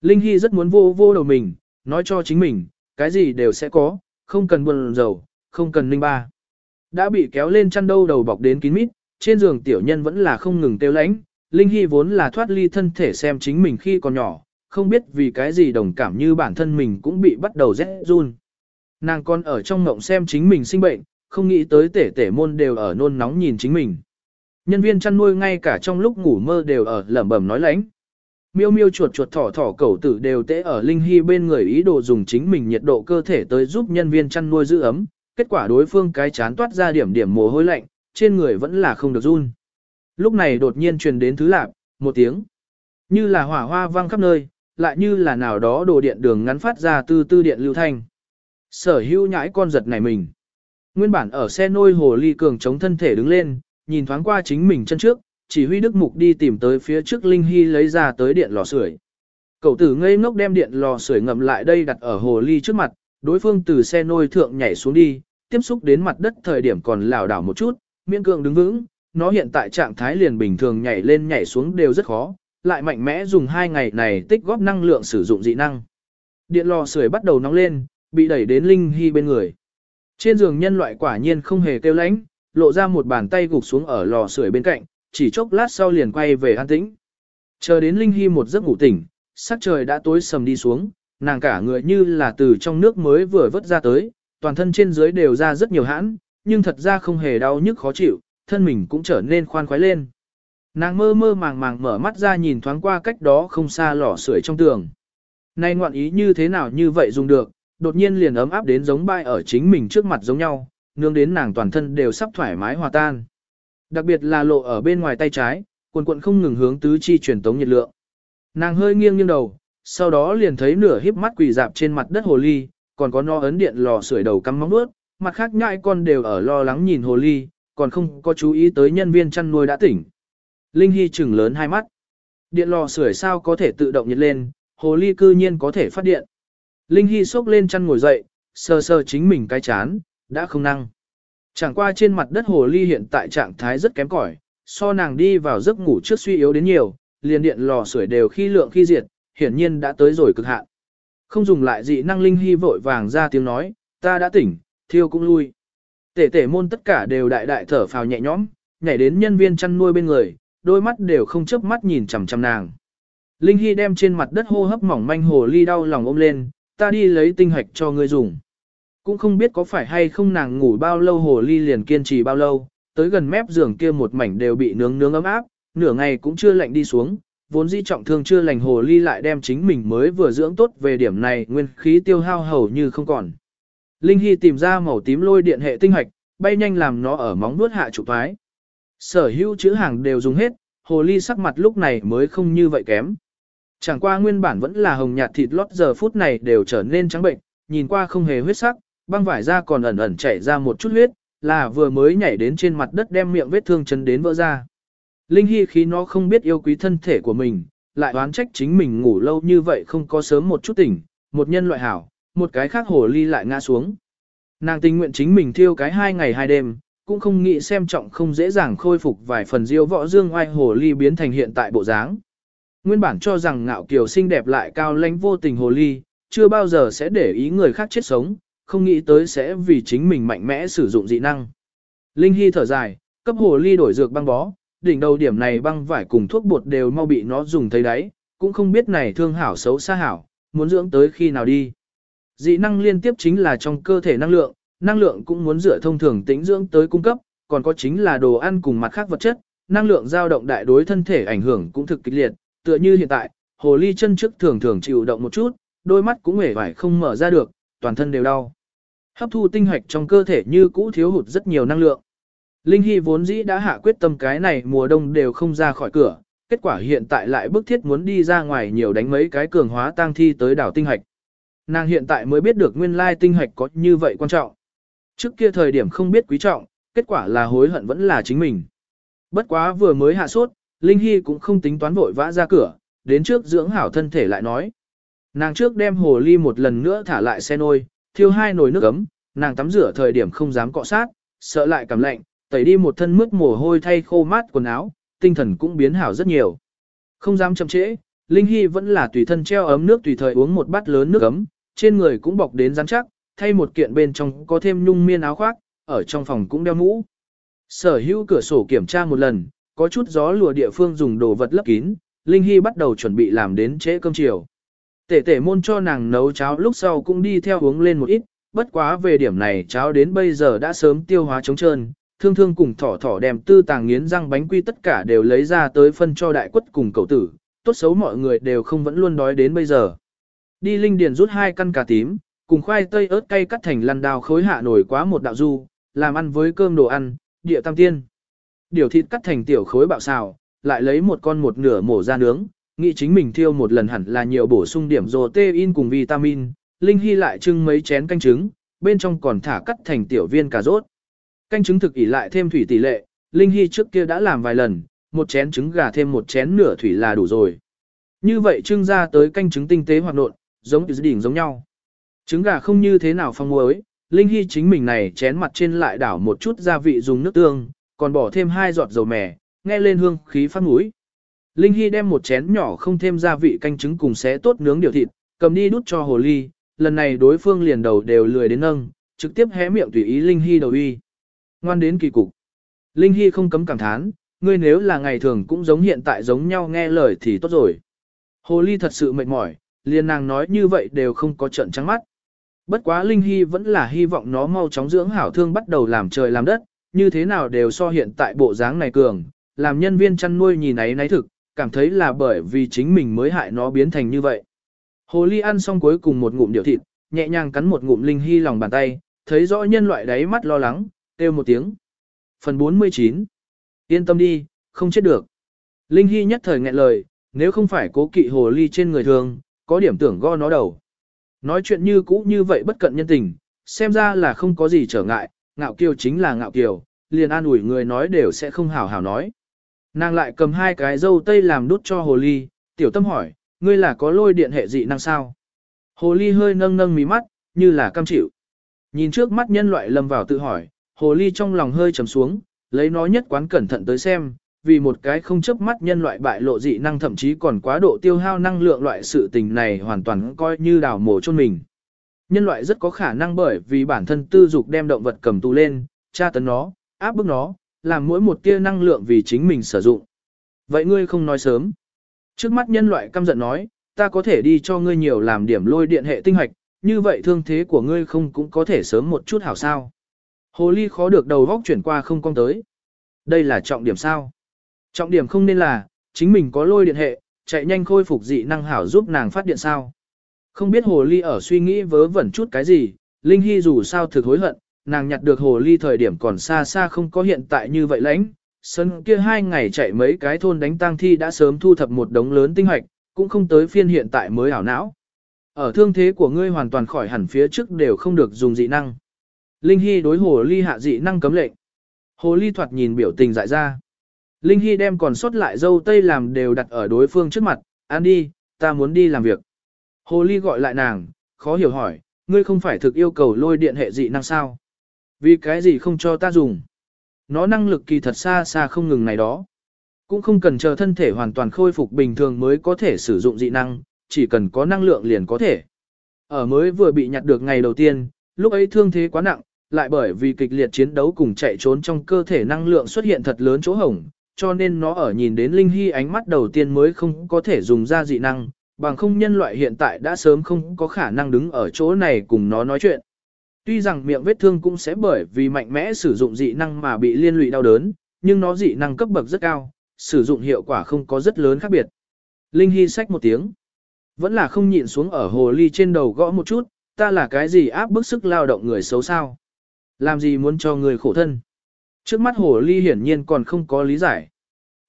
Linh Hy rất muốn vô vô đầu mình, nói cho chính mình, cái gì đều sẽ có, không cần buồn rầu, không cần linh ba. Đã bị kéo lên chăn đâu đầu bọc đến kín mít, trên giường tiểu nhân vẫn là không ngừng tiêu lánh, Linh Hy vốn là thoát ly thân thể xem chính mình khi còn nhỏ, không biết vì cái gì đồng cảm như bản thân mình cũng bị bắt đầu rét run. Nàng còn ở trong ngộng xem chính mình sinh bệnh, không nghĩ tới tể tể môn đều ở nôn nóng nhìn chính mình. Nhân viên chăn nuôi ngay cả trong lúc ngủ mơ đều ở lẩm bẩm nói lánh. Miêu miêu chuột chuột thỏ thỏ cẩu tử đều tễ ở Linh Hy bên người ý đồ dùng chính mình nhiệt độ cơ thể tới giúp nhân viên chăn nuôi giữ ấm, kết quả đối phương cái chán toát ra điểm điểm mồ hôi lạnh, trên người vẫn là không được run. Lúc này đột nhiên truyền đến thứ lạp, một tiếng. Như là hỏa hoa vang khắp nơi, lại như là nào đó đồ điện đường ngắn phát ra từ tư điện lưu thanh. Sở hữu nhãi con giật này mình. Nguyên bản ở xe nôi hồ ly cường chống thân thể đứng lên, nhìn thoáng qua chính mình chân trước, chỉ huy Đức Mục đi tìm tới phía trước Linh Hy lấy ra tới điện lò sưởi. Cậu tử ngây ngốc đem điện lò sưởi ngậm lại đây đặt ở hồ ly trước mặt, đối phương từ xe nôi thượng nhảy xuống đi, tiếp xúc đến mặt đất thời điểm còn lảo đảo một chút, miễn cưỡng đứng vững, nó hiện tại trạng thái liền bình thường nhảy lên nhảy xuống đều rất khó, lại mạnh mẽ dùng hai ngày này tích góp năng lượng sử dụng dị năng. Điện lò sưởi bắt đầu nóng lên, bị đẩy đến Linh Hy bên người. Trên giường nhân loại quả nhiên không hề kêu lánh, lộ ra một bàn tay gục xuống ở lò sưởi bên cạnh, chỉ chốc lát sau liền quay về an tĩnh. Chờ đến Linh Hy một giấc ngủ tỉnh, sắc trời đã tối sầm đi xuống, nàng cả người như là từ trong nước mới vừa vớt ra tới, toàn thân trên dưới đều ra rất nhiều hãn, nhưng thật ra không hề đau nhức khó chịu, thân mình cũng trở nên khoan khoái lên. Nàng mơ mơ màng màng mở mắt ra nhìn thoáng qua cách đó không xa lò sưởi trong tường. Nay ngoạn ý như thế nào như vậy dùng được, đột nhiên liền ấm áp đến giống bay ở chính mình trước mặt giống nhau, nương đến nàng toàn thân đều sắp thoải mái hòa tan. Đặc biệt là lộ ở bên ngoài tay trái, quần quận không ngừng hướng tứ chi truyền tống nhiệt lượng. Nàng hơi nghiêng nghiêng đầu, sau đó liền thấy nửa híp mắt quỳ dạp trên mặt đất hồ ly, còn có no ấn điện lò sưởi đầu cắm móng nuốt, mặt khác nhãi con đều ở lo lắng nhìn hồ ly, còn không có chú ý tới nhân viên chăn nuôi đã tỉnh. Linh Hy chừng lớn hai mắt. Điện lò sưởi sao có thể tự động nhiệt lên, hồ ly cư nhiên có thể phát điện. Linh Hy sốc lên chăn ngồi dậy, sờ sờ chính mình cái chán, đã không năng. Chẳng qua trên mặt đất hồ ly hiện tại trạng thái rất kém cỏi, so nàng đi vào giấc ngủ trước suy yếu đến nhiều, liền điện lò sưởi đều khi lượng khi diệt, hiển nhiên đã tới rồi cực hạn. Không dùng lại dị năng linh hy vội vàng ra tiếng nói, ta đã tỉnh, thiêu cũng lui. Tể tể môn tất cả đều đại đại thở phào nhẹ nhõm, nhảy đến nhân viên chăn nuôi bên người, đôi mắt đều không chớp mắt nhìn chằm chằm nàng. Linh Hy đem trên mặt đất hô hấp mỏng manh hồ ly đau lòng ôm lên, ta đi lấy tinh hạch cho ngươi dùng. Cũng không biết có phải hay không nàng ngủ bao lâu hồ ly liền kiên trì bao lâu, tới gần mép giường kia một mảnh đều bị nướng nướng ấm áp, nửa ngày cũng chưa lạnh đi xuống, vốn di trọng thương chưa lành hồ ly lại đem chính mình mới vừa dưỡng tốt về điểm này nguyên khí tiêu hao hầu như không còn. Linh Hy tìm ra màu tím lôi điện hệ tinh hạch, bay nhanh làm nó ở móng nuốt hạ trụ thoái. Sở hữu chữ hàng đều dùng hết, hồ ly sắc mặt lúc này mới không như vậy kém. Chẳng qua nguyên bản vẫn là hồng nhạt thịt lót giờ phút này đều trở nên trắng bệnh, nhìn qua không hề huyết sắc, băng vải da còn ẩn ẩn chảy ra một chút huyết, là vừa mới nhảy đến trên mặt đất đem miệng vết thương chấn đến vỡ ra. Linh Hy khi nó không biết yêu quý thân thể của mình, lại oán trách chính mình ngủ lâu như vậy không có sớm một chút tỉnh, một nhân loại hảo, một cái khác hồ ly lại ngã xuống. Nàng tình nguyện chính mình thiêu cái hai ngày hai đêm, cũng không nghĩ xem trọng không dễ dàng khôi phục vài phần diêu võ dương oai hồ ly biến thành hiện tại bộ dáng. Nguyên bản cho rằng ngạo kiều xinh đẹp lại cao lãnh vô tình hồ ly, chưa bao giờ sẽ để ý người khác chết sống, không nghĩ tới sẽ vì chính mình mạnh mẽ sử dụng dị năng. Linh Hy thở dài, cấp hồ ly đổi dược băng bó, đỉnh đầu điểm này băng vải cùng thuốc bột đều mau bị nó dùng thấy đấy, cũng không biết này thương hảo xấu xa hảo, muốn dưỡng tới khi nào đi. Dị năng liên tiếp chính là trong cơ thể năng lượng, năng lượng cũng muốn dựa thông thường tính dưỡng tới cung cấp, còn có chính là đồ ăn cùng mặt khác vật chất, năng lượng dao động đại đối thân thể ảnh hưởng cũng thực kịch liệt, tựa như hiện tại, hồ ly chân trước thường thường chịu động một chút, đôi mắt cũng hề phải không mở ra được, toàn thân đều đau. Hấp thu tinh hoạch trong cơ thể như cũ thiếu hụt rất nhiều năng lượng. Linh Hy vốn dĩ đã hạ quyết tâm cái này mùa đông đều không ra khỏi cửa, kết quả hiện tại lại bức thiết muốn đi ra ngoài nhiều đánh mấy cái cường hóa tang thi tới đảo tinh hoạch. Nàng hiện tại mới biết được nguyên lai tinh hạch có như vậy quan trọng. Trước kia thời điểm không biết quý trọng, kết quả là hối hận vẫn là chính mình. Bất quá vừa mới hạ sốt, Linh Hy cũng không tính toán vội vã ra cửa, đến trước dưỡng hảo thân thể lại nói. Nàng trước đem hồ ly một lần nữa thả lại xe nôi, thiêu hai nồi nước ấm, nàng tắm rửa thời điểm không dám cọ sát, sợ lại cảm lạnh, tẩy đi một thân mướt mồ hôi thay khô mát quần áo, tinh thần cũng biến hảo rất nhiều. Không dám chậm trễ, Linh Hy vẫn là tùy thân treo ấm nước tùy thời uống một bát lớn nước ấm, trên người cũng bọc đến rắn chắc, thay một kiện bên trong có thêm nhung miên áo khoác, ở trong phòng cũng đeo mũ. Sở hữu cửa sổ kiểm tra một lần, có chút gió lùa địa phương dùng đồ vật lấp kín, Linh Hy bắt đầu chuẩn bị làm đến trễ cơm chiều. Tể tể môn cho nàng nấu cháo lúc sau cũng đi theo uống lên một ít, bất quá về điểm này cháo đến bây giờ đã sớm tiêu hóa trống trơn, thương thương cùng thỏ thỏ đem tư tàng nghiến răng bánh quy tất cả đều lấy ra tới phân cho đại quất cùng cậu tử, tốt xấu mọi người đều không vẫn luôn đói đến bây giờ. Đi linh điền rút hai căn cà tím, cùng khoai tây ớt cay cắt thành lăn đào khối hạ nổi quá một đạo du, làm ăn với cơm đồ ăn, địa tam tiên. Điều thịt cắt thành tiểu khối bạo xào, lại lấy một con một nửa mổ ra nướng, nghĩ chính mình thiêu một lần hẳn là nhiều bổ sung điểm protein cùng vitamin, Linh Hy lại trưng mấy chén canh trứng, bên trong còn thả cắt thành tiểu viên cà rốt. Canh trứng thực ỉ lại thêm thủy tỷ lệ, Linh Hy trước kia đã làm vài lần, một chén trứng gà thêm một chén nửa thủy là đủ rồi. Như vậy trưng ra tới canh trứng tinh tế hoạt nộn, giống đỉnh giống nhau. Trứng gà không như thế nào phong muối, Linh Hy chính mình này chén mặt trên lại đảo một chút gia vị dùng nước tương, còn bỏ thêm hai giọt dầu mè, nghe lên hương khí phát mũi. Linh Hy đem một chén nhỏ không thêm gia vị canh trứng cùng xé tốt nướng điều thịt, cầm đi đút cho hồ ly, lần này đối phương liền đầu đều lười đến nâng, trực tiếp hé miệng tùy ý Linh Hy đầu uy. Ngoan đến kỳ cục. Linh Hy không cấm cảm thán, ngươi nếu là ngày thường cũng giống hiện tại giống nhau nghe lời thì tốt rồi. Hồ ly thật sự mệt mỏi, liền nàng nói như vậy đều không có trận trắng mắt. Bất quá Linh Hy vẫn là hy vọng nó mau chóng dưỡng hảo thương bắt đầu làm trời làm đất, như thế nào đều so hiện tại bộ dáng này cường, làm nhân viên chăn nuôi nhìn ấy náy thực, cảm thấy là bởi vì chính mình mới hại nó biến thành như vậy. Hồ ly ăn xong cuối cùng một ngụm điệu thịt, nhẹ nhàng cắn một ngụm Linh Hy lòng bàn tay, thấy rõ nhân loại đáy mắt lo lắng, kêu một tiếng. Phần 49 Yên tâm đi, không chết được. Linh Hy nhất thời nghẹn lời, nếu không phải cố kỵ hồ ly trên người thường, có điểm tưởng go nó đầu. Nói chuyện như cũ như vậy bất cận nhân tình, xem ra là không có gì trở ngại, ngạo kiều chính là ngạo kiều, liền an ủi người nói đều sẽ không hảo hảo nói. Nàng lại cầm hai cái dâu tây làm đút cho hồ ly, tiểu tâm hỏi, ngươi là có lôi điện hệ dị năng sao? Hồ ly hơi nâng nâng mí mắt, như là cam chịu. Nhìn trước mắt nhân loại lầm vào tự hỏi, hồ ly trong lòng hơi trầm xuống, lấy nó nhất quán cẩn thận tới xem, vì một cái không chấp mắt nhân loại bại lộ dị năng thậm chí còn quá độ tiêu hao năng lượng loại sự tình này hoàn toàn coi như đào mổ chôn mình. Nhân loại rất có khả năng bởi vì bản thân tư dục đem động vật cầm tù lên, tra tấn nó, áp bức nó, làm mỗi một tia năng lượng vì chính mình sử dụng. Vậy ngươi không nói sớm. Trước mắt nhân loại căm giận nói, ta có thể đi cho ngươi nhiều làm điểm lôi điện hệ tinh hoạch, như vậy thương thế của ngươi không cũng có thể sớm một chút hảo sao. Hồ ly khó được đầu góc chuyển qua không cong tới. Đây là trọng điểm sao? Trọng điểm không nên là, chính mình có lôi điện hệ, chạy nhanh khôi phục dị năng hảo giúp nàng phát điện sao. Không biết hồ ly ở suy nghĩ vớ vẩn chút cái gì, Linh Hy dù sao thực hối hận, nàng nhặt được hồ ly thời điểm còn xa xa không có hiện tại như vậy lãnh. Sân kia hai ngày chạy mấy cái thôn đánh tang thi đã sớm thu thập một đống lớn tinh hoạch, cũng không tới phiên hiện tại mới ảo não. Ở thương thế của ngươi hoàn toàn khỏi hẳn phía trước đều không được dùng dị năng. Linh Hy đối hồ ly hạ dị năng cấm lệnh. Hồ ly thoạt nhìn biểu tình dại ra. Linh Hy đem còn sót lại dâu tây làm đều đặt ở đối phương trước mặt, ăn đi, ta muốn đi làm việc. Hồ ly gọi lại nàng, khó hiểu hỏi, ngươi không phải thực yêu cầu lôi điện hệ dị năng sao? Vì cái gì không cho ta dùng? Nó năng lực kỳ thật xa xa không ngừng này đó. Cũng không cần chờ thân thể hoàn toàn khôi phục bình thường mới có thể sử dụng dị năng, chỉ cần có năng lượng liền có thể. Ở mới vừa bị nhặt được ngày đầu tiên, lúc ấy thương thế quá nặng, lại bởi vì kịch liệt chiến đấu cùng chạy trốn trong cơ thể năng lượng xuất hiện thật lớn chỗ hổng, cho nên nó ở nhìn đến Linh Hy ánh mắt đầu tiên mới không có thể dùng ra dị năng, bằng không nhân loại hiện tại đã sớm không có khả năng đứng ở chỗ này cùng nó nói chuyện. Tuy rằng miệng vết thương cũng sẽ bởi vì mạnh mẽ sử dụng dị năng mà bị liên lụy đau đớn, nhưng nó dị năng cấp bậc rất cao, sử dụng hiệu quả không có rất lớn khác biệt. Linh Hy sách một tiếng. Vẫn là không nhịn xuống ở hồ ly trên đầu gõ một chút, ta là cái gì áp bức sức lao động người xấu sao? Làm gì muốn cho người khổ thân? Trước mắt hồ ly hiển nhiên còn không có lý giải.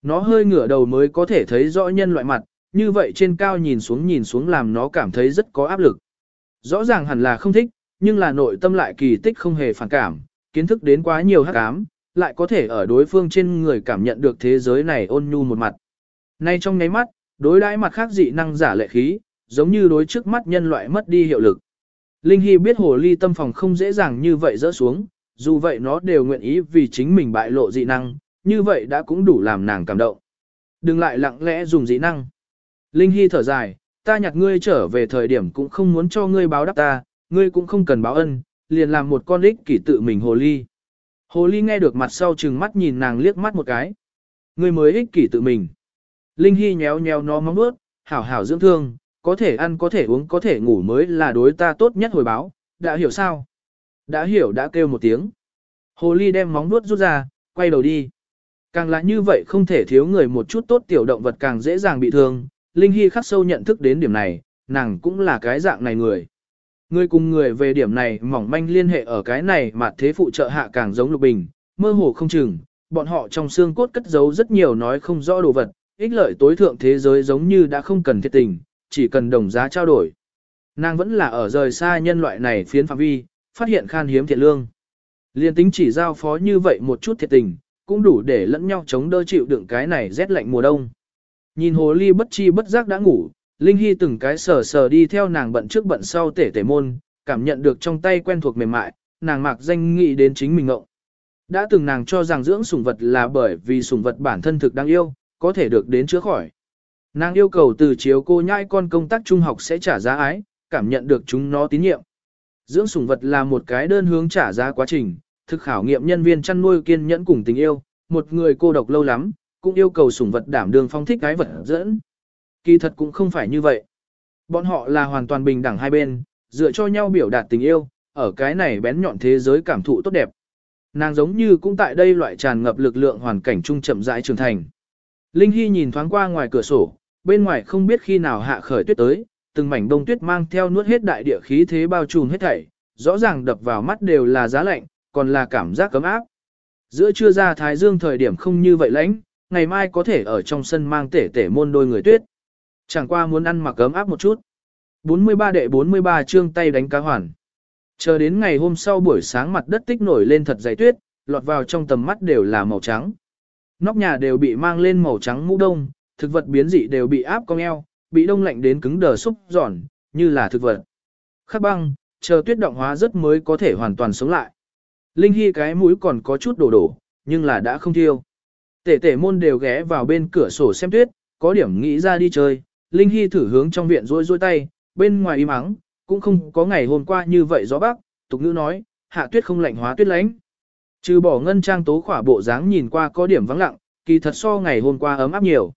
Nó hơi ngửa đầu mới có thể thấy rõ nhân loại mặt, như vậy trên cao nhìn xuống nhìn xuống làm nó cảm thấy rất có áp lực. Rõ ràng hẳn là không thích, nhưng là nội tâm lại kỳ tích không hề phản cảm, kiến thức đến quá nhiều hắc ám, lại có thể ở đối phương trên người cảm nhận được thế giới này ôn nhu một mặt. Nay trong nháy mắt, đối đãi mặt khác dị năng giả lệ khí, giống như đối trước mắt nhân loại mất đi hiệu lực. Linh Hy biết hồ ly tâm phòng không dễ dàng như vậy rỡ xuống, dù vậy nó đều nguyện ý vì chính mình bại lộ dị năng, như vậy đã cũng đủ làm nàng cảm động. Đừng lại lặng lẽ dùng dị năng. Linh Hy thở dài, ta nhặt ngươi trở về thời điểm cũng không muốn cho ngươi báo đáp ta, ngươi cũng không cần báo ân, liền làm một con ích kỷ tự mình hồ ly. Hồ ly nghe được mặt sau chừng mắt nhìn nàng liếc mắt một cái. Ngươi mới ích kỷ tự mình. Linh Hy nhéo nhéo nó móng bước, hảo hảo dưỡng thương, có thể ăn có thể uống có thể ngủ mới là đối ta tốt nhất hồi báo, đã hiểu sao? Đã hiểu đã kêu một tiếng. Hồ ly đem móng nuốt rút ra, quay đầu đi. Càng là như vậy không thể thiếu người một chút tốt tiểu động vật càng dễ dàng bị thương. Linh Hy khắc sâu nhận thức đến điểm này, nàng cũng là cái dạng này người. Người cùng người về điểm này mỏng manh liên hệ ở cái này mà thế phụ trợ hạ càng giống lục bình, mơ hồ không chừng, bọn họ trong xương cốt cất giấu rất nhiều nói không rõ đồ vật, ích lợi tối thượng thế giới giống như đã không cần thiết tình, chỉ cần đồng giá trao đổi. Nàng vẫn là ở rời xa nhân loại này phiến phạm vi, phát hiện khan hiếm thiệt lương. Liên tính chỉ giao phó như vậy một chút thiệt tình, cũng đủ để lẫn nhau chống đỡ chịu đựng cái này rét lạnh mùa đông. Nhìn hồ ly bất chi bất giác đã ngủ, Linh Hy từng cái sờ sờ đi theo nàng bận trước bận sau tể tể môn, cảm nhận được trong tay quen thuộc mềm mại, nàng mạc danh nghĩ đến chính mình ngộng. Đã từng nàng cho rằng dưỡng sủng vật là bởi vì sủng vật bản thân thực đáng yêu, có thể được đến chữa khỏi. Nàng yêu cầu từ chiếu cô nhãi con công tác trung học sẽ trả giá ái, cảm nhận được chúng nó tín nhiệm. Dưỡng sủng vật là một cái đơn hướng trả giá quá trình, thực khảo nghiệm nhân viên chăn nuôi kiên nhẫn cùng tình yêu, một người cô độc lâu lắm, cũng yêu cầu sủng vật đảm đương phong thích cái vật dẫn. Kỳ thật cũng không phải như vậy. Bọn họ là hoàn toàn bình đẳng hai bên, dựa cho nhau biểu đạt tình yêu, ở cái này bén nhọn thế giới cảm thụ tốt đẹp. Nàng giống như cũng tại đây loại tràn ngập lực lượng hoàn cảnh trung chậm rãi trưởng thành. Linh Hy nhìn thoáng qua ngoài cửa sổ, bên ngoài không biết khi nào hạ khởi tuyết tới, từng mảnh đông tuyết mang theo nuốt hết đại địa khí thế bao trùm hết thảy, rõ ràng đập vào mắt đều là giá lạnh, còn là cảm giác cấm áp. Giữa trưa ra thái dương thời điểm không như vậy lãnh, ngày mai có thể ở trong sân mang tể tể môn đôi người tuyết. Chẳng qua muốn ăn mặc cấm áp một chút. 43 đệ 43 chương tay đánh cá hoàn. Chờ đến ngày hôm sau buổi sáng mặt đất tích nổi lên thật dày tuyết, lọt vào trong tầm mắt đều là màu trắng. Nóc nhà đều bị mang lên màu trắng mũ đông, thực vật biến dị đều bị áp cong eo, bị đông lạnh đến cứng đờ xúc giòn, như là thực vật. Khắc băng, chờ tuyết động hóa rất mới có thể hoàn toàn sống lại. Linh Hy cái mũi còn có chút đổ đổ, nhưng là đã không thiêu. Tể tể môn đều ghé vào bên cửa sổ xem tuyết, có điểm nghĩ ra đi chơi. Linh Hy thử hướng trong viện rôi rôi tay, bên ngoài im ắng, cũng không có ngày hôm qua như vậy gió bắc, tục ngữ nói, hạ tuyết không lạnh hóa tuyết lánh. Trừ bỏ ngân trang tố khỏa bộ dáng nhìn qua có điểm vắng lặng, kỳ thật so ngày hôm qua ấm áp nhiều.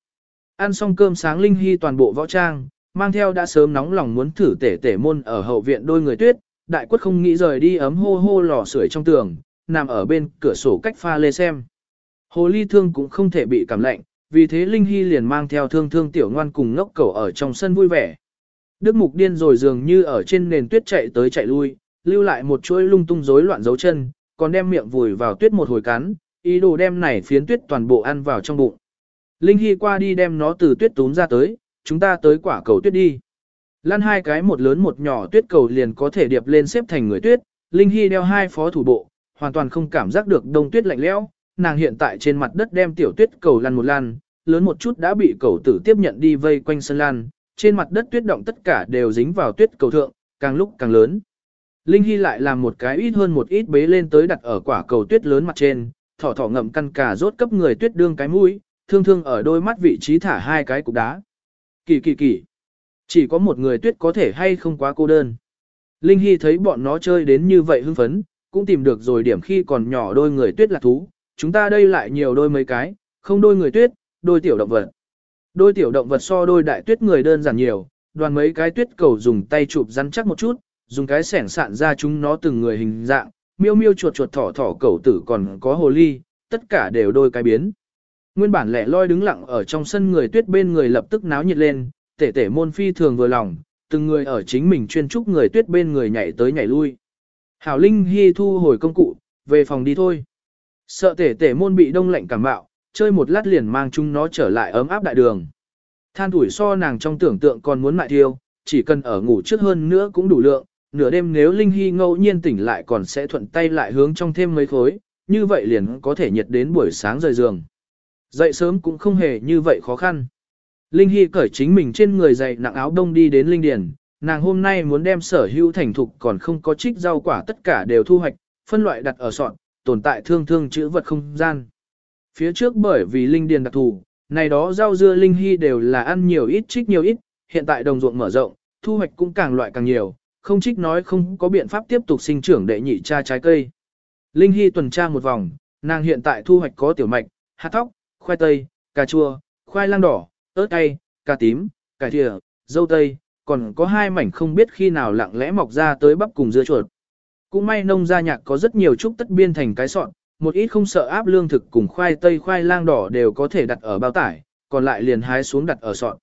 Ăn xong cơm sáng Linh Hy toàn bộ võ trang, mang theo đã sớm nóng lòng muốn thử tể tể môn ở hậu viện đôi người tuyết, đại quất không nghĩ rời đi ấm hô hô lò sưởi trong tường, nằm ở bên cửa sổ cách pha lê xem. Hồ ly thương cũng không thể bị cảm lạnh, vì thế Linh Hy liền mang theo thương thương tiểu ngoan cùng ngốc cầu ở trong sân vui vẻ. Đức Mục điên rồi dường như ở trên nền tuyết chạy tới chạy lui, lưu lại một chuỗi lung tung rối loạn dấu chân, còn đem miệng vùi vào tuyết một hồi cắn, ý đồ đem này phiến tuyết toàn bộ ăn vào trong bụng. Linh Hy qua đi đem nó từ tuyết túm ra tới, chúng ta tới quả cầu tuyết đi. Lăn hai cái một lớn một nhỏ tuyết cầu liền có thể điệp lên xếp thành người tuyết, Linh Hy đeo hai phó thủ bộ, hoàn toàn không cảm giác được đông tuyết lạnh lẽo. nàng hiện tại trên mặt đất đem tiểu tuyết cầu lăn một lăn, lớn một chút đã bị cầu tử tiếp nhận đi vây quanh sân lăn, trên mặt đất tuyết động tất cả đều dính vào tuyết cầu thượng, càng lúc càng lớn. Linh Hy lại làm một cái ít hơn một ít bế lên tới đặt ở quả cầu tuyết lớn mặt trên, thỏ thỏ ngậm căn cả rốt cấp người tuyết đương cái mũi, thương thương ở đôi mắt vị trí thả hai cái cục đá. Kỳ kỳ kỳ. Chỉ có một người tuyết có thể hay không quá cô đơn. Linh Hy thấy bọn nó chơi đến như vậy hưng phấn, cũng tìm được rồi điểm khi còn nhỏ đôi người tuyết là thú. Chúng ta đây lại nhiều đôi mấy cái, không đôi người tuyết, đôi tiểu động vật. Đôi tiểu động vật so đôi đại tuyết người đơn giản nhiều, đoàn mấy cái tuyết cầu dùng tay chụp rắn chắc một chút, dùng cái sẻng sạn ra chúng nó từng người hình dạng, miêu miêu chuột chuột thỏ thỏ cầu tử còn có hồ ly, tất cả đều đôi cái biến. Nguyên bản lẻ loi đứng lặng ở trong sân người tuyết bên người lập tức náo nhiệt lên, tể tể môn phi thường vừa lòng, từng người ở chính mình chuyên trúc người tuyết bên người nhảy tới nhảy lui. Hảo Linh Hy thu hồi công cụ, về phòng đi thôi. Sợ tể tể môn bị đông lạnh cảm bạo, chơi một lát liền mang chúng nó trở lại ấm áp đại đường. Than tuổi so nàng trong tưởng tượng còn muốn mại thiêu, chỉ cần ở ngủ trước hơn nữa cũng đủ lượng, nửa đêm nếu Linh Hy ngẫu nhiên tỉnh lại còn sẽ thuận tay lại hướng trong thêm mấy khối, như vậy liền có thể nhiệt đến buổi sáng rời giường. Dậy sớm cũng không hề như vậy khó khăn. Linh Hy cởi chính mình trên người dày nặng áo đông đi đến Linh Điền, nàng hôm nay muốn đem sở hữu thành thục còn không có trích rau quả tất cả đều thu hoạch, phân loại đặt ở sọn, tồn tại thương thương chữ vật không gian. Phía trước bởi vì Linh Điền đặc thù, này đó rau dưa Linh Hy đều là ăn nhiều ít trích nhiều ít, hiện tại đồng ruộng mở rộng, thu hoạch cũng càng loại càng nhiều, không trích nói không có biện pháp tiếp tục sinh trưởng đệ nhị cha trái cây. Linh Hy tuần tra một vòng, nàng hiện tại thu hoạch có tiểu mạch, hạt thóc, khoai tây, cà chua, khoai lang đỏ, ớt cay, cà tím, cải thìa, dâu tây, còn có hai mảnh không biết khi nào lặng lẽ mọc ra tới bắp cùng dưa chuột. Cũng may nông gia nhạc có rất nhiều trúc tất biên thành cái sọn, một ít không sợ áp lương thực cùng khoai tây khoai lang đỏ đều có thể đặt ở bao tải, còn lại liền hái xuống đặt ở sọn.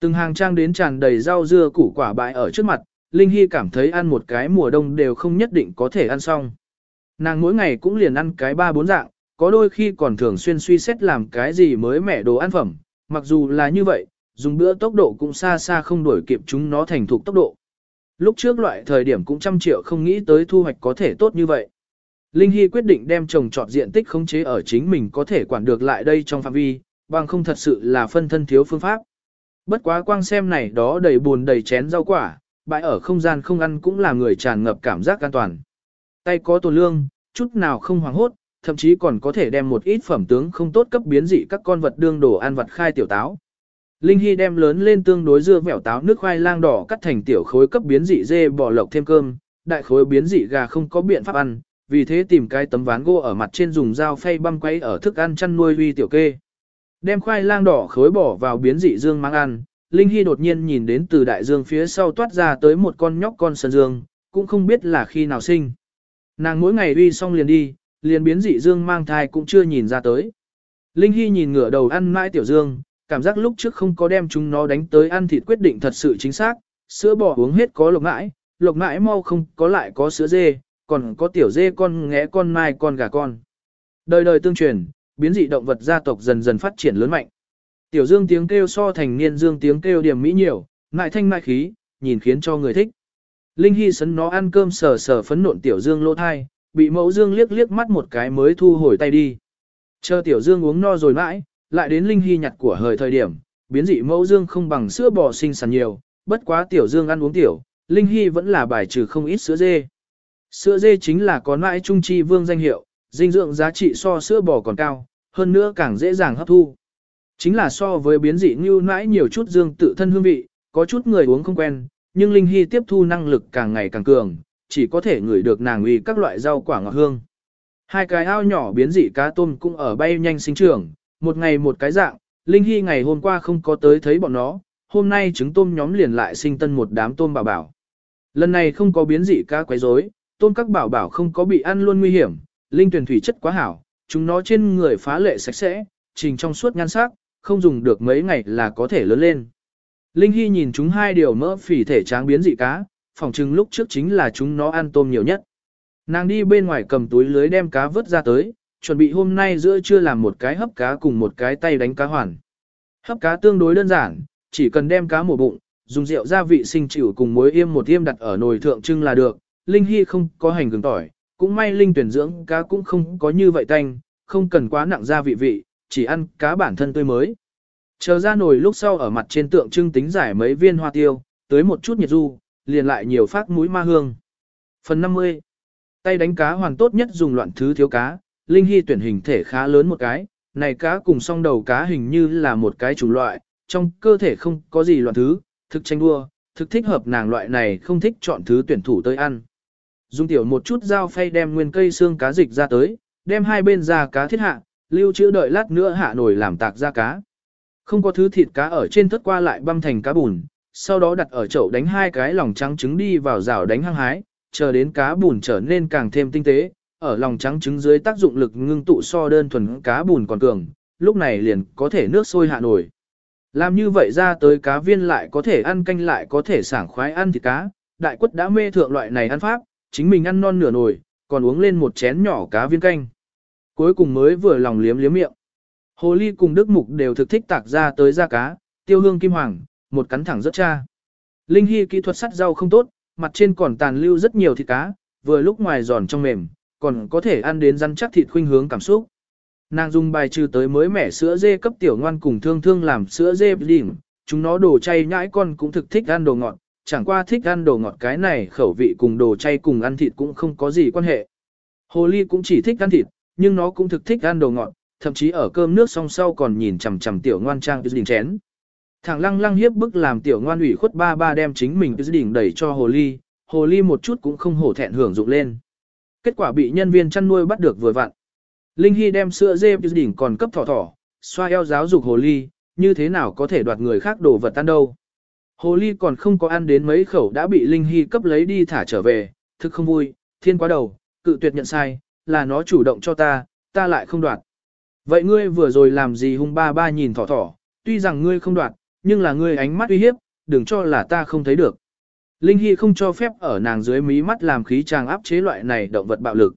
Từng hàng trang đến tràn đầy rau dưa củ quả bãi ở trước mặt, Linh Hy cảm thấy ăn một cái mùa đông đều không nhất định có thể ăn xong. Nàng mỗi ngày cũng liền ăn cái ba bốn dạng, có đôi khi còn thường xuyên suy xét làm cái gì mới mẻ đồ ăn phẩm, mặc dù là như vậy, dùng bữa tốc độ cũng xa xa không đổi kịp chúng nó thành thục tốc độ. Lúc trước loại thời điểm cũng trăm triệu không nghĩ tới thu hoạch có thể tốt như vậy. Linh Hy quyết định đem trồng trọt diện tích khống chế ở chính mình có thể quản được lại đây trong phạm vi, bằng không thật sự là phân thân thiếu phương pháp. Bất quá quang xem này đó đầy buồn đầy chén rau quả, bãi ở không gian không ăn cũng là người tràn ngập cảm giác an toàn. Tay có tổ lương, chút nào không hoảng hốt, thậm chí còn có thể đem một ít phẩm tướng không tốt cấp biến dị các con vật đương đồ ăn vật khai tiểu táo. Linh Hy đem lớn lên tương đối dưa vẻo táo nước khoai lang đỏ cắt thành tiểu khối cấp biến dị dê bò lộc thêm cơm, đại khối biến dị gà không có biện pháp ăn, vì thế tìm cái tấm ván gỗ ở mặt trên dùng dao phay băm quấy ở thức ăn chăn nuôi uy tiểu kê. Đem khoai lang đỏ khối bỏ vào biến dị dương mang ăn, Linh Hy đột nhiên nhìn đến từ đại dương phía sau toát ra tới một con nhóc con sơn dương, cũng không biết là khi nào sinh. Nàng mỗi ngày uy xong liền đi, liền biến dị dương mang thai cũng chưa nhìn ra tới. Linh Hy nhìn ngửa đầu ăn mãi tiểu dương, cảm giác lúc trước không có đem chúng nó đánh tới ăn thịt quyết định thật sự chính xác, sữa bò uống hết có lộc mãi, lộc mãi mau không có lại có sữa dê, còn có tiểu dê con ngẽ con mai con gà con. Đời đời tương truyền, biến dị động vật gia tộc dần dần phát triển lớn mạnh. Tiểu dương tiếng kêu so thành niên dương tiếng kêu điểm mỹ nhiều, mại thanh mại khí, nhìn khiến cho người thích. Linh Hy sấn nó ăn cơm sờ sờ phấn nộn tiểu dương lỗ thai, bị mẫu dương liếc liếc mắt một cái mới thu hồi tay đi. Chờ tiểu dương uống no rồi mãi, lại đến linh hy nhặt của hời thời điểm, biến dị mẫu dương không bằng sữa bò sinh sản nhiều, bất quá tiểu dương ăn uống tiểu, linh hy vẫn là bài trừ không ít sữa dê. Sữa dê chính là có mãi trung chi vương danh hiệu, dinh dưỡng giá trị so sữa bò còn cao, hơn nữa càng dễ dàng hấp thu. Chính là so với biến dị như mãi nhiều chút dương tự thân hương vị, có chút người uống không quen, nhưng Linh Hy tiếp thu năng lực càng ngày càng cường, chỉ có thể ngửi được nàng uy các loại rau quả ngọt hương. Hai cái ao nhỏ biến dị cá tôm cũng ở bay nhanh sinh trưởng, một ngày một cái dạng, Linh Hy ngày hôm qua không có tới thấy bọn nó, hôm nay trứng tôm nhóm liền lại sinh tân một đám tôm bảo bảo. Lần này không có biến dị cá quấy rối, tôm các bảo bảo không có bị ăn luôn nguy hiểm, linh tuyển thủy chất quá hảo, chúng nó trên người phá lệ sạch sẽ, trình trong suốt nhan sắc, không dùng được mấy ngày là có thể lớn lên. Linh Hy nhìn chúng hai điều mỡ phỉ thể tráng biến dị cá, phỏng chừng lúc trước chính là chúng nó ăn tôm nhiều nhất. Nàng đi bên ngoài cầm túi lưới đem cá vớt ra tới, chuẩn bị hôm nay giữa trưa làm một cái hấp cá cùng một cái tay đánh cá hoàn. Hấp cá tương đối đơn giản, chỉ cần đem cá mổ bụng, dùng rượu gia vị sinh chịu cùng muối yêm một yêm đặt ở nồi thượng trưng là được. Linh Hy không có hành gừng tỏi, cũng may Linh tuyển dưỡng cá cũng không có như vậy tanh, không cần quá nặng gia vị vị, chỉ ăn cá bản thân tươi mới. Chờ ra nồi lúc sau ở mặt trên tượng trưng tính giải mấy viên hoa tiêu, tới một chút nhiệt du, liền lại nhiều phát mũi ma hương. Phần 50. Tay đánh cá hoàn tốt nhất dùng loạn thứ thiếu cá, Linh Hy tuyển hình thể khá lớn một cái, này cá cùng song đầu cá hình như là một cái chủng loại, trong cơ thể không có gì loạn thứ, thực tranh đua, thực thích hợp nàng loại này không thích chọn thứ tuyển thủ tới ăn. Dung tiểu một chút dao phay đem nguyên cây xương cá dịch ra tới, đem hai bên da cá thiết hạ, lưu trữ đợi lát nữa hạ nồi làm tạc ra cá. Không có thứ thịt cá ở trên thất qua lại băm thành cá bùn, sau đó đặt ở chậu đánh hai cái lòng trắng trứng đi vào rào đánh hăng hái, chờ đến cá bùn trở nên càng thêm tinh tế, ở lòng trắng trứng dưới tác dụng lực ngưng tụ so đơn thuần cá bùn còn cường, lúc này liền có thể nước sôi hạ nổi. Làm như vậy ra tới cá viên lại có thể ăn canh lại có thể sảng khoái ăn thịt cá, đại quất đã mê thượng loại này ăn pháp, chính mình ăn non nửa nồi, còn uống lên một chén nhỏ cá viên canh. Cuối cùng mới vừa lòng liếm liếm miệng. Hồ ly cùng Đức Mục đều thực thích tạc ra tới da cá, tiêu hương kim hoàng, một cắn thẳng rất cha. Linh Hy kỹ thuật sắt rau không tốt, mặt trên còn tàn lưu rất nhiều thịt cá, vừa lúc ngoài giòn trong mềm, còn có thể ăn đến rắn chắc thịt khuynh hướng cảm xúc. Nàng dùng bài trừ tới mới mẻ sữa dê cấp tiểu ngoan cùng thương thương làm sữa dê đỉnh, chúng nó đồ chay nhãi con cũng thực thích ăn đồ ngọt, chẳng qua thích ăn đồ ngọt cái này khẩu vị cùng đồ chay cùng ăn thịt cũng không có gì quan hệ. Hồ ly cũng chỉ thích ăn thịt, nhưng nó cũng thực thích ăn đồ ngọt, thậm chí ở cơm nước song sau còn nhìn chằm chằm tiểu ngoan trang đỉnh chén. Thằng lăng lăng hiếp bức làm tiểu ngoan ủy khuất ba ba đem chính mình đỉnh đẩy cho hồ ly, hồ ly một chút cũng không hổ thẹn hưởng dụng lên. Kết quả bị nhân viên chăn nuôi bắt được vừa vặn. Linh Hy đem sữa dê đỉnh còn cấp thỏ thỏ, xoa eo giáo dục hồ ly, như thế nào có thể đoạt người khác đồ vật tan đâu. Hồ ly còn không có ăn đến mấy khẩu đã bị Linh Hy cấp lấy đi thả trở về, thực không vui, thiên quá đầu, cự tuyệt nhận sai, là nó chủ động cho ta, ta lại không đoạt. Vậy ngươi vừa rồi làm gì hung ba ba nhìn thỏ thỏ, tuy rằng ngươi không đoạt, nhưng là ngươi ánh mắt uy hiếp, đừng cho là ta không thấy được. Linh Hy không cho phép ở nàng dưới mí mắt làm khí chàng áp chế loại này động vật bạo lực.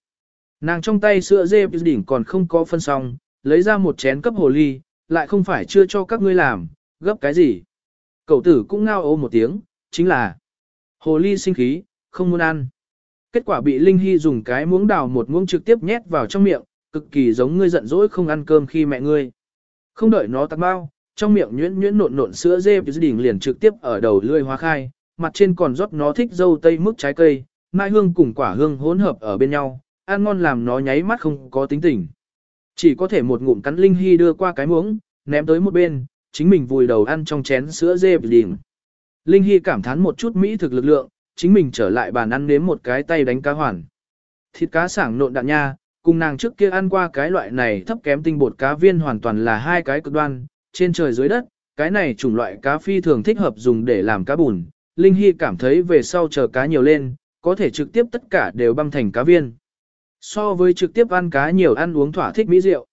Nàng trong tay sữa dê đỉnh còn không có phân xong, lấy ra một chén cấp hồ ly, lại không phải chưa cho các ngươi làm, gấp cái gì. Cậu tử cũng ngao ô một tiếng, chính là hồ ly sinh khí, không muốn ăn. Kết quả bị Linh Hy dùng cái muỗng đào một muỗng trực tiếp nhét vào trong miệng, cực kỳ giống ngươi giận dỗi không ăn cơm khi mẹ ngươi. Không đợi nó tắt bao, trong miệng nhuyễn nhuyễn nộn nộn sữa dê đỉnh liền trực tiếp ở đầu lươi hóa khai, mặt trên còn rót nó thích dâu tây mức trái cây, mai hương cùng quả hương hỗn hợp ở bên nhau, ăn ngon làm nó nháy mắt không có tính tình. Chỉ có thể một ngụm cắn Linh Hy đưa qua cái muỗng, ném tới một bên, chính mình vùi đầu ăn trong chén sữa dê đỉnh. Linh Hy cảm thán một chút mỹ thực lực lượng, chính mình trở lại bàn ăn nếm một cái tay đánh cá hoàn. Thịt cá sảng nộn đạn nha, cùng nàng trước kia ăn qua cái loại này thấp kém tinh bột cá viên hoàn toàn là hai cái cực đoan, trên trời dưới đất, cái này chủng loại cá phi thường thích hợp dùng để làm cá bùn, Linh Hy cảm thấy về sau chờ cá nhiều lên, có thể trực tiếp tất cả đều băm thành cá viên. So với trực tiếp ăn cá nhiều ăn uống thỏa thích mỹ rượu.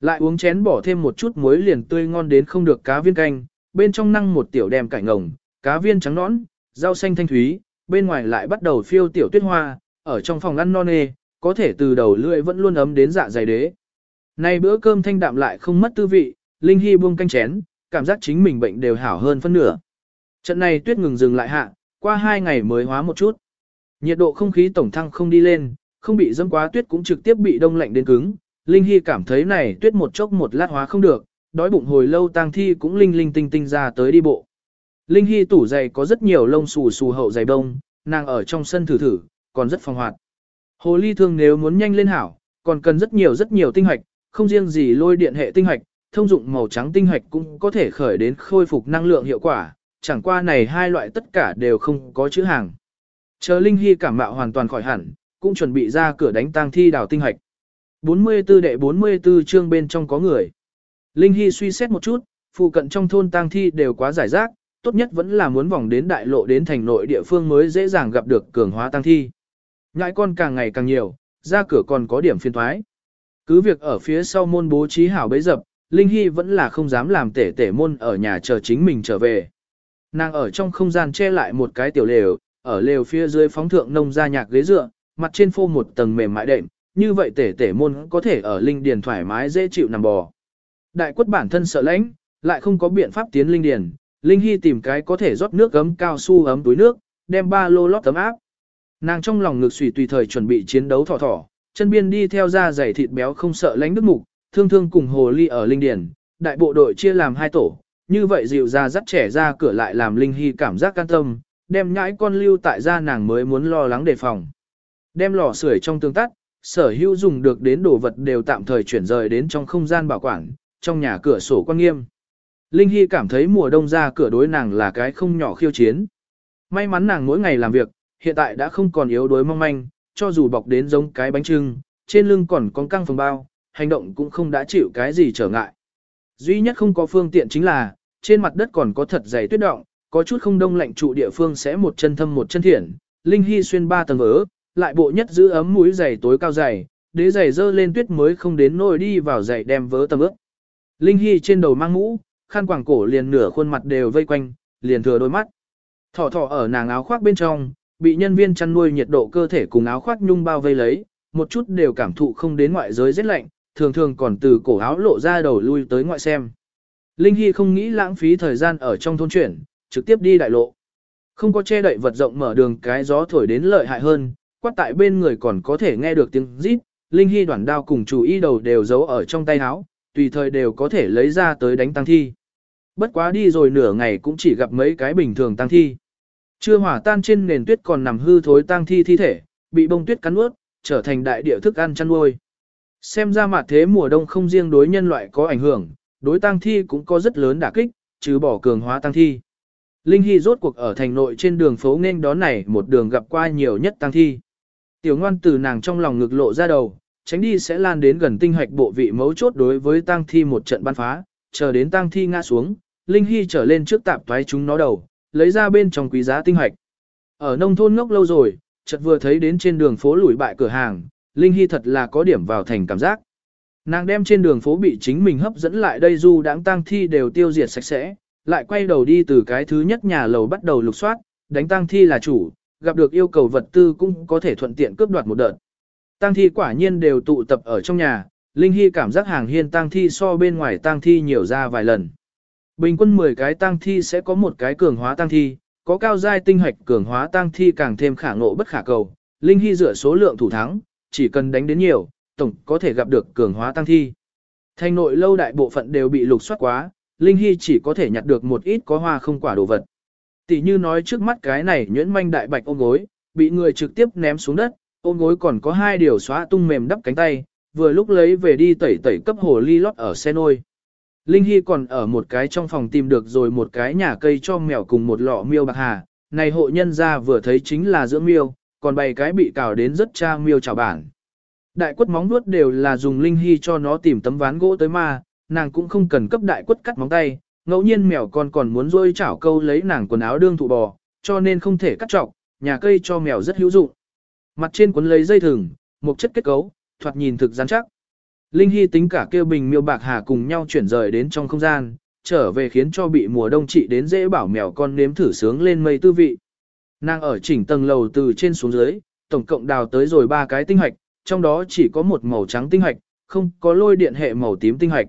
Lại uống chén bỏ thêm một chút muối liền tươi ngon đến không được cá viên canh, bên trong năng một tiểu đèm cải ngồng, cá viên trắng nõn, rau xanh thanh thúy, bên ngoài lại bắt đầu phiêu tiểu tuyết hoa, ở trong phòng ăn non nê, có thể từ đầu lưỡi vẫn luôn ấm đến dạ dày đế. Nay bữa cơm thanh đạm lại không mất tư vị, Linh Hy buông canh chén, cảm giác chính mình bệnh đều hảo hơn phân nửa. Trận này tuyết ngừng dừng lại hạ, qua hai ngày mới hóa một chút. Nhiệt độ không khí tổng thăng không đi lên, không bị dâm quá tuyết cũng trực tiếp bị đông lạnh đến cứng. Linh Hy cảm thấy này tuyết một chốc một lát hóa không được, đói bụng hồi lâu tang thi cũng linh linh tinh tinh ra tới đi bộ. Linh Hy tủ giày có rất nhiều lông xù xù hậu giày đông, nàng ở trong sân thử thử, còn rất phong hoạt. Hồ ly thường nếu muốn nhanh lên hảo, còn cần rất nhiều rất nhiều tinh hoạch, không riêng gì lôi điện hệ tinh hoạch, thông dụng màu trắng tinh hoạch cũng có thể khởi đến khôi phục năng lượng hiệu quả, chẳng qua này hai loại tất cả đều không có chữ hàng. Chờ Linh Hy cảm mạo hoàn toàn khỏi hẳn, cũng chuẩn bị ra cửa đánh tang thi đào tinh hoạch. 44 đệ 44 chương bên trong có người. Linh Hy suy xét một chút, phụ cận trong thôn tang thi đều quá giải rác, tốt nhất vẫn là muốn vòng đến đại lộ đến thành nội địa phương mới dễ dàng gặp được cường hóa tang thi. Ngãi con càng ngày càng nhiều, ra cửa còn có điểm phiên thoái. Cứ việc ở phía sau môn bố trí hảo bấy dập, Linh Hy vẫn là không dám làm tể tể môn ở nhà chờ chính mình trở về. Nàng ở trong không gian che lại một cái tiểu lều, ở lều phía dưới phóng thượng nông ra nhạc ghế dựa, mặt trên phô một tầng mềm mại đệm, như vậy tể tể môn có thể ở linh điền thoải mái dễ chịu nằm bò. Đại quất bản thân sợ lãnh, lại không có biện pháp tiến linh điền, Linh Hy tìm cái có thể rót nước ấm cao su ấm túi nước, đem ba lô lót tấm áp. Nàng trong lòng ngực xùy tùy thời chuẩn bị chiến đấu thỏ thỏ, chân biên đi theo da dày thịt béo không sợ lánh nước mục, thương thương cùng hồ ly ở linh điền, đại bộ đội chia làm hai tổ, như vậy dịu ra dắt trẻ ra cửa lại làm Linh Hy cảm giác can tâm, đem nhãi con lưu tại gia nàng mới muốn lo lắng đề phòng. Đem lò sưởi trong tương tắt, sở hữu dùng được đến đồ vật đều tạm thời chuyển rời đến trong không gian bảo quản, trong nhà cửa sổ quan nghiêm. Linh Hy cảm thấy mùa đông ra cửa đối nàng là cái không nhỏ khiêu chiến. May mắn nàng mỗi ngày làm việc, hiện tại đã không còn yếu đuối mong manh, cho dù bọc đến giống cái bánh trưng, trên lưng còn con căng phòng bao, hành động cũng không đã chịu cái gì trở ngại. Duy nhất không có phương tiện chính là, trên mặt đất còn có thật dày tuyết động, có chút không đông lạnh trụ địa phương sẽ một chân thâm một chân thiện. Linh Hy xuyên ba tầng vỡ, lại bộ nhất giữ ấm mũi giày tối cao dày, đế giày dơ lên tuyết mới không đến nỗi đi vào giày đem vớ tầm ướp. Linh Hy trên đầu mang mũ, khăn quàng cổ liền nửa khuôn mặt đều vây quanh, liền thừa đôi mắt. Thỏ thỏ ở nàng áo khoác bên trong, bị nhân viên chăn nuôi nhiệt độ cơ thể cùng áo khoác nhung bao vây lấy, một chút đều cảm thụ không đến ngoại giới rất lạnh, thường thường còn từ cổ áo lộ ra đầu lui tới ngoại xem. Linh Hy không nghĩ lãng phí thời gian ở trong thôn chuyển, trực tiếp đi đại lộ. Không có che đậy vật rộng mở đường cái gió thổi đến lợi hại hơn, quát tại bên người còn có thể nghe được tiếng rít. Linh Hy đoạn đao cùng chủ y đầu đều giấu ở trong tay áo, tùy thời đều có thể lấy ra tới đánh tăng thi. Bất quá đi rồi nửa ngày cũng chỉ gặp mấy cái bình thường tăng thi. Chưa hỏa tan trên nền tuyết còn nằm hư thối tăng thi thi thể, bị bông tuyết cắn ướt, trở thành đại địa thức ăn chăn nuôi. Xem ra mặt thế mùa đông không riêng đối nhân loại có ảnh hưởng, đối tang thi cũng có rất lớn đả kích, trừ bỏ cường hóa tang thi. Linh Hy rốt cuộc ở thành nội trên đường phố nên đón này một đường gặp qua nhiều nhất tang thi. Tiểu ngoan từ nàng trong lòng ngực lộ ra đầu, tránh đi sẽ lan đến gần tinh hoạch bộ vị mấu chốt đối với tang thi một trận ban phá, chờ đến tang thi ngã xuống, Linh Hy trở lên trước tạp toái chúng nó đầu, lấy ra bên trong quý giá tinh hoạch. Ở nông thôn ngốc lâu rồi, chợt vừa thấy đến trên đường phố lủi bại cửa hàng, Linh Hy thật là có điểm vào thành cảm giác. Nàng đem trên đường phố bị chính mình hấp dẫn lại đây du đáng tang thi đều tiêu diệt sạch sẽ, lại quay đầu đi từ cái thứ nhất nhà lầu bắt đầu lục soát, đánh tang thi là chủ, gặp được yêu cầu vật tư cũng có thể thuận tiện cướp đoạt một đợt. Tang thi quả nhiên đều tụ tập ở trong nhà, Linh Hy cảm giác hàng hiên tang thi so bên ngoài tang thi nhiều ra vài lần. Bình quân 10 cái tang thi sẽ có một cái cường hóa tang thi, có cao giai tinh hoạch cường hóa tang thi càng thêm khả ngộ bất khả cầu. Linh Hy dựa số lượng thủ thắng, chỉ cần đánh đến nhiều, tổng có thể gặp được cường hóa tăng thi. Thành nội lâu đại bộ phận đều bị lục soát quá, Linh Hy chỉ có thể nhặt được một ít có hoa không quả đồ vật. Tỷ như nói trước mắt cái này nhuyễn manh đại bạch ôm gối, bị người trực tiếp ném xuống đất, ôm gối còn có hai điều xóa tung mềm đắp cánh tay, vừa lúc lấy về đi tẩy tẩy cấp hồ ly lót ở xe nôi. Linh Hy còn ở một cái trong phòng tìm được rồi một cái nhà cây cho mèo cùng một lọ miêu bạc hà, này hộ nhân ra vừa thấy chính là dưỡng miêu, còn bày cái bị cào đến rất cha miêu chào bản. Đại quất móng vuốt đều là dùng linh hy cho nó tìm tấm ván gỗ tới ma, nàng cũng không cần cấp đại quất cắt móng tay, ngẫu nhiên mèo con còn muốn rôi chảo câu lấy nàng quần áo đương thụ bò, cho nên không thể cắt trọc, nhà cây cho mèo rất hữu dụng. Mặt trên cuốn lấy dây thừng, một chất kết cấu, thoạt nhìn thực rắn chắc. Linh Hy tính cả kêu bình miêu bạc hà cùng nhau chuyển rời đến trong không gian, trở về khiến cho bị mùa đông trị đến dễ bảo mèo con nếm thử sướng lên mây tư vị. Nàng ở chỉnh tầng lầu từ trên xuống dưới, tổng cộng đào tới rồi ba cái tinh hạch, trong đó chỉ có một màu trắng tinh hạch, không có lôi điện hệ màu tím tinh hạch.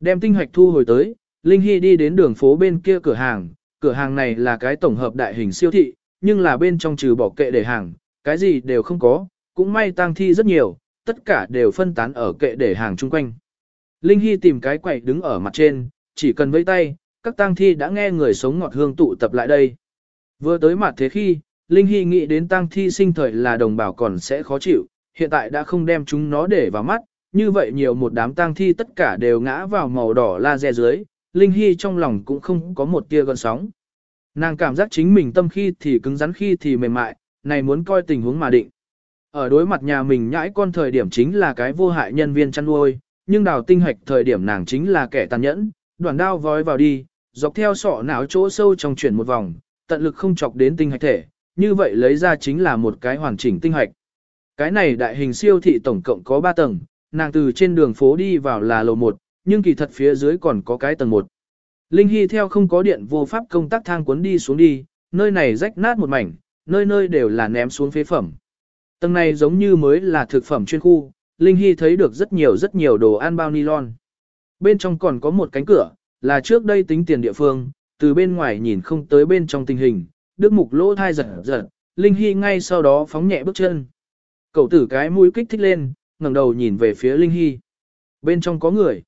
Đem tinh hạch thu hồi tới, Linh Hy đi đến đường phố bên kia cửa hàng, cửa hàng này là cái tổng hợp đại hình siêu thị, nhưng là bên trong trừ bỏ kệ để hàng, cái gì đều không có, cũng may tang thi rất nhiều, tất cả đều phân tán ở kệ để hàng chung quanh. Linh Hy tìm cái quậy đứng ở mặt trên, chỉ cần vẫy tay, các tang thi đã nghe người sống ngọt hương tụ tập lại đây. Vừa tới mặt thế khi, Linh Hy nghĩ đến tang thi sinh thời là đồng bào còn sẽ khó chịu, hiện tại đã không đem chúng nó để vào mắt, như vậy nhiều một đám tang thi tất cả đều ngã vào màu đỏ la dè dưới, Linh Hy trong lòng cũng không có một tia gợn sóng. Nàng cảm giác chính mình tâm khi thì cứng rắn khi thì mềm mại, này muốn coi tình huống mà định. Ở đối mặt nhà mình nhãi con thời điểm chính là cái vô hại nhân viên chăn nuôi, nhưng đào tinh hạch thời điểm nàng chính là kẻ tàn nhẫn, đoạn đao vói vào đi, dọc theo sọ não chỗ sâu trong chuyển một vòng, tận lực không chọc đến tinh hạch thể, như vậy lấy ra chính là một cái hoàn chỉnh tinh hạch. Cái này đại hình siêu thị tổng cộng có 3 tầng, nàng từ trên đường phố đi vào là lầu 1, nhưng kỳ thật phía dưới còn có cái tầng 1. Linh Hy theo không có điện vô pháp công tác thang cuốn đi xuống đi, nơi này rách nát một mảnh, nơi nơi đều là ném xuống phế phẩm. Tầng này giống như mới là thực phẩm chuyên khu, Linh Hy thấy được rất nhiều rất nhiều đồ ăn bao nylon. Bên trong còn có một cánh cửa, là trước đây tính tiền địa phương, từ bên ngoài nhìn không tới bên trong tình hình, Đức Mục lỗ thai giật giật, Linh Hy ngay sau đó phóng nhẹ bước chân. Cậu tử cái mũi kích thích lên, ngẩng đầu nhìn về phía Linh Hy. Bên trong có người.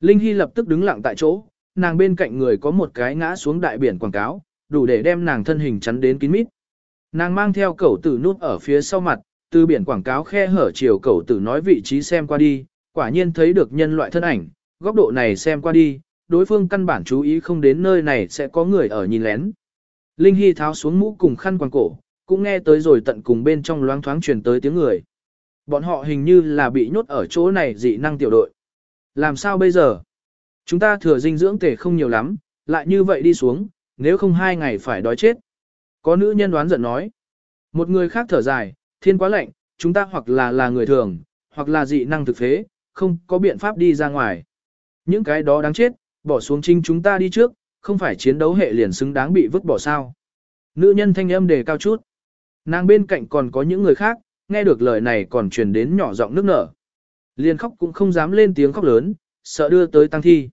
Linh Hy lập tức đứng lặng tại chỗ, nàng bên cạnh người có một cái ngã xuống đại biển quảng cáo, đủ để đem nàng thân hình chắn đến kín mít. Nàng mang theo cậu tử nút ở phía sau mặt, từ biển quảng cáo khe hở chiều cậu tử nói vị trí xem qua đi, quả nhiên thấy được nhân loại thân ảnh, góc độ này xem qua đi, đối phương căn bản chú ý không đến nơi này sẽ có người ở nhìn lén. Linh Hy tháo xuống mũ cùng khăn quàng cổ, cũng nghe tới rồi tận cùng bên trong loáng thoáng truyền tới tiếng người. Bọn họ hình như là bị nhốt ở chỗ này dị năng tiểu đội. Làm sao bây giờ? Chúng ta thừa dinh dưỡng tể không nhiều lắm, lại như vậy đi xuống, nếu không hai ngày phải đói chết. Có nữ nhân đoán giận nói. Một người khác thở dài, thiên quá lạnh, chúng ta hoặc là là người thường, hoặc là dị năng thực phế, không có biện pháp đi ra ngoài. Những cái đó đáng chết, bỏ xuống trinh chúng ta đi trước, không phải chiến đấu hệ liền xứng đáng bị vứt bỏ sao. Nữ nhân thanh âm đề cao chút. Nàng bên cạnh còn có những người khác, nghe được lời này còn truyền đến nhỏ giọng nước nở. Liền khóc cũng không dám lên tiếng khóc lớn, sợ đưa tới tăng thi.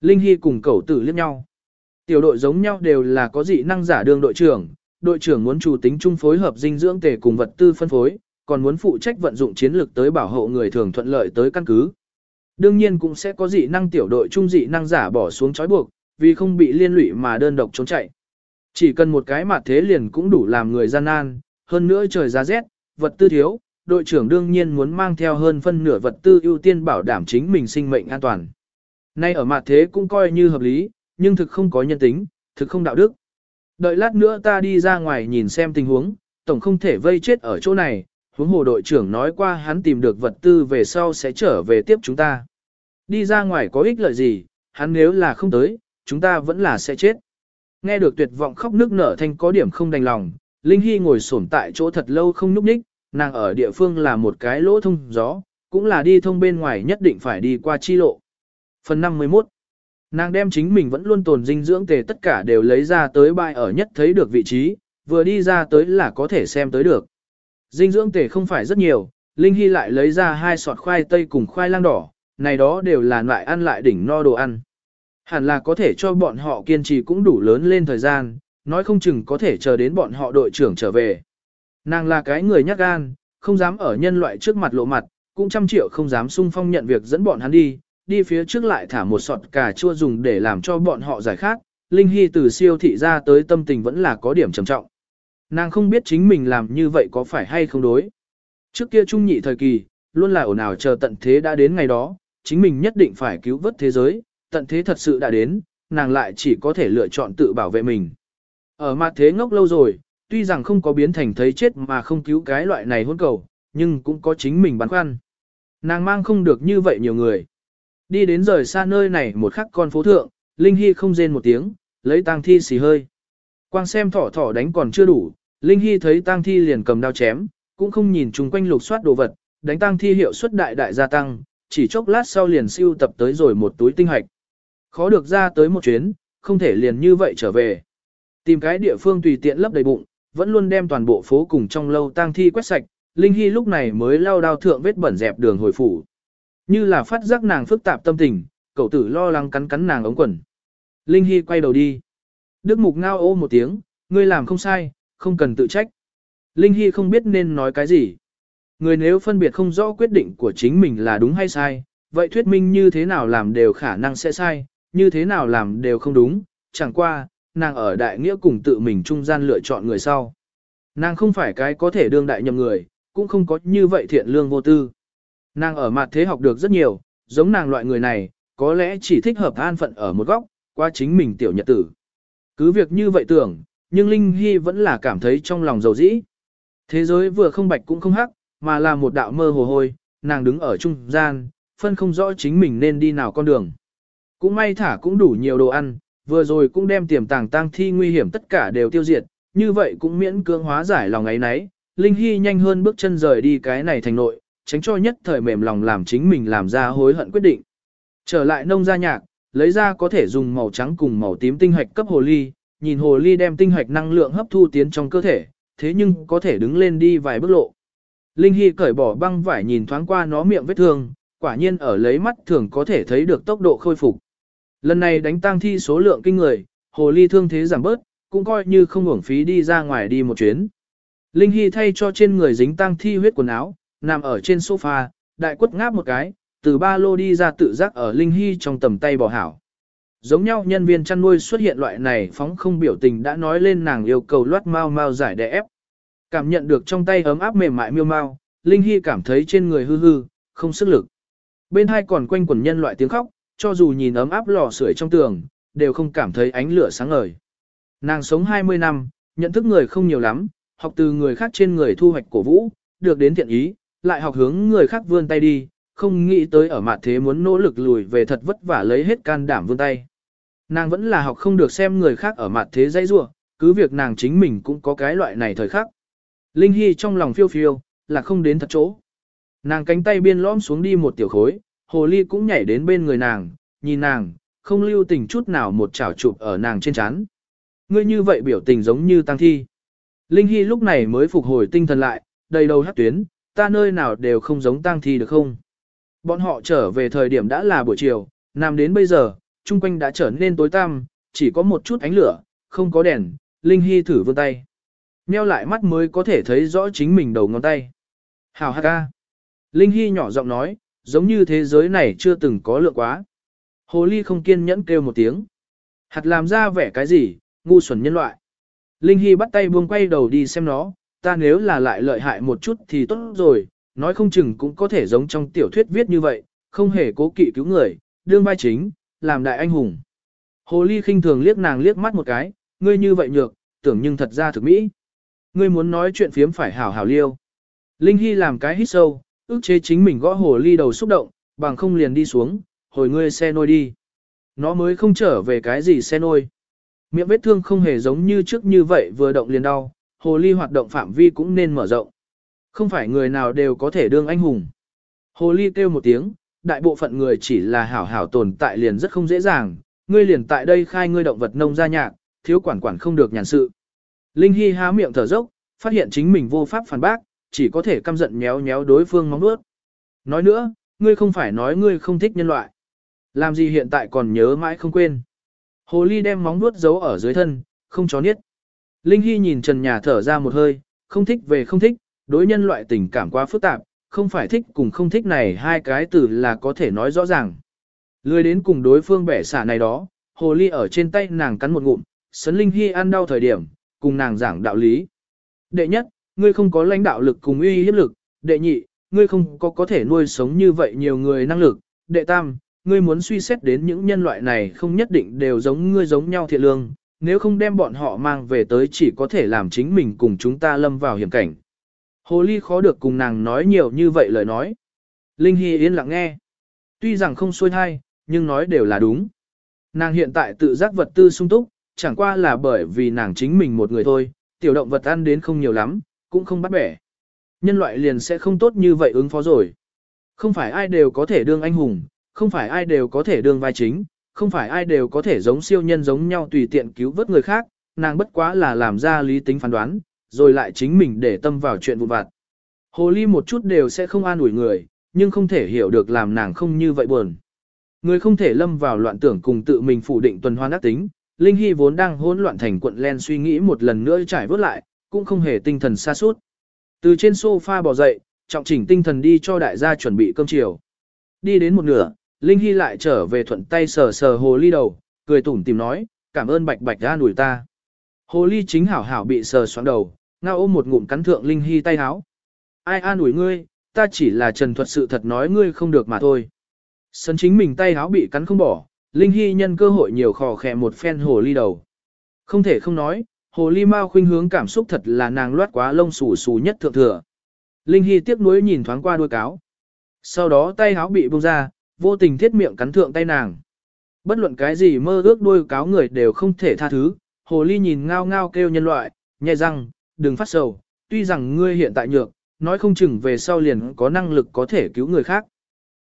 Linh Hy cùng cậu tử liếc nhau. Tiểu đội giống nhau đều là có dị năng giả đương đội trưởng, đội trưởng muốn chủ tính chung phối hợp dinh dưỡng tề cùng vật tư phân phối, còn muốn phụ trách vận dụng chiến lược tới bảo hộ người thường thuận lợi tới căn cứ. Đương nhiên cũng sẽ có dị năng tiểu đội trung dị năng giả bỏ xuống trói buộc, vì không bị liên lụy mà đơn độc trốn chạy. Chỉ cần một cái mặt thế liền cũng đủ làm người gian nan, hơn nữa trời giá rét, vật tư thiếu, đội trưởng đương nhiên muốn mang theo hơn phân nửa vật tư ưu tiên bảo đảm chính mình sinh mệnh an toàn. Nay ở mặt thế cũng coi như hợp lý, nhưng thực không có nhân tính, thực không đạo đức. Đợi lát nữa ta đi ra ngoài nhìn xem tình huống, tổng không thể vây chết ở chỗ này, huống hồ đội trưởng nói qua hắn tìm được vật tư về sau sẽ trở về tiếp chúng ta. Đi ra ngoài có ích lợi gì, hắn nếu là không tới, chúng ta vẫn là sẽ chết. Nghe được tuyệt vọng khóc nước nở thanh có điểm không đành lòng, Linh Hy ngồi xổm tại chỗ thật lâu không nhúc nhích. nàng ở địa phương là một cái lỗ thông gió, cũng là đi thông bên ngoài nhất định phải đi qua chi lộ. Phần 51 Nàng đem chính mình vẫn luôn tồn dinh dưỡng tề tất cả đều lấy ra tới bài ở nhất thấy được vị trí, vừa đi ra tới là có thể xem tới được. Dinh dưỡng tể không phải rất nhiều, Linh Hy lại lấy ra hai sọt khoai tây cùng khoai lang đỏ, này đó đều là loại ăn lại đỉnh no đồ ăn. Hẳn là có thể cho bọn họ kiên trì cũng đủ lớn lên thời gian, nói không chừng có thể chờ đến bọn họ đội trưởng trở về. Nàng là cái người nhát gan, không dám ở nhân loại trước mặt lộ mặt, cũng trăm triệu không dám sung phong nhận việc dẫn bọn hắn đi, đi phía trước lại thả một sọt cà chua dùng để làm cho bọn họ giải khát. Linh Hy từ siêu thị ra tới tâm tình vẫn là có điểm trầm trọng. Nàng không biết chính mình làm như vậy có phải hay không đối. Trước kia trung nhị thời kỳ, luôn là ổn ào chờ tận thế đã đến ngày đó, chính mình nhất định phải cứu vớt thế giới, tận thế thật sự đã đến, nàng lại chỉ có thể lựa chọn tự bảo vệ mình. Ở mặt thế ngốc lâu rồi, tuy rằng không có biến thành thấy chết mà không cứu cái loại này hôn cầu, nhưng cũng có chính mình băn khoăn. Nàng mang không được như vậy nhiều người. Đi đến rời xa nơi này một khắc con phố thượng, Linh Hy không rên một tiếng, lấy tang thi xì hơi. Quang xem thỏ thỏ đánh còn chưa đủ, Linh Hy thấy tang thi liền cầm đao chém, cũng không nhìn chung quanh lục soát đồ vật, đánh tang thi hiệu suất đại đại gia tăng, chỉ chốc lát sau liền siêu tập tới rồi một túi tinh hạch. Khó được ra tới một chuyến, không thể liền như vậy trở về. Tìm cái địa phương tùy tiện lấp đầy bụng, vẫn luôn đem toàn bộ phố cùng trong lâu tang thi quét sạch, Linh Hy lúc này mới lao đao thượng vết bẩn dẹp đường hồi phủ. Như là phát giác nàng phức tạp tâm tình, cậu tử lo lắng cắn cắn nàng ống quần. Linh Hy quay đầu đi. Đức Mục ngao ô một tiếng, ngươi làm không sai, không cần tự trách. Linh Hy không biết nên nói cái gì. Người nếu phân biệt không rõ quyết định của chính mình là đúng hay sai, vậy thuyết minh như thế nào làm đều khả năng sẽ sai, như thế nào làm đều không đúng, chẳng qua, nàng ở đại nghĩa cùng tự mình trung gian lựa chọn người sau. Nàng không phải cái có thể đương đại nhầm người, cũng không có như vậy thiện lương vô tư. Nàng ở mặt thế học được rất nhiều, giống nàng loại người này, có lẽ chỉ thích hợp an phận ở một góc, qua chính mình tiểu nhật tử. Cứ việc như vậy tưởng, nhưng Linh Hy vẫn là cảm thấy trong lòng dầu dĩ. Thế giới vừa không bạch cũng không hắc, mà là một đạo mơ hồ hôi, nàng đứng ở trung gian, phân không rõ chính mình nên đi nào con đường. Cũng may thả cũng đủ nhiều đồ ăn, vừa rồi cũng đem tiềm tàng tang thi nguy hiểm tất cả đều tiêu diệt, như vậy cũng miễn cưỡng hóa giải lòng ấy nấy. Linh Hy nhanh hơn bước chân rời đi cái này thành nội, tránh cho nhất thời mềm lòng làm chính mình làm ra hối hận quyết định. Trở lại nông gia nhạc, lấy ra có thể dùng màu trắng cùng màu tím tinh hạch cấp hồ ly, nhìn hồ ly đem tinh hạch năng lượng hấp thu tiến trong cơ thể, thế nhưng có thể đứng lên đi vài bước lộ. Linh Hy cởi bỏ băng vải nhìn thoáng qua nó miệng vết thương, quả nhiên ở lấy mắt thường có thể thấy được tốc độ khôi phục. Lần này đánh tăng thi số lượng kinh người, hồ ly thương thế giảm bớt, cũng coi như không uổng phí đi ra ngoài đi một chuyến. Linh Hy thay cho trên người dính tăng thi huyết quần áo, nằm ở trên sofa, đại quất ngáp một cái, từ ba lô đi ra tự giác ở Linh Hy trong tầm tay bỏ hảo. Giống nhau nhân viên chăn nuôi xuất hiện loại này phóng không biểu tình đã nói lên nàng yêu cầu loát mau mau giải đẻ ép. Cảm nhận được trong tay ấm áp mềm mại miêu mau, Linh Hy cảm thấy trên người hư hư, không sức lực. Bên hai còn quanh quần nhân loại tiếng khóc, cho dù nhìn ấm áp lò sưởi trong tường, đều không cảm thấy ánh lửa sáng ngời. Nàng sống 20 năm, nhận thức người không nhiều lắm, học từ người khác trên người thu hoạch cổ vũ, được đến thiện ý, lại học hướng người khác vươn tay đi, không nghĩ tới ở mặt thế muốn nỗ lực lùi về thật vất vả lấy hết can đảm vươn tay. Nàng vẫn là học không được xem người khác ở mặt thế dây rua, cứ việc nàng chính mình cũng có cái loại này thời khắc. Linh Hy trong lòng phiêu phiêu, là không đến thật chỗ. Nàng cánh tay biên lõm xuống đi một tiểu khối, hồ ly cũng nhảy đến bên người nàng, nhìn nàng, không lưu tình chút nào một chảo chụp ở nàng trên chán. Ngươi như vậy biểu tình giống như tăng thi. Linh Hy lúc này mới phục hồi tinh thần lại, đầy đầu hát tuyến, ta nơi nào đều không giống tăng thi được không? Bọn họ trở về thời điểm đã là buổi chiều, nằm đến bây giờ, chung quanh đã trở nên tối tăm, chỉ có một chút ánh lửa, không có đèn, Linh Hy thử vươn tay. Nheo lại mắt mới có thể thấy rõ chính mình đầu ngón tay. Hào hát ca. Linh Hy nhỏ giọng nói, giống như thế giới này chưa từng có lượng quá. Hồ ly không kiên nhẫn kêu một tiếng. Hạt làm ra vẻ cái gì, ngu xuẩn nhân loại. Linh Hy bắt tay buông quay đầu đi xem nó, ta nếu là lại lợi hại một chút thì tốt rồi, nói không chừng cũng có thể giống trong tiểu thuyết viết như vậy, không hề cố kỵ cứu người, đương vai chính, làm đại anh hùng. Hồ ly khinh thường liếc nàng liếc mắt một cái, ngươi như vậy nhược, tưởng nhưng thật ra thực mỹ. Ngươi muốn nói chuyện phiếm phải hảo hảo liêu. Linh Hy làm cái hít sâu, ước chế chính mình gõ hồ ly đầu xúc động, bằng không liền đi xuống, hồi ngươi xe nôi đi. Nó mới không trở về cái gì xe nôi. Miệng vết thương không hề giống như trước như vậy vừa động liền đau, hồ ly hoạt động phạm vi cũng nên mở rộng. Không phải người nào đều có thể đương anh hùng. Hồ ly kêu một tiếng, đại bộ phận người chỉ là hảo hảo tồn tại liền rất không dễ dàng, ngươi liền tại đây khai ngươi động vật nông gia nhạc, thiếu quản quản không được nhàn sự. Linh Hy há miệng thở dốc, phát hiện chính mình vô pháp phản bác, chỉ có thể căm giận nhéo nhéo đối phương móng nuốt. Nói nữa, ngươi không phải nói ngươi không thích nhân loại. Làm gì hiện tại còn nhớ mãi không quên. Hồ ly đem móng nuốt giấu ở dưới thân, không chó niết. Linh Hy nhìn trần nhà thở ra một hơi, không thích về không thích, đối nhân loại tình cảm quá phức tạp, không phải thích cùng không thích này hai cái từ là có thể nói rõ ràng. Lười đến cùng đối phương bẻ xả này đó, hồ ly ở trên tay nàng cắn một ngụm, sấn Linh Hy ăn đau thời điểm, cùng nàng giảng đạo lý. Đệ nhất, ngươi không có lãnh đạo lực cùng uy hiếp lực, đệ nhị, ngươi không có có thể nuôi sống như vậy nhiều người năng lực, đệ tam, ngươi muốn suy xét đến những nhân loại này không nhất định đều giống ngươi giống nhau thiện lương, nếu không đem bọn họ mang về tới chỉ có thể làm chính mình cùng chúng ta lâm vào hiểm cảnh. Hồ ly khó được cùng nàng nói nhiều như vậy lời nói. Linh Hy yên lặng nghe. Tuy rằng không xuôi thai, nhưng nói đều là đúng. Nàng hiện tại tự giác vật tư sung túc, chẳng qua là bởi vì nàng chính mình một người thôi, tiểu động vật ăn đến không nhiều lắm, cũng không bắt bẻ. Nhân loại liền sẽ không tốt như vậy ứng phó rồi. Không phải ai đều có thể đương anh hùng, không phải ai đều có thể đương vai chính, không phải ai đều có thể giống siêu nhân giống nhau tùy tiện cứu vớt người khác, nàng bất quá là làm ra lý tính phán đoán, rồi lại chính mình để tâm vào chuyện vụn vặt. Hồ ly một chút đều sẽ không an ủi người, nhưng không thể hiểu được làm nàng không như vậy buồn. Người không thể lâm vào loạn tưởng cùng tự mình phủ định tuần hoàn ác tính, Linh Hy vốn đang hỗn loạn thành quận len suy nghĩ một lần nữa trải vớt lại, cũng không hề tinh thần xa suốt. Từ trên sofa bò dậy, trọng chỉnh tinh thần đi cho đại gia chuẩn bị cơm chiều. Đi đến một nửa, Linh Hy lại trở về thuận tay sờ sờ hồ ly đầu, cười tủm tìm nói, cảm ơn bạch bạch ra đuổi ta. Hồ ly chính hảo hảo bị sờ xoắn đầu, ngao ôm một ngụm cắn thượng Linh Hy tay háo. Ai an ủi ngươi, ta chỉ là trần thuật sự thật nói ngươi không được mà thôi. Sân chính mình tay háo bị cắn không bỏ, Linh Hy nhân cơ hội nhiều khò khẽ một phen hồ ly đầu. Không thể không nói, hồ ly mau khuynh hướng cảm xúc thật là nàng loát quá lông xù xù nhất thượng thừa. Linh Hy tiếc nuối nhìn thoáng qua đuôi cáo. Sau đó tay háo bị bông ra, vô tình thiết miệng cắn thượng tay nàng. Bất luận cái gì mơ ước đuôi cáo người đều không thể tha thứ, hồ ly nhìn ngao ngao kêu nhân loại, nhẹ răng, đừng phát sầu, tuy rằng ngươi hiện tại nhược, nói không chừng về sau liền có năng lực có thể cứu người khác.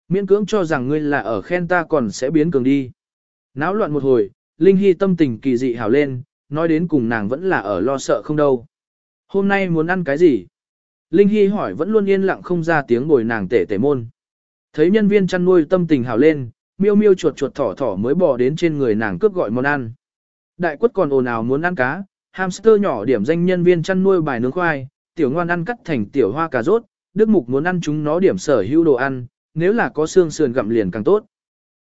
Miễn cưỡng cho rằng ngươi là ở khen ta còn sẽ biến cường đi. Náo loạn một hồi, Linh Hy tâm tình kỳ dị hào lên, nói đến cùng nàng vẫn là ở lo sợ không đâu. Hôm nay muốn ăn cái gì? Linh Hy hỏi vẫn luôn yên lặng không ra tiếng bồi nàng tể tể môn. Thấy nhân viên chăn nuôi tâm tình hào lên, miêu miêu chuột chuột thỏ thỏ mới bò đến trên người nàng cướp gọi món ăn. Đại quất còn ồn ào muốn ăn cá, hamster nhỏ điểm danh nhân viên chăn nuôi bài nướng khoai, tiểu ngoan ăn cắt thành tiểu hoa cà rốt, Đức Mục muốn ăn chúng nó điểm sở hữu đồ ăn, nếu là có xương sườn gặm liền càng tốt.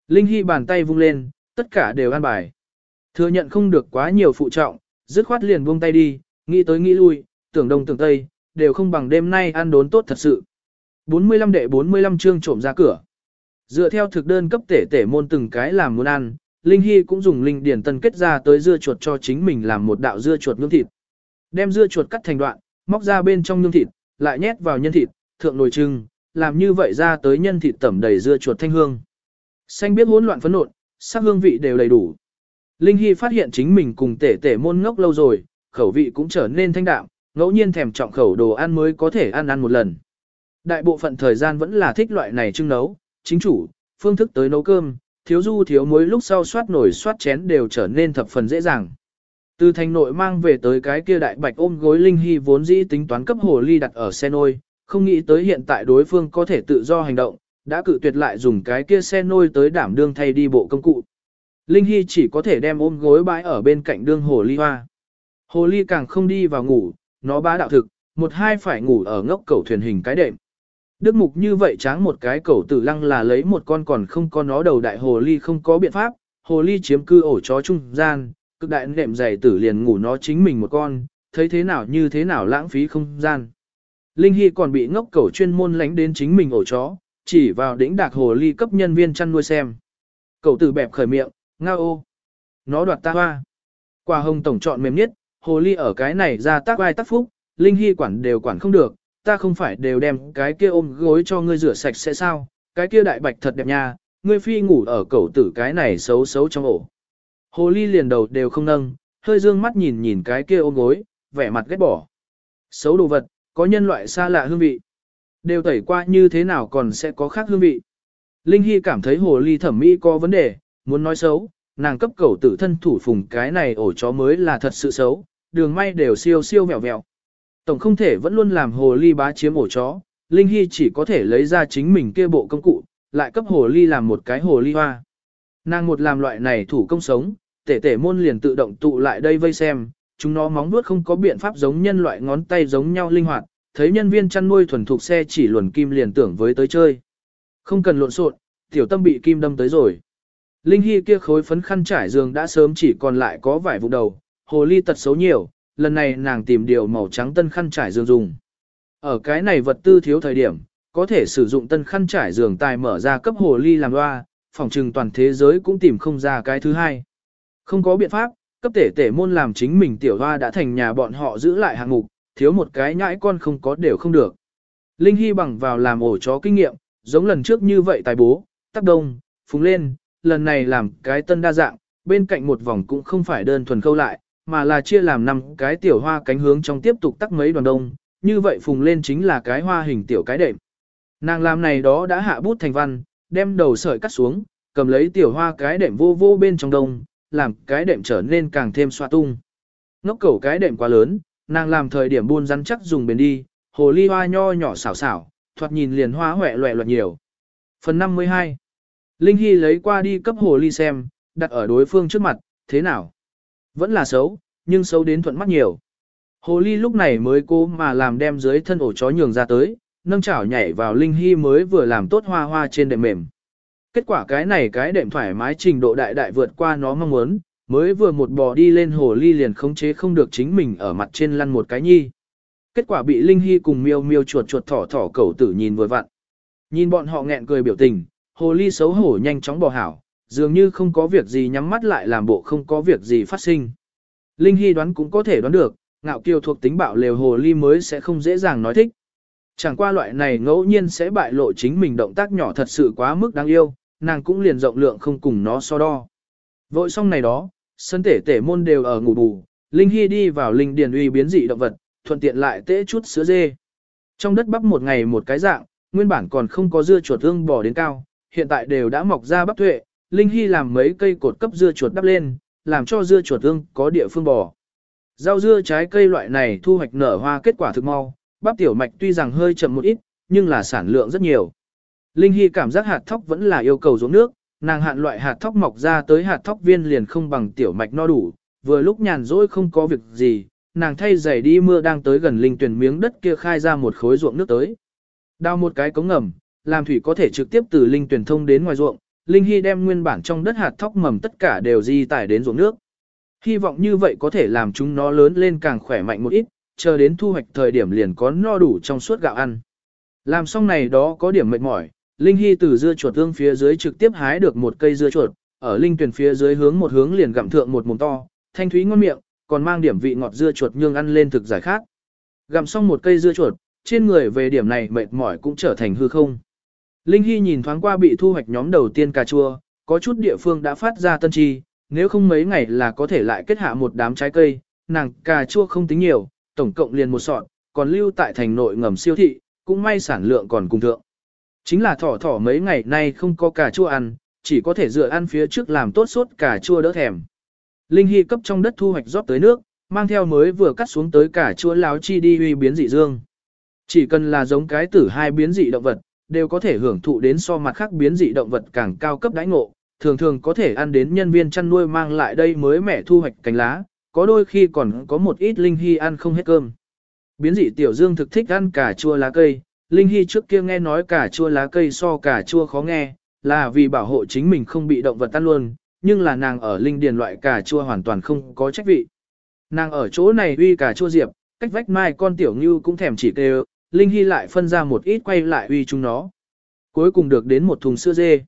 Linh Hy bàn tay vung lên, tất cả đều ăn bài. Thừa nhận không được quá nhiều phụ trọng, dứt khoát liền buông tay đi, nghĩ tới nghĩ lui, tưởng đông tưởng tây, đều không bằng đêm nay ăn đốn tốt thật sự. 45 đệ 45 chương trộm ra cửa. Dựa theo thực đơn cấp tể tể môn từng cái làm muốn ăn, Linh Hy cũng dùng linh điển tân kết ra tới dưa chuột cho chính mình làm một đạo dưa chuột nướng thịt. Đem dưa chuột cắt thành đoạn, móc ra bên trong nướng thịt, lại nhét vào nhân thịt, thượng nồi trưng, làm như vậy ra tới nhân thịt tẩm đầy dưa chuột thanh hương. Xanh biết hỗn loạn phấn nộn, sắc hương vị đều đầy đủ. Linh Hy phát hiện chính mình cùng tể tể môn ngốc lâu rồi, khẩu vị cũng trở nên thanh đạm, ngẫu nhiên thèm trọng khẩu đồ ăn mới có thể ăn ăn một lần. Đại bộ phận thời gian vẫn là thích loại này trưng nấu, chính chủ, phương thức tới nấu cơm, thiếu du thiếu muối lúc sau soát nổi soát chén đều trở nên thập phần dễ dàng. Từ thành nội mang về tới cái kia đại bạch ôm gối Linh Hy vốn dĩ tính toán cấp hồ ly đặt ở xe nôi, không nghĩ tới hiện tại đối phương có thể tự do hành động, đã cự tuyệt lại dùng cái kia xe nôi tới đảm đương thay đi bộ công cụ. Linh Hy chỉ có thể đem ôm gối bãi ở bên cạnh đương hồ ly hoa. Hồ ly càng không đi vào ngủ, nó bá đạo thực, một hai phải ngủ ở ngốc cầu thuyền hình cái đệm. Đức mục như vậy tráng một cái cẩu tử lăng là lấy một con còn không có nó đầu đại hồ ly không có biện pháp, hồ ly chiếm cư ổ chó trung gian, cực đại nệm dày tử liền ngủ nó chính mình một con, thấy thế nào như thế nào lãng phí không gian. Linh Hy còn bị ngốc cẩu chuyên môn lánh đến chính mình ổ chó, chỉ vào đỉnh đạc hồ ly cấp nhân viên chăn nuôi xem. Cầu tử bẹp khởi miệng, ngao ô. Nó đoạt ta hoa. Quả hồng tổng chọn mềm nhất, hồ ly ở cái này ra tác vai tác phúc, Linh Hy quản đều quản không được, ta không phải đều đem cái kia ôm gối cho ngươi rửa sạch sẽ sao, cái kia đại bạch thật đẹp nha, ngươi phi ngủ ở cẩu tử cái này xấu xấu trong ổ. Hồ ly liền đầu đều không nâng, hơi dương mắt nhìn nhìn cái kia ôm gối, vẻ mặt ghét bỏ. Xấu đồ vật, có nhân loại xa lạ hương vị. Đều tẩy qua như thế nào còn sẽ có khác hương vị. Linh Hy cảm thấy hồ ly thẩm mỹ có vấn đề, muốn nói xấu, nàng cấp cầu tử thân thủ phùng cái này ổ chó mới là thật sự xấu, đường may đều siêu siêu mèo mèo. Tổng không thể vẫn luôn làm hồ ly bá chiếm ổ chó, Linh Hy chỉ có thể lấy ra chính mình kia bộ công cụ, lại cấp hồ ly làm một cái hồ ly hoa. Nàng một làm loại này thủ công sống, tể tể môn liền tự động tụ lại đây vây xem, chúng nó móng vuốt không có biện pháp giống nhân loại ngón tay giống nhau linh hoạt, thấy nhân viên chăn nuôi thuần thục xe chỉ luồn kim liền tưởng với tới chơi. Không cần lộn xộn, tiểu tâm bị kim đâm tới rồi. Linh Hy kia khối phấn khăn trải giường đã sớm chỉ còn lại có vải vụ đầu, hồ ly tật xấu nhiều, lần này nàng tìm điều màu trắng tân khăn trải giường dùng. Ở cái này vật tư thiếu thời điểm, có thể sử dụng tân khăn trải giường tài mở ra cấp hồ ly làm loa, phòng trừng toàn thế giới cũng tìm không ra cái thứ hai. Không có biện pháp, cấp tể tể môn làm chính mình tiểu hoa đã thành nhà bọn họ giữ lại hạng mục, thiếu một cái nhãi con không có đều không được. Linh Hy bằng vào làm ổ chó kinh nghiệm, giống lần trước như vậy tài bố, tắc đông, phúng lên, lần này làm cái tân đa dạng, bên cạnh một vòng cũng không phải đơn thuần câu lại, mà là chia làm năm cái tiểu hoa cánh hướng trong tiếp tục tắc mấy đoàn đông, như vậy phùng lên chính là cái hoa hình tiểu cái đệm. Nàng làm này đó đã hạ bút thành văn, đem đầu sợi cắt xuống, cầm lấy tiểu hoa cái đệm vô vô bên trong đông, làm cái đệm trở nên càng thêm xoa tung. Ngốc cầu cái đệm quá lớn, nàng làm thời điểm buôn rắn chắc dùng bền đi, hồ ly hoa nho nhỏ xảo xảo, thoạt nhìn liền hoa hoẹ loẹ loẹt nhiều. Phần 52 Linh Hy lấy qua đi cấp hồ ly xem, đặt ở đối phương trước mặt, thế nào? Vẫn là xấu, nhưng xấu đến thuận mắt nhiều. Hồ ly lúc này mới cố mà làm đem dưới thân ổ chó nhường ra tới, nâng chảo nhảy vào Linh Hy mới vừa làm tốt hoa hoa trên đệm mềm. Kết quả cái này cái đệm thoải mái trình độ đại đại vượt qua nó mong muốn, mới vừa một bò đi lên hồ ly liền khống chế không được chính mình ở mặt trên lăn một cái nhi. Kết quả bị Linh Hy cùng miêu miêu chuột chuột thỏ thỏ cẩu tử nhìn vừa vặn. Nhìn bọn họ nghẹn cười biểu tình, hồ ly xấu hổ nhanh chóng bò hảo, dường như không có việc gì nhắm mắt lại làm bộ không có việc gì phát sinh. Linh Hy đoán cũng có thể đoán được, ngạo kiều thuộc tính bạo lều hồ ly mới sẽ không dễ dàng nói thích. Chẳng qua loại này ngẫu nhiên sẽ bại lộ chính mình động tác nhỏ thật sự quá mức đáng yêu, nàng cũng liền rộng lượng không cùng nó so đo. Vội xong này đó, sân tể tể môn đều ở ngủ bù, Linh Hy đi vào linh điền uy biến dị động vật, thuận tiện lại tễ chút sữa dê. Trong đất bắp một ngày một cái dạng, nguyên bản còn không có dưa chuột ương bò đến cao, hiện tại đều đã mọc ra bắp tuệ, Linh Hy làm mấy cây cột cấp dưa chuột đắp lên, làm cho dưa chuột ương có địa phương bò. Rau dưa trái cây loại này thu hoạch nở hoa kết quả thực mau, bắp tiểu mạch tuy rằng hơi chậm một ít, nhưng là sản lượng rất nhiều. Linh Hy cảm giác hạt thóc vẫn là yêu cầu ruộng nước, nàng hạn loại hạt thóc mọc ra tới hạt thóc viên liền không bằng tiểu mạch no đủ, vừa lúc nhàn rỗi không có việc gì, nàng thay giày đi mưa đang tới gần linh tuyển miếng đất kia khai ra một khối ruộng nước tới. Đào một cái cống ngầm, làm thủy có thể trực tiếp từ linh tuyển thông đến ngoài ruộng, Linh Hy đem nguyên bản trong đất hạt thóc mầm tất cả đều di tải đến ruộng nước. Hy vọng như vậy có thể làm chúng nó lớn lên càng khỏe mạnh một ít, chờ đến thu hoạch thời điểm liền có no đủ trong suốt gạo ăn. Làm xong này đó có điểm mệt mỏi, Linh Hy từ dưa chuột tương phía dưới trực tiếp hái được một cây dưa chuột, ở linh tuyển phía dưới hướng một hướng liền gặm thượng một mồm to, thanh thúy ngon miệng, còn mang điểm vị ngọt dưa chuột nhương ăn lên thực giải khát. Gặm xong một cây dưa chuột, trên người về điểm này mệt mỏi cũng trở thành hư không. Linh Hy nhìn thoáng qua bị thu hoạch nhóm đầu tiên cà chua, có chút địa phương đã phát ra tân chi, nếu không mấy ngày là có thể lại kết hạ một đám trái cây, nàng cà chua không tính nhiều, tổng cộng liền một sọt, còn lưu tại thành nội ngầm siêu thị, cũng may sản lượng còn cùng thượng. Chính là thỏ thỏ mấy ngày nay không có cà chua ăn, chỉ có thể dựa ăn phía trước làm tốt sốt cà chua đỡ thèm. Linh Hy cấp trong đất thu hoạch rót tới nước, mang theo mới vừa cắt xuống tới cà chua láo chi đi uy biến dị dương. Chỉ cần là giống cái tử hai biến dị động vật, đều có thể hưởng thụ đến so mặt khác biến dị động vật càng cao cấp đãi ngộ, thường thường có thể ăn đến nhân viên chăn nuôi mang lại đây mới mẻ thu hoạch cánh lá, có đôi khi còn có một ít linh hy ăn không hết cơm. Biến dị tiểu dương thực thích ăn cà chua lá cây, linh hy trước kia nghe nói cà chua lá cây so cà chua khó nghe, là vì bảo hộ chính mình không bị động vật tan luôn, nhưng là nàng ở linh điền loại cà chua hoàn toàn không có trách vị. Nàng ở chỗ này uy cà chua diệp, cách vách mai con tiểu ngưu cũng thèm chỉ kêu, Linh Hy lại phân ra một ít quay lại uy chúng nó. Cuối cùng được đến một thùng sữa dê.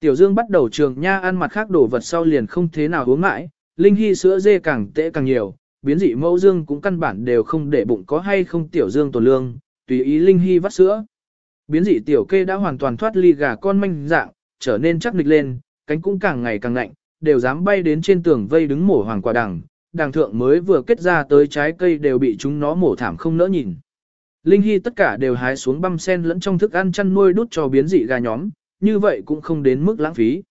Tiểu Dương bắt đầu trường nha ăn mặt khác đổ vật sau liền không thế nào uống mãi, Linh Hy sữa dê càng tệ càng nhiều, biến dị mẫu Dương cũng căn bản đều không để bụng có hay không Tiểu Dương tồn lương, tùy ý Linh Hy vắt sữa. Biến dị Tiểu Kê đã hoàn toàn thoát ly gà con manh dạng, trở nên chắc nịch lên, cánh cũng càng ngày càng lạnh, đều dám bay đến trên tường vây đứng mổ hoàng quả đằng, đằng thượng mới vừa kết ra tới trái cây đều bị chúng nó mổ thảm không nỡ nhìn. Linh Hy tất cả đều hái xuống băm sen lẫn trong thức ăn chăn nuôi đút cho biến dị gà nhóm, như vậy cũng không đến mức lãng phí.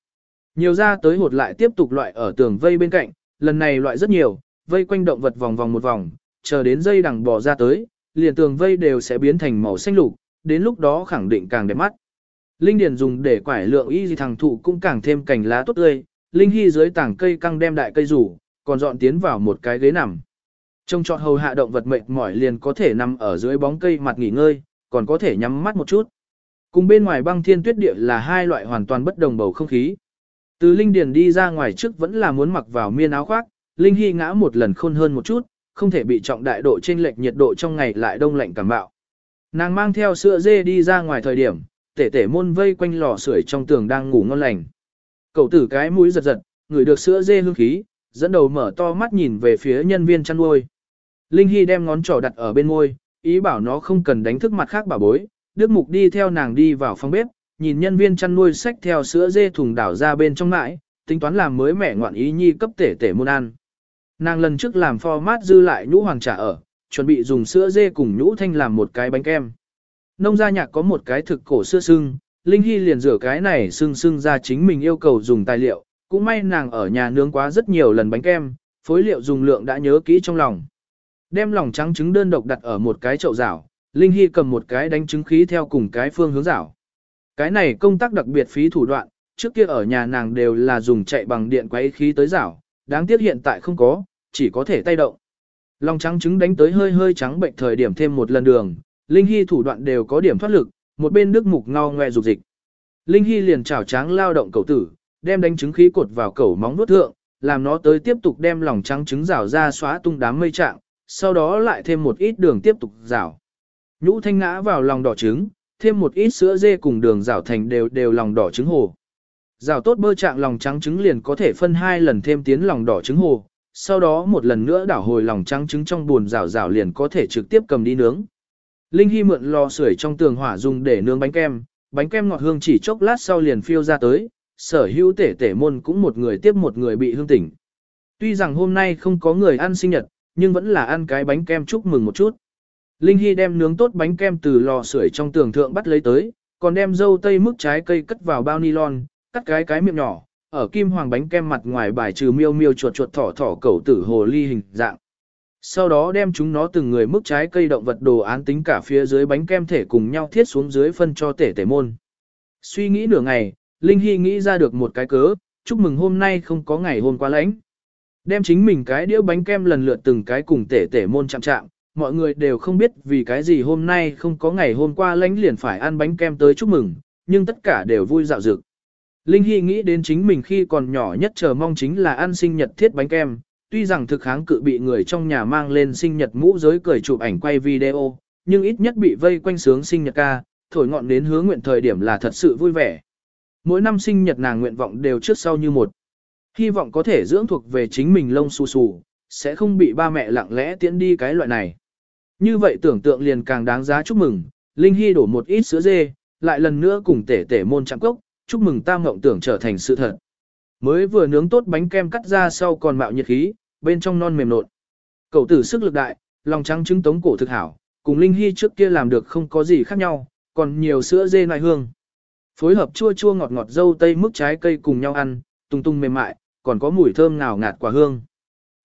Nhiều ra tới hột lại tiếp tục loại ở tường vây bên cạnh, lần này loại rất nhiều, vây quanh động vật vòng vòng một vòng, chờ đến dây đằng bò ra tới, liền tường vây đều sẽ biến thành màu xanh lục, đến lúc đó khẳng định càng đẹp mắt. Linh Điền dùng để quải lượng y gì thằng thụ cũng càng thêm cành lá tốt tươi, Linh Hy dưới tảng cây căng đem đại cây rủ, còn dọn tiến vào một cái ghế nằm. Trông trọt hầu hạ động vật mệt mỏi liền có thể nằm ở dưới bóng cây mặt nghỉ ngơi, còn có thể nhắm mắt một chút. Cùng bên ngoài băng thiên tuyết địa là hai loại hoàn toàn bất đồng bầu không khí. Từ Linh Điền đi ra ngoài trước vẫn là muốn mặc vào miên áo khoác, Linh Hy ngã một lần khôn hơn một chút, không thể bị trọng đại độ trên lệch nhiệt độ trong ngày lại đông lạnh cảm bạo. Nàng mang theo sữa dê đi ra ngoài thời điểm, tể tể môn vây quanh lò sưởi trong tường đang ngủ ngon lành. Cậu tử cái mũi giật giật, ngửi được sữa dê hương khí, dẫn đầu mở to mắt nhìn về phía nhân viên chăn nuôi. Linh Hy đem ngón trỏ đặt ở bên môi, ý bảo nó không cần đánh thức mặt khác bà bối. Đức Mục đi theo nàng đi vào phòng bếp, nhìn nhân viên chăn nuôi xách theo sữa dê thùng đảo ra bên trong mãi, tính toán làm mới mẻ ngoạn ý nhi cấp tể tể môn ăn. Nàng lần trước làm format dư lại nhũ hoàng trà ở, chuẩn bị dùng sữa dê cùng nhũ thanh làm một cái bánh kem. Nông gia nhạc có một cái thực cổ sữa sưng, Linh Hy liền rửa cái này sưng sưng ra chính mình yêu cầu dùng tài liệu, cũng may nàng ở nhà nướng quá rất nhiều lần bánh kem, phối liệu dùng lượng đã nhớ kỹ trong lòng. Đem lòng trắng trứng đơn độc đặt ở một cái chậu rảo, Linh Hy cầm một cái đánh trứng khí theo cùng cái phương hướng rảo. Cái này công tác đặc biệt phí thủ đoạn, trước kia ở nhà nàng đều là dùng chạy bằng điện quấy khí tới rảo, đáng tiếc hiện tại không có, chỉ có thể tay động. Lòng trắng trứng đánh tới hơi hơi trắng bệnh thời điểm thêm một lần đường, Linh Hy thủ đoạn đều có điểm thoát lực, một bên nước mục ngao ngoe dục dịch. Linh Hy liền chảo tráng lao động cầu tử, đem đánh trứng khí cột vào cẩu móng nuốt thượng, làm nó tới tiếp tục đem lòng trắng trứng rào ra xóa tung đám mây trạng, sau đó lại thêm một ít đường tiếp tục rào, Nhũ thanh ngã vào lòng đỏ trứng, thêm một ít sữa dê cùng đường rào thành đều đều lòng đỏ trứng hồ. rào tốt bơ trạng lòng trắng trứng liền có thể phân hai lần thêm tiến lòng đỏ trứng hồ, sau đó một lần nữa đảo hồi lòng trắng trứng trong buồn rào rào liền có thể trực tiếp cầm đi nướng. Linh Hy mượn lò sưởi trong tường hỏa dùng để nướng bánh kem, bánh kem ngọt hương chỉ chốc lát sau liền phiêu ra tới, sở hữu tể tể môn cũng một người tiếp một người bị hương tỉnh. Tuy rằng hôm nay không có người ăn sinh nhật, nhưng vẫn là ăn cái bánh kem chúc mừng một chút. Linh Hy đem nướng tốt bánh kem từ lò sưởi trong tường thượng bắt lấy tới, Còn đem dâu tây mức trái cây cất vào bao nylon, cắt cái cái miệng nhỏ, ở kim hoàng bánh kem mặt ngoài bài trừ miêu miêu chuột chuột thỏ thỏ cẩu tử hồ ly hình dạng. Sau đó đem chúng nó từng người mức trái cây động vật đồ án tính cả phía dưới bánh kem thể cùng nhau thiết xuống dưới phân cho tể tể môn. Suy nghĩ nửa ngày, Linh Hy nghĩ ra được một cái cớ, chúc mừng hôm nay không có ngày hôm qua lãnh. Đem chính mình cái đĩa bánh kem lần lượt từng cái cùng tể tể môn chạm chạm, mọi người đều không biết vì cái gì hôm nay không có ngày hôm qua lãnh liền phải ăn bánh kem tới chúc mừng, nhưng tất cả đều vui dạo dực. Linh Hy nghĩ đến chính mình khi còn nhỏ nhất chờ mong chính là ăn sinh nhật thiết bánh kem, tuy rằng thực kháng cự bị người trong nhà mang lên sinh nhật mũ giới cười chụp ảnh quay video, nhưng ít nhất bị vây quanh sướng sinh nhật ca, thổi ngọn đến hứa nguyện thời điểm là thật sự vui vẻ. Mỗi năm sinh nhật nàng nguyện vọng đều trước sau như một. Hy vọng có thể dưỡng thuộc về chính mình lông xù xù, sẽ không bị ba mẹ lặng lẽ tiễn đi cái loại này. Như vậy tưởng tượng liền càng đáng giá chúc mừng, Linh Hy đổ một ít sữa dê, lại lần nữa cùng tể tể môn chạm cốc, chúc mừng tam mộng tưởng trở thành sự thật. Mới vừa nướng tốt bánh kem cắt ra sau còn mạo nhiệt khí, bên trong non mềm nộn. Cậu tử sức lực đại, lòng trắng trứng tống cổ thực hảo, cùng Linh Hy trước kia làm được không có gì khác nhau, còn nhiều sữa dê nai hương. Phối hợp chua chua ngọt ngọt dâu tây mức trái cây cùng nhau ăn, tung tung mềm mại, còn có mùi thơm ngào ngạt quả hương.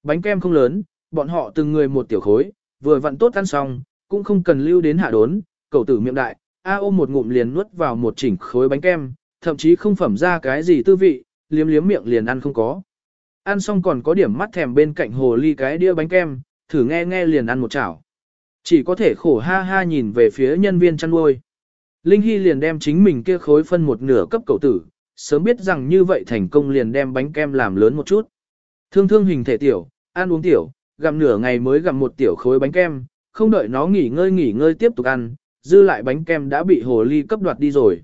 Bánh kem không lớn, bọn họ từng người một tiểu khối, vừa vặn tốt ăn xong, cũng không cần lưu đến hạ đốn, cậu tử miệng đại, a ôm một ngụm liền nuốt vào một chỉnh khối bánh kem, thậm chí không phẩm ra cái gì tư vị, liếm liếm miệng liền ăn không có. Ăn xong còn có điểm mắt thèm bên cạnh hồ ly cái đĩa bánh kem, thử nghe nghe liền ăn một chảo. Chỉ có thể khổ ha ha nhìn về phía nhân viên chăn nuôi. Linh Hy liền đem chính mình kia khối phân một nửa cấp cầu tử, sớm biết rằng như vậy thành công liền đem bánh kem làm lớn một chút. Thương thương hình thể tiểu, ăn uống tiểu, gặm nửa ngày mới gặm một tiểu khối bánh kem, không đợi nó nghỉ ngơi nghỉ ngơi tiếp tục ăn, dư lại bánh kem đã bị hồ ly cấp đoạt đi rồi.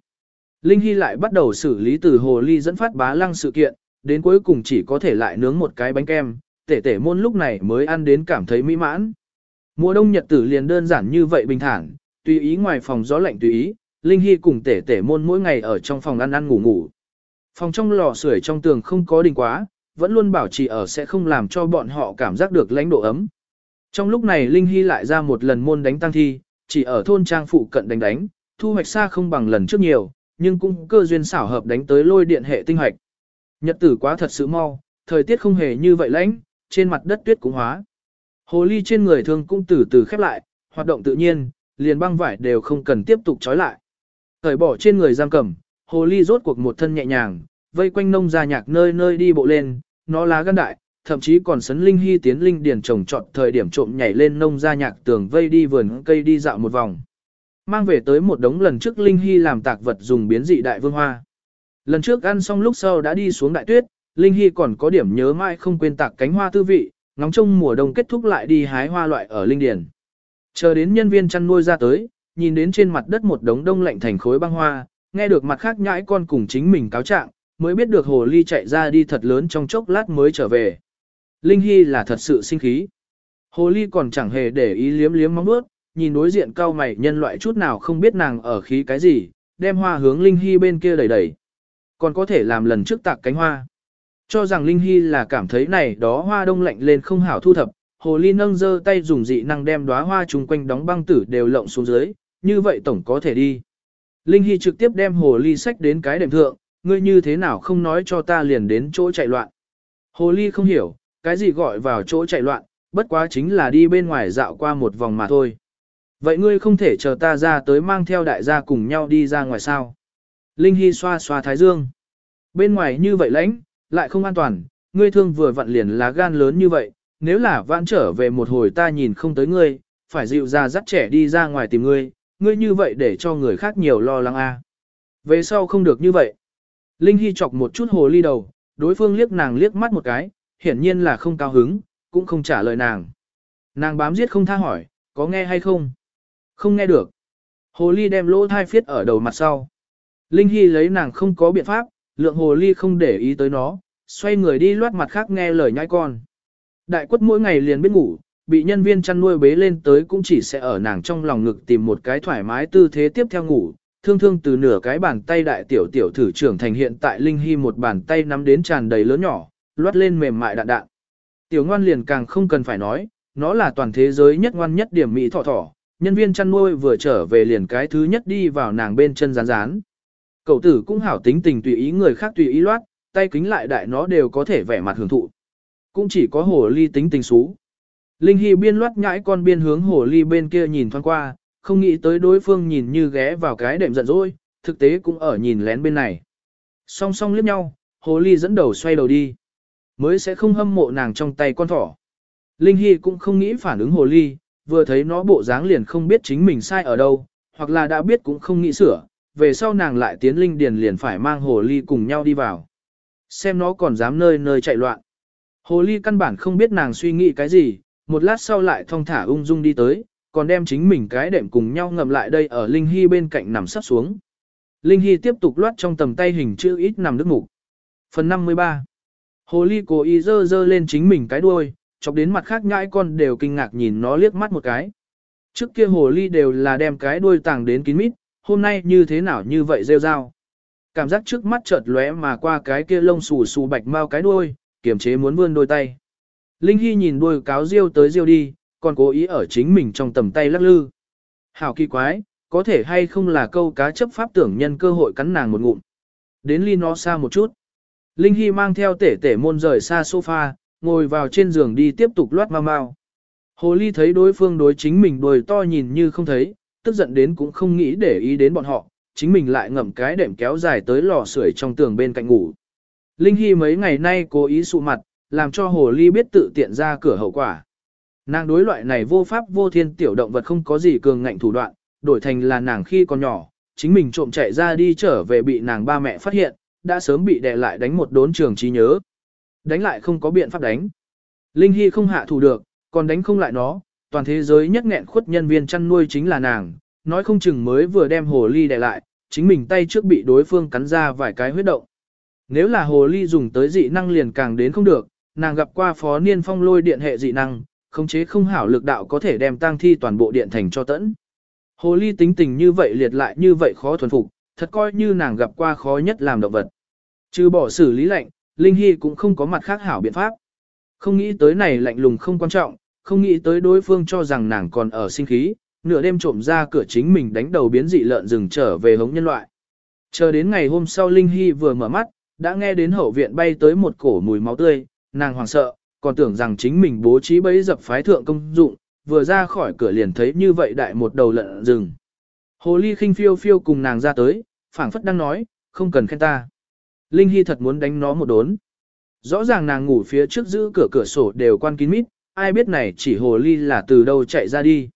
Linh Hy lại bắt đầu xử lý từ hồ ly dẫn phát bá lăng sự kiện, đến cuối cùng chỉ có thể lại nướng một cái bánh kem, tể tể môn lúc này mới ăn đến cảm thấy mỹ mãn. Mùa đông nhật tử liền đơn giản như vậy bình thản, tùy ý ngoài phòng gió lạnh tùy ý, Linh Hy cùng tể tể môn mỗi ngày ở trong phòng ăn ăn ngủ ngủ. Phòng trong lò sưởi trong tường không có đình quá, vẫn luôn bảo trì ở sẽ không làm cho bọn họ cảm giác được lãnh độ ấm. Trong lúc này Linh Hy lại ra một lần môn đánh tăng thi, chỉ ở thôn trang phụ cận đánh đánh, thu hoạch xa không bằng lần trước nhiều, nhưng cũng cơ duyên xảo hợp đánh tới lôi điện hệ tinh hoạch. Nhật tử quá thật sự mau, thời tiết không hề như vậy lãnh, trên mặt đất tuyết cũng hóa. Hồ ly trên người thương cũng từ từ khép lại, hoạt động tự nhiên, liền băng vải đều không cần tiếp tục trói lại. Thời bỏ trên người giam cầm, hồ ly rốt cuộc một thân nhẹ nhàng, vây quanh nông gia nhạc nơi nơi đi bộ lên, nó lá gan đại, thậm chí còn sấn linh hy tiến linh điền trồng trọt thời điểm trộm nhảy lên nông gia nhạc tường vây đi vườn cây đi dạo một vòng. Mang về tới một đống lần trước linh hy làm tạc vật dùng biến dị đại vương hoa. Lần trước ăn xong lúc sau đã đi xuống đại tuyết, Linh Hy còn có điểm nhớ mãi không quên tạc cánh hoa tư vị, ngóng trông mùa đông kết thúc lại đi hái hoa loại ở Linh Điền. Chờ đến nhân viên chăn nuôi ra tới, nhìn đến trên mặt đất một đống đông lạnh thành khối băng hoa, nghe được mặt khác nhãi con cùng chính mình cáo trạng, mới biết được hồ ly chạy ra đi thật lớn trong chốc lát mới trở về. Linh Hy là thật sự sinh khí. Hồ ly còn chẳng hề để ý liếm liếm móng bước, nhìn đối diện cao mày nhân loại chút nào không biết nàng ở khí cái gì, đem hoa hướng Linh Hy bên kia đẩy đẩy còn có thể làm lần trước tạc cánh hoa. Cho rằng Linh Hy là cảm thấy này đó hoa đông lạnh lên không hảo thu thập, hồ ly nâng giơ tay dùng dị năng đem đóa hoa chung quanh đóng băng tử đều lộng xuống dưới, như vậy tổng có thể đi. Linh Hy trực tiếp đem hồ ly sách đến cái đệm thượng, ngươi như thế nào không nói cho ta liền đến chỗ chạy loạn. Hồ ly không hiểu, cái gì gọi vào chỗ chạy loạn, bất quá chính là đi bên ngoài dạo qua một vòng mà thôi. Vậy ngươi không thể chờ ta ra tới mang theo đại gia cùng nhau đi ra ngoài sao? Linh Hy xoa xoa thái dương. Bên ngoài như vậy lãnh, lại không an toàn, ngươi thương vừa vặn liền lá gan lớn như vậy, nếu là vãn trở về một hồi ta nhìn không tới ngươi, phải dịu ra dắt trẻ đi ra ngoài tìm ngươi, ngươi như vậy để cho người khác nhiều lo lắng a. Về sau không được như vậy. Linh Hy chọc một chút hồ ly đầu, đối phương liếc nàng liếc mắt một cái, hiển nhiên là không cao hứng, cũng không trả lời nàng. Nàng bám giết không tha hỏi, có nghe hay không? Không nghe được. Hồ ly đem lỗ thai phiết ở đầu mặt sau. Linh Hy lấy nàng không có biện pháp, lượng hồ ly không để ý tới nó, xoay người đi loát mặt khác nghe lời nhai con. Đại quất mỗi ngày liền biết ngủ, bị nhân viên chăn nuôi bế lên tới cũng chỉ sẽ ở nàng trong lòng ngực tìm một cái thoải mái tư thế tiếp theo ngủ, thương thương từ nửa cái bàn tay đại tiểu tiểu thử trưởng thành hiện tại Linh Hy một bàn tay nắm đến tràn đầy lớn nhỏ, loát lên mềm mại đạn đạn. Tiểu ngoan liền càng không cần phải nói, nó là toàn thế giới nhất ngoan nhất điểm mỹ thỏ thỏ, Nhân viên chăn nuôi vừa trở về liền cái thứ nhất đi vào nàng bên chân rán rán. Cậu tử cũng hảo tính tình tùy ý người khác tùy ý loát, tay kính lại đại nó đều có thể vẻ mặt hưởng thụ. Cũng chỉ có hồ ly tính tình xú. Linh Hy biên loát nhãi con biên hướng hồ ly bên kia nhìn thoáng qua, không nghĩ tới đối phương nhìn như ghé vào cái đệm giận dỗi, thực tế cũng ở nhìn lén bên này. Song song liếc nhau, hồ ly dẫn đầu xoay đầu đi. Mới sẽ không hâm mộ nàng trong tay con thỏ. Linh Hy cũng không nghĩ phản ứng hồ ly, vừa thấy nó bộ dáng liền không biết chính mình sai ở đâu, hoặc là đã biết cũng không nghĩ sửa, về sau nàng lại tiến linh điền liền phải mang hồ ly cùng nhau đi vào. Xem nó còn dám nơi nơi chạy loạn. Hồ ly căn bản không biết nàng suy nghĩ cái gì, một lát sau lại thong thả ung dung đi tới, còn đem chính mình cái đệm cùng nhau ngậm lại đây ở Linh Hy bên cạnh nằm sắp xuống. Linh Hy tiếp tục loát trong tầm tay hình chữ ít nằm nước mục. Phần 53 Hồ ly cố ý dơ dơ lên chính mình cái đuôi, chọc đến mặt khác nhãi con đều kinh ngạc nhìn nó liếc mắt một cái. Trước kia hồ ly đều là đem cái đuôi tàng đến kín mít, hôm nay như thế nào như vậy rêu rao. Cảm giác trước mắt chợt lóe mà qua cái kia lông xù xù bạch mau cái đuôi, kiềm chế muốn vươn đôi tay. Linh Hy nhìn đuôi cáo riêu tới riêu đi, còn cố ý ở chính mình trong tầm tay lắc lư. Hảo kỳ quái, có thể hay không là câu cá chấp pháp tưởng nhân cơ hội cắn nàng một ngụm. Đến ly nó xa một chút. Linh Hy mang theo tể tể môn rời xa sofa, ngồi vào trên giường đi tiếp tục loát mau mau. Hồ ly thấy đối phương đối chính mình đuôi to nhìn như không thấy, tức giận đến cũng không nghĩ để ý đến bọn họ, chính mình lại ngậm cái đệm kéo dài tới lò sưởi trong tường bên cạnh ngủ. Linh Hy mấy ngày nay cố ý sụ mặt, làm cho hồ ly biết tự tiện ra cửa hậu quả. Nàng đối loại này vô pháp vô thiên tiểu động vật không có gì cường ngạnh thủ đoạn, đổi thành là nàng khi còn nhỏ, chính mình trộm chạy ra đi trở về bị nàng ba mẹ phát hiện, đã sớm bị đè lại đánh một đốn trường trí nhớ. Đánh lại không có biện pháp đánh. Linh Hy không hạ thủ được, còn đánh không lại nó, toàn thế giới nhất nghẹn khuất nhân viên chăn nuôi chính là nàng, nói không chừng mới vừa đem hồ ly đè lại, chính mình tay trước bị đối phương cắn ra vài cái huyết động. Nếu là hồ ly dùng tới dị năng liền càng đến không được, nàng gặp qua phó niên phong lôi điện hệ dị năng, khống chế không hảo lực đạo có thể đem tang thi toàn bộ điện thành cho tẫn. Hồ ly tính tình như vậy liệt lại như vậy khó thuần phục, thật coi như nàng gặp qua khó nhất làm động vật. Trừ bỏ xử lý lạnh, Linh Hy cũng không có mặt khác hảo biện pháp. Không nghĩ tới này lạnh lùng không quan trọng, không nghĩ tới đối phương cho rằng nàng còn ở sinh khí, nửa đêm trộm ra cửa chính mình đánh đầu biến dị lợn rừng trở về hống nhân loại. Chờ đến ngày hôm sau Linh Hy vừa mở mắt, đã nghe đến hậu viện bay tới một cổ mùi máu tươi, nàng hoảng sợ, còn tưởng rằng chính mình bố trí bẫy dập phái thượng công dụng, vừa ra khỏi cửa liền thấy như vậy đại một đầu lợn rừng. Hồ ly khinh phiêu phiêu cùng nàng ra tới, phảng phất đang nói, không cần khen ta. Linh Hy thật muốn đánh nó một đốn. Rõ ràng nàng ngủ phía trước giữ cửa cửa sổ đều quan kín mít, ai biết này chỉ hồ ly là từ đâu chạy ra đi.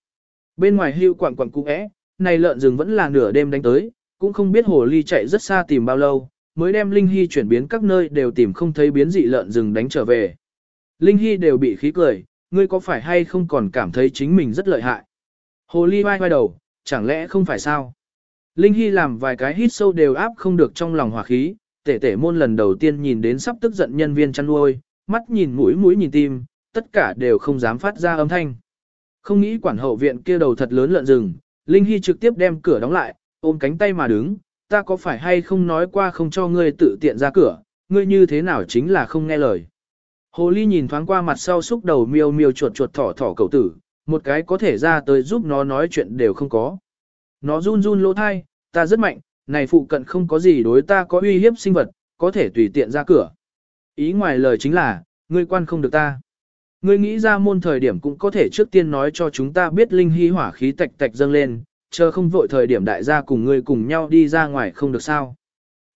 Bên ngoài hưu quặng quặng cũng é, này lợn rừng vẫn là nửa đêm đánh tới, cũng không biết hồ ly chạy rất xa tìm bao lâu, mới đem Linh Hy chuyển biến các nơi đều tìm không thấy biến dị lợn rừng đánh trở về. Linh Hy đều bị khí cười, ngươi có phải hay không còn cảm thấy chính mình rất lợi hại. Hồ ly vai vai đầu, chẳng lẽ không phải sao? Linh Hy làm vài cái hít sâu đều áp không được trong lòng hỏa khí, tể tể môn lần đầu tiên nhìn đến sắp tức giận nhân viên chăn nuôi, mắt nhìn mũi mũi nhìn tim, tất cả đều không dám phát ra âm thanh. Không nghĩ quản hậu viện kia đầu thật lớn lợn rừng, Linh Hy trực tiếp đem cửa đóng lại, ôm cánh tay mà đứng, ta có phải hay không nói qua không cho ngươi tự tiện ra cửa, ngươi như thế nào chính là không nghe lời. Hồ ly nhìn thoáng qua mặt sau xúc đầu miêu miêu chuột chuột thỏ thỏ cầu tử, một cái có thể ra tới giúp nó nói chuyện đều không có. Nó run run lỗ thai, ta rất mạnh, này phụ cận không có gì đối ta có uy hiếp sinh vật, có thể tùy tiện ra cửa. Ý ngoài lời chính là, ngươi quan không được ta. Ngươi nghĩ ra môn thời điểm cũng có thể trước tiên nói cho chúng ta biết linh hy hỏa khí tạch tạch dâng lên, chờ không vội thời điểm đại gia cùng ngươi cùng nhau đi ra ngoài không được sao.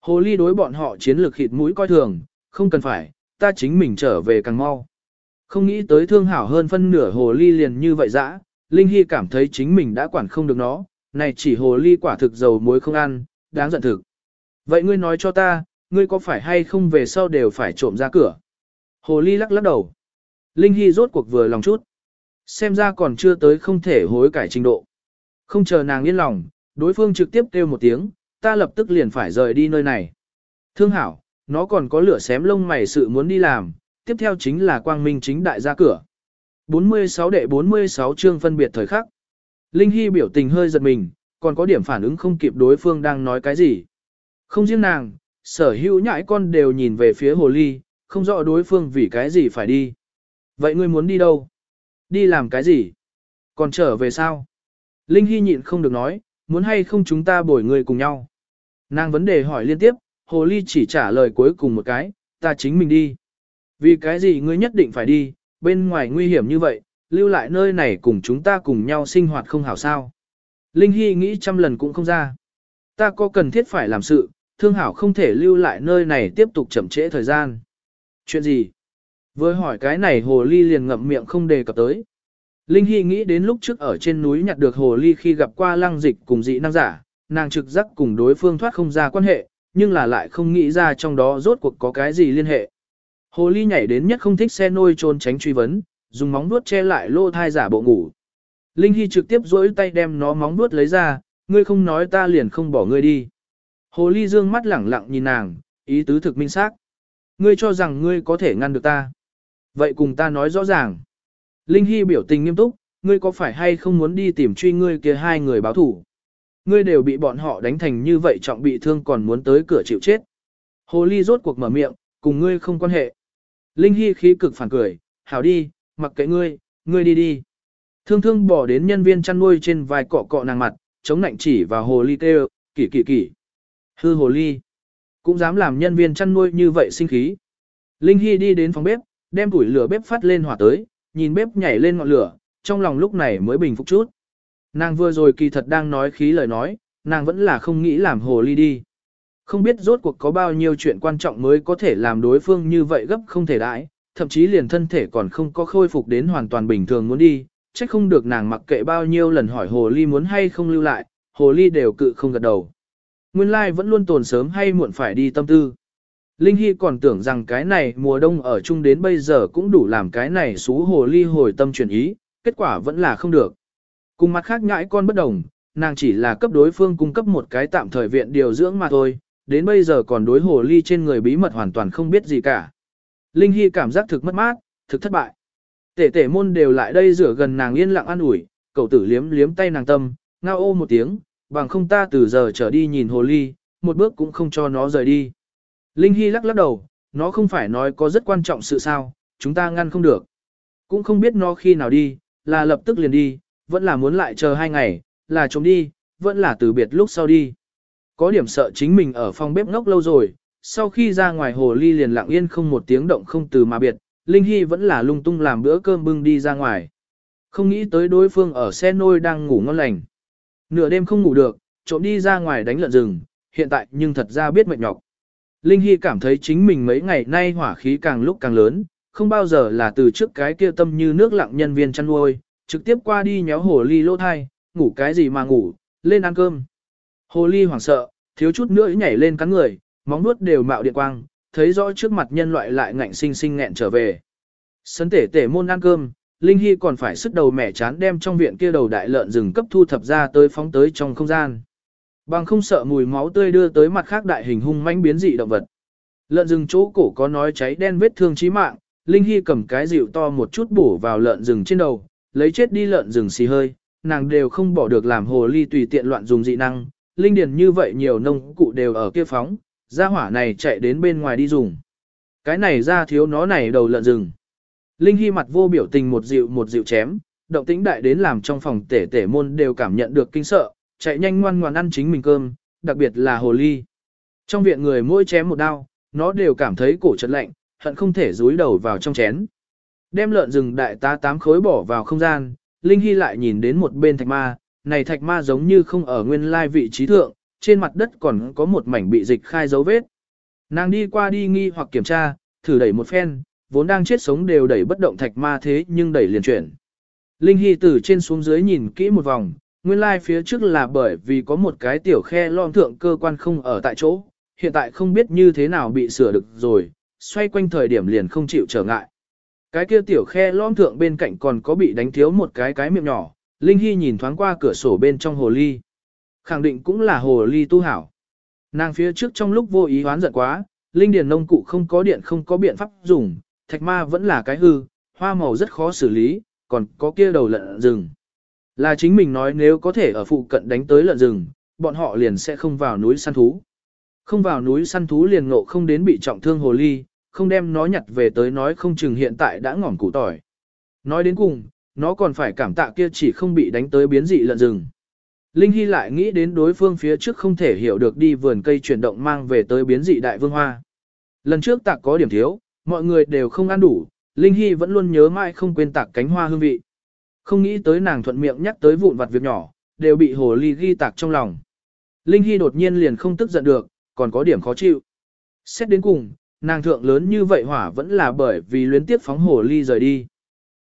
Hồ ly đối bọn họ chiến lược khịt mũi coi thường, không cần phải, ta chính mình trở về càng mau. Không nghĩ tới thương hảo hơn phân nửa hồ ly liền như vậy dã, Linh Hy cảm thấy chính mình đã quản không được nó, này chỉ hồ ly quả thực dầu muối không ăn, đáng giận thực. Vậy ngươi nói cho ta, ngươi có phải hay không về sau đều phải trộm ra cửa? Hồ ly lắc lắc đầu. Linh Hy rốt cuộc vừa lòng chút. Xem ra còn chưa tới không thể hối cải trình độ. Không chờ nàng yên lòng, đối phương trực tiếp kêu một tiếng, ta lập tức liền phải rời đi nơi này. Thương hảo, nó còn có lửa xém lông mày sự muốn đi làm, tiếp theo chính là quang minh chính đại ra cửa. 46 đệ 46 chương phân biệt thời khắc. Linh Hy biểu tình hơi giật mình, còn có điểm phản ứng không kịp đối phương đang nói cái gì. Không riêng nàng, sở hữu nhãi con đều nhìn về phía hồ ly, không rõ đối phương vì cái gì phải đi. Vậy ngươi muốn đi đâu? Đi làm cái gì? Còn trở về sao? Linh Hy nhịn không được nói, muốn hay không chúng ta bồi người cùng nhau. Nàng vấn đề hỏi liên tiếp, hồ ly chỉ trả lời cuối cùng một cái, ta chính mình đi. Vì cái gì ngươi nhất định phải đi, bên ngoài nguy hiểm như vậy, lưu lại nơi này cùng chúng ta cùng nhau sinh hoạt không hảo sao. Linh Hy nghĩ trăm lần cũng không ra. Ta có cần thiết phải làm sự, thương hảo không thể lưu lại nơi này tiếp tục chậm trễ thời gian. Chuyện gì? Vừa hỏi cái này hồ ly liền ngậm miệng không đề cập tới. Linh Hy nghĩ đến lúc trước ở trên núi nhặt được hồ ly khi gặp qua lăng dịch cùng dị năng giả, nàng trực giác cùng đối phương thoát không ra quan hệ, nhưng là lại không nghĩ ra trong đó rốt cuộc có cái gì liên hệ. Hồ ly nhảy đến nhất không thích xe nôi trôn tránh truy vấn, dùng móng vuốt che lại lô thai giả bộ ngủ. Linh Hy trực tiếp duỗi tay đem nó móng vuốt lấy ra, ngươi không nói ta liền không bỏ ngươi đi. Hồ ly dương mắt lẳng lặng nhìn nàng, ý tứ thực minh xác. Ngươi cho rằng ngươi có thể ngăn được ta. Vậy cùng ta nói rõ ràng. Linh Hy biểu tình nghiêm túc, ngươi có phải hay không muốn đi tìm truy ngươi kia hai người báo thủ? Ngươi đều bị bọn họ đánh thành như vậy trọng bị thương còn muốn tới cửa chịu chết. Hồ ly rốt cuộc mở miệng, cùng ngươi không quan hệ. Linh Hy khí cực phản cười, hảo đi, mặc kệ ngươi, ngươi đi đi. Thương thương bỏ đến nhân viên chăn nuôi trên vai cọ cọ nàng mặt, chống nạnh chỉ vào hồ ly kêu, kỳ kỳ kỳ. Hư hồ ly. Cũng dám làm nhân viên chăn nuôi như vậy sinh khí. Linh Hy đi đến phòng bếp, đem củi lửa bếp phát lên hỏa tới, nhìn bếp nhảy lên ngọn lửa, trong lòng lúc này mới bình phục chút. Nàng vừa rồi kỳ thật đang nói khí lời nói, nàng vẫn là không nghĩ làm hồ ly đi. Không biết rốt cuộc có bao nhiêu chuyện quan trọng mới có thể làm đối phương như vậy gấp không thể đãi, thậm chí liền thân thể còn không có khôi phục đến hoàn toàn bình thường muốn đi, chắc không được nàng mặc kệ bao nhiêu lần hỏi hồ ly muốn hay không lưu lại, hồ ly đều cự không gật đầu. Nguyên lai vẫn luôn tồn sớm hay muộn phải đi tâm tư. Linh Hy còn tưởng rằng cái này mùa đông ở chung đến bây giờ cũng đủ làm cái này xú hồ ly hồi tâm chuyển ý, kết quả vẫn là không được. Cùng mặt khác nhãi con bất đồng, nàng chỉ là cấp đối phương cung cấp một cái tạm thời viện điều dưỡng mà thôi, đến bây giờ còn đối hồ ly trên người bí mật hoàn toàn không biết gì cả. Linh Hy cảm giác thực mất mát, thực thất bại. Tể tể môn đều lại đây rửa gần nàng yên lặng an ủi, cậu tử liếm liếm tay nàng tâm, ngao ô một tiếng, bằng không ta từ giờ trở đi nhìn hồ ly, một bước cũng không cho nó rời đi. Linh Hy lắc lắc đầu, nó không phải nói có rất quan trọng sự sao, chúng ta ngăn không được. Cũng không biết nó khi nào đi, là lập tức liền đi, vẫn là muốn lại chờ hai ngày, là trống đi, vẫn là từ biệt lúc sau đi. Có điểm sợ chính mình ở phòng bếp ngốc lâu rồi, sau khi ra ngoài hồ ly liền lặng yên không một tiếng động không từ mà biệt, Linh Hy vẫn là lung tung làm bữa cơm bưng đi ra ngoài. Không nghĩ tới đối phương ở xe nôi đang ngủ ngon lành. Nửa đêm không ngủ được, trộm đi ra ngoài đánh lợn rừng, hiện tại nhưng thật ra biết mệt nhọc. Linh Hy cảm thấy chính mình mấy ngày nay hỏa khí càng lúc càng lớn, không bao giờ là từ trước cái kia tâm như nước lặng nhân viên chăn nuôi, trực tiếp qua đi nhéo hồ ly lỗ thai, ngủ cái gì mà ngủ, lên ăn cơm. Hồ ly hoảng sợ, thiếu chút nữa nhảy lên cắn người, móng nuốt đều mạo điện quang, thấy rõ trước mặt nhân loại lại ngạnh sinh sinh nghẹn trở về. Sấn tể tể môn ăn cơm, Linh Hy còn phải sức đầu mẻ chán đem trong viện kia đầu đại lợn rừng cấp thu thập ra tới phóng tới trong không gian. Bằng không sợ mùi máu tươi đưa tới mặt khác đại hình hung mãnh biến dị động vật. Lợn rừng chỗ cổ có nói cháy đen vết thương chí mạng, Linh Hy cầm cái dịu to một chút bổ vào lợn rừng trên đầu, lấy chết đi lợn rừng xì hơi, nàng đều không bỏ được làm hồ ly tùy tiện loạn dùng dị năng, linh điền như vậy nhiều nông cụ đều ở kia phóng, gia hỏa này chạy đến bên ngoài đi dùng. Cái này ra thiếu nó này đầu lợn rừng. Linh Hy mặt vô biểu tình một dịu một dịu chém, động tĩnh đại đến làm trong phòng tể tể môn đều cảm nhận được kinh sợ, chạy nhanh ngoan ngoan ăn chính mình cơm, đặc biệt là hồ ly. Trong viện người mỗi chém một đao, nó đều cảm thấy cổ chật lạnh, hận không thể rúi đầu vào trong chén. Đem lợn rừng đại tá tám khối bỏ vào không gian, Linh Hy lại nhìn đến một bên thạch ma, này thạch ma giống như không ở nguyên lai vị trí thượng, trên mặt đất còn có một mảnh bị dịch khai dấu vết. Nàng đi qua đi nghi hoặc kiểm tra, thử đẩy một phen, vốn đang chết sống đều đẩy bất động thạch ma thế nhưng đẩy liền chuyển. Linh Hy từ trên xuống dưới nhìn kỹ một vòng, nguyên lai phía trước là bởi vì có một cái tiểu khe lon thượng cơ quan không ở tại chỗ, hiện tại không biết như thế nào bị sửa được rồi, xoay quanh thời điểm liền không chịu trở ngại. Cái kia tiểu khe lon thượng bên cạnh còn có bị đánh thiếu một cái cái miệng nhỏ, Linh Hy nhìn thoáng qua cửa sổ bên trong hồ ly. Khẳng định cũng là hồ ly tu hảo. Nàng phía trước trong lúc vô ý hoán giận quá, Linh Điền nông cụ không có điện không có biện pháp dùng, thạch ma vẫn là cái hư, hoa màu rất khó xử lý, còn có kia đầu lợn rừng. Là chính mình nói nếu có thể ở phụ cận đánh tới lợn rừng, bọn họ liền sẽ không vào núi săn thú. Không vào núi săn thú liền ngộ không đến bị trọng thương hồ ly, không đem nó nhặt về tới nói không chừng hiện tại đã ngỏm củ tỏi. Nói đến cùng, nó còn phải cảm tạ kia chỉ không bị đánh tới biến dị lợn rừng. Linh Hy lại nghĩ đến đối phương phía trước không thể hiểu được đi vườn cây chuyển động mang về tới biến dị đại vương hoa. Lần trước tạc có điểm thiếu, mọi người đều không ăn đủ, Linh Hy vẫn luôn nhớ mãi không quên tạc cánh hoa hương vị. Không nghĩ tới nàng thuận miệng nhắc tới vụn vặt việc nhỏ, đều bị hồ ly ghi tạc trong lòng. Linh Hy đột nhiên liền không tức giận được, còn có điểm khó chịu. Xét đến cùng, nàng thượng lớn như vậy hỏa vẫn là bởi vì luyến tiếp phóng hồ ly rời đi.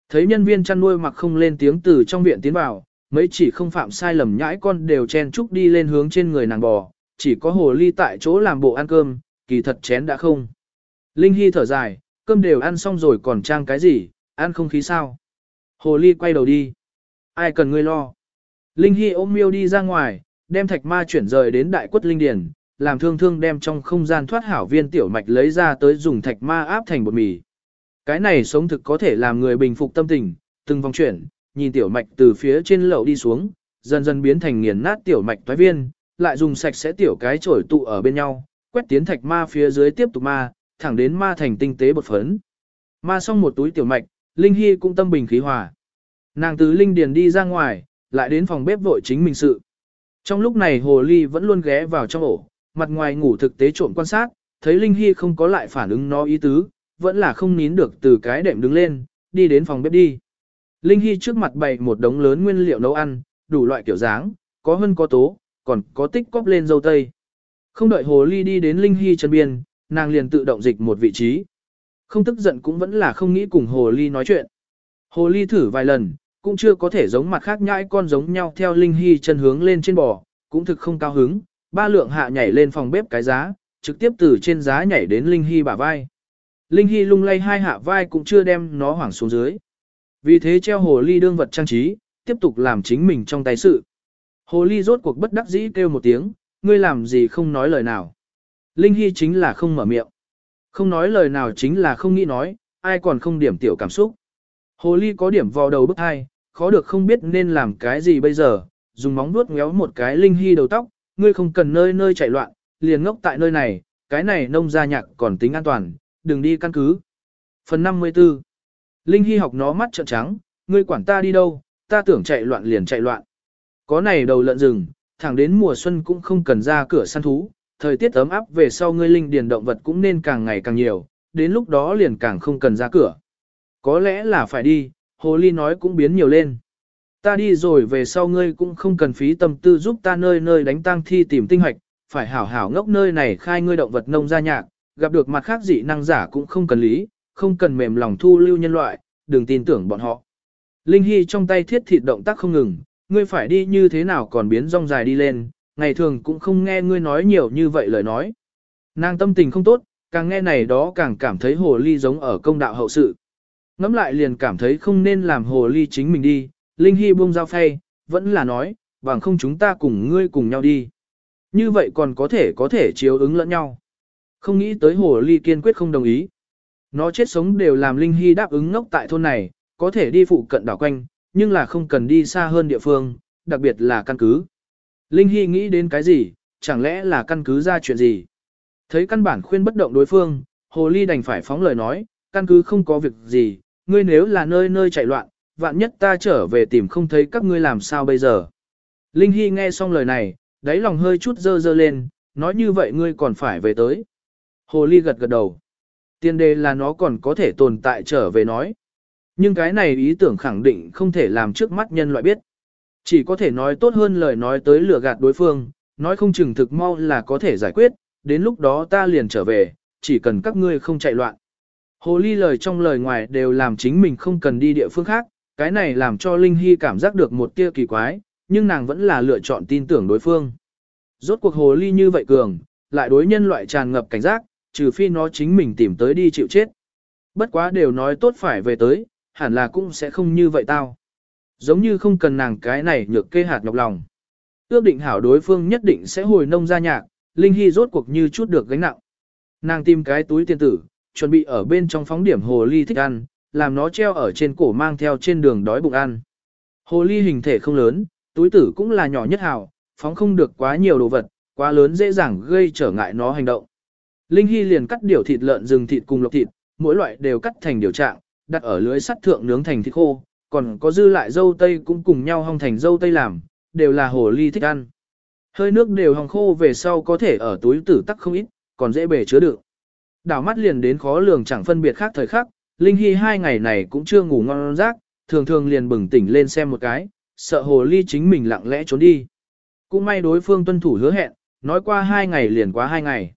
Thấy nhân viên chăn nuôi mặc không lên tiếng từ trong viện tiến vào, mấy chỉ không phạm sai lầm nhãi con đều chen chúc đi lên hướng trên người nàng bò, chỉ có hồ ly tại chỗ làm bộ ăn cơm, kỳ thật chén đã không. Linh Hy thở dài, cơm đều ăn xong rồi còn trang cái gì, ăn không khí sao. Hồ ly quay đầu đi. Ai cần ngươi lo. Linh Hy ôm miêu đi ra ngoài, đem thạch ma chuyển rời đến đại quất linh điển, làm thương thương đem trong không gian thoát hảo viên tiểu mạch lấy ra tới dùng thạch ma áp thành bột mì. Cái này sống thực có thể làm người bình phục tâm tình, từng vòng chuyển, nhìn tiểu mạch từ phía trên lậu đi xuống, dần dần biến thành nghiền nát tiểu mạch thoái viên, lại dùng sạch sẽ tiểu cái chổi tụ ở bên nhau, quét tiến thạch ma phía dưới tiếp tục ma, thẳng đến ma thành tinh tế bột phấn. Ma xong một túi tiểu mạch, Linh Hy cũng tâm bình khí hòa. Nàng từ Linh Điền đi ra ngoài, lại đến phòng bếp vội chính mình sự. Trong lúc này Hồ Ly vẫn luôn ghé vào trong ổ, mặt ngoài ngủ thực tế trộm quan sát, thấy Linh Hy không có lại phản ứng nó ý tứ, vẫn là không nín được từ cái đệm đứng lên, đi đến phòng bếp đi. Linh Hy trước mặt bày một đống lớn nguyên liệu nấu ăn, đủ loại kiểu dáng, có hơn có tố, còn có tích cóp lên dâu tây. Không đợi Hồ Ly đi đến Linh Hy chân biên, nàng liền tự động dịch một vị trí. Không tức giận cũng vẫn là không nghĩ cùng Hồ Ly nói chuyện. Hồ Ly thử vài lần, cũng chưa có thể giống mặt khác nhãi con giống nhau theo Linh Hy chân hướng lên trên bò, cũng thực không cao hứng, ba lượng hạ nhảy lên phòng bếp cái giá, trực tiếp từ trên giá nhảy đến Linh Hy bả vai. Linh Hy lung lay hai hạ vai cũng chưa đem nó hoảng xuống dưới. Vì thế treo hồ ly đương vật trang trí, tiếp tục làm chính mình trong tay sự. Hồ ly rốt cuộc bất đắc dĩ kêu một tiếng, ngươi làm gì không nói lời nào. Linh Hy chính là không mở miệng. Không nói lời nào chính là không nghĩ nói, ai còn không điểm tiểu cảm xúc. Hồ ly có điểm vò đầu bức hai, khó được không biết nên làm cái gì bây giờ, dùng móng vuốt ngéo một cái Linh Hy đầu tóc, ngươi không cần nơi nơi chạy loạn, liền ngốc tại nơi này, cái này nông gia nhạc còn tính an toàn, đừng đi căn cứ. Phần 54 Linh Hy học nó mắt trợn trắng, ngươi quản ta đi đâu, ta tưởng chạy loạn liền chạy loạn. Có này đầu lợn rừng, thẳng đến mùa xuân cũng không cần ra cửa săn thú, thời tiết ấm áp về sau ngươi linh điền động vật cũng nên càng ngày càng nhiều, đến lúc đó liền càng không cần ra cửa. Có lẽ là phải đi, hồ ly nói cũng biến nhiều lên. Ta đi rồi về sau ngươi cũng không cần phí tâm tư giúp ta nơi nơi đánh tang thi tìm tinh hoạch, phải hảo hảo ngốc nơi này khai ngươi động vật nông gia nhạc, gặp được mặt khác dị năng giả cũng không cần lý, không cần mềm lòng thu lưu nhân loại, đừng tin tưởng bọn họ. Linh Hy trong tay thiết thịt động tác không ngừng, ngươi phải đi như thế nào còn biến rong dài đi lên, ngày thường cũng không nghe ngươi nói nhiều như vậy lời nói. Nàng tâm tình không tốt, càng nghe này đó càng cảm thấy hồ ly giống ở công đạo hậu sự. Ngắm lại liền cảm thấy không nên làm hồ ly chính mình đi, Linh Hy buông dao phay, vẫn là nói, bằng không chúng ta cùng ngươi cùng nhau đi. Như vậy còn có thể có thể chiếu ứng lẫn nhau. Không nghĩ tới hồ ly kiên quyết không đồng ý. Nó chết sống đều làm Linh Hy đáp ứng ngốc tại thôn này, có thể đi phụ cận đảo quanh, nhưng là không cần đi xa hơn địa phương, đặc biệt là căn cứ. Linh Hy nghĩ đến cái gì, chẳng lẽ là căn cứ ra chuyện gì? Thấy căn bản khuyên bất động đối phương, Hồ Ly đành phải phóng lời nói, căn cứ không có việc gì, ngươi nếu là nơi nơi chạy loạn, vạn nhất ta trở về tìm không thấy các ngươi làm sao bây giờ. Linh Hy nghe xong lời này, đáy lòng hơi chút dơ dơ lên, nói như vậy ngươi còn phải về tới. Hồ Ly gật gật đầu. Tiên đề là nó còn có thể tồn tại trở về nói. Nhưng cái này ý tưởng khẳng định không thể làm trước mắt nhân loại biết. Chỉ có thể nói tốt hơn lời nói tới lừa gạt đối phương, nói không chừng thực mau là có thể giải quyết, đến lúc đó ta liền trở về, chỉ cần các ngươi không chạy loạn. Hồ ly lời trong lời ngoài đều làm chính mình không cần đi địa phương khác, cái này làm cho Linh Hy cảm giác được một tia kỳ quái, nhưng nàng vẫn là lựa chọn tin tưởng đối phương. Rốt cuộc hồ ly như vậy cường, lại đối nhân loại tràn ngập cảnh giác, trừ phi nó chính mình tìm tới đi chịu chết. Bất quá đều nói tốt phải về tới, hẳn là cũng sẽ không như vậy tao. Giống như không cần nàng cái này nhược kê hạt nhọc lòng. Ước định hảo đối phương nhất định sẽ hồi nông ra nhạc, Linh Hy rốt cuộc như chút được gánh nặng. Nàng tìm cái túi tiền tử, chuẩn bị ở bên trong phóng điểm hồ ly thích ăn, làm nó treo ở trên cổ mang theo trên đường đói bụng ăn. Hồ ly hình thể không lớn, túi tử cũng là nhỏ nhất hảo, phóng không được quá nhiều đồ vật, quá lớn dễ dàng gây trở ngại nó hành động. Linh Hy liền cắt điều thịt lợn rừng thịt cùng lộc thịt, mỗi loại đều cắt thành điều trạng, đặt ở lưới sắt thượng nướng thành thịt khô, còn có dư lại dâu tây cũng cùng nhau hong thành dâu tây làm, đều là hồ ly thích ăn. Hơi nước đều hong khô về sau có thể ở túi tử tắc không ít, còn dễ bể chứa được Đảo mắt liền đến khó lường chẳng phân biệt khác thời khắc, Linh Hy hai ngày này cũng chưa ngủ ngon giấc, thường thường liền bừng tỉnh lên xem một cái, sợ hồ ly chính mình lặng lẽ trốn đi. Cũng may đối phương tuân thủ hứa hẹn, nói qua hai ngày liền quá hai ngày.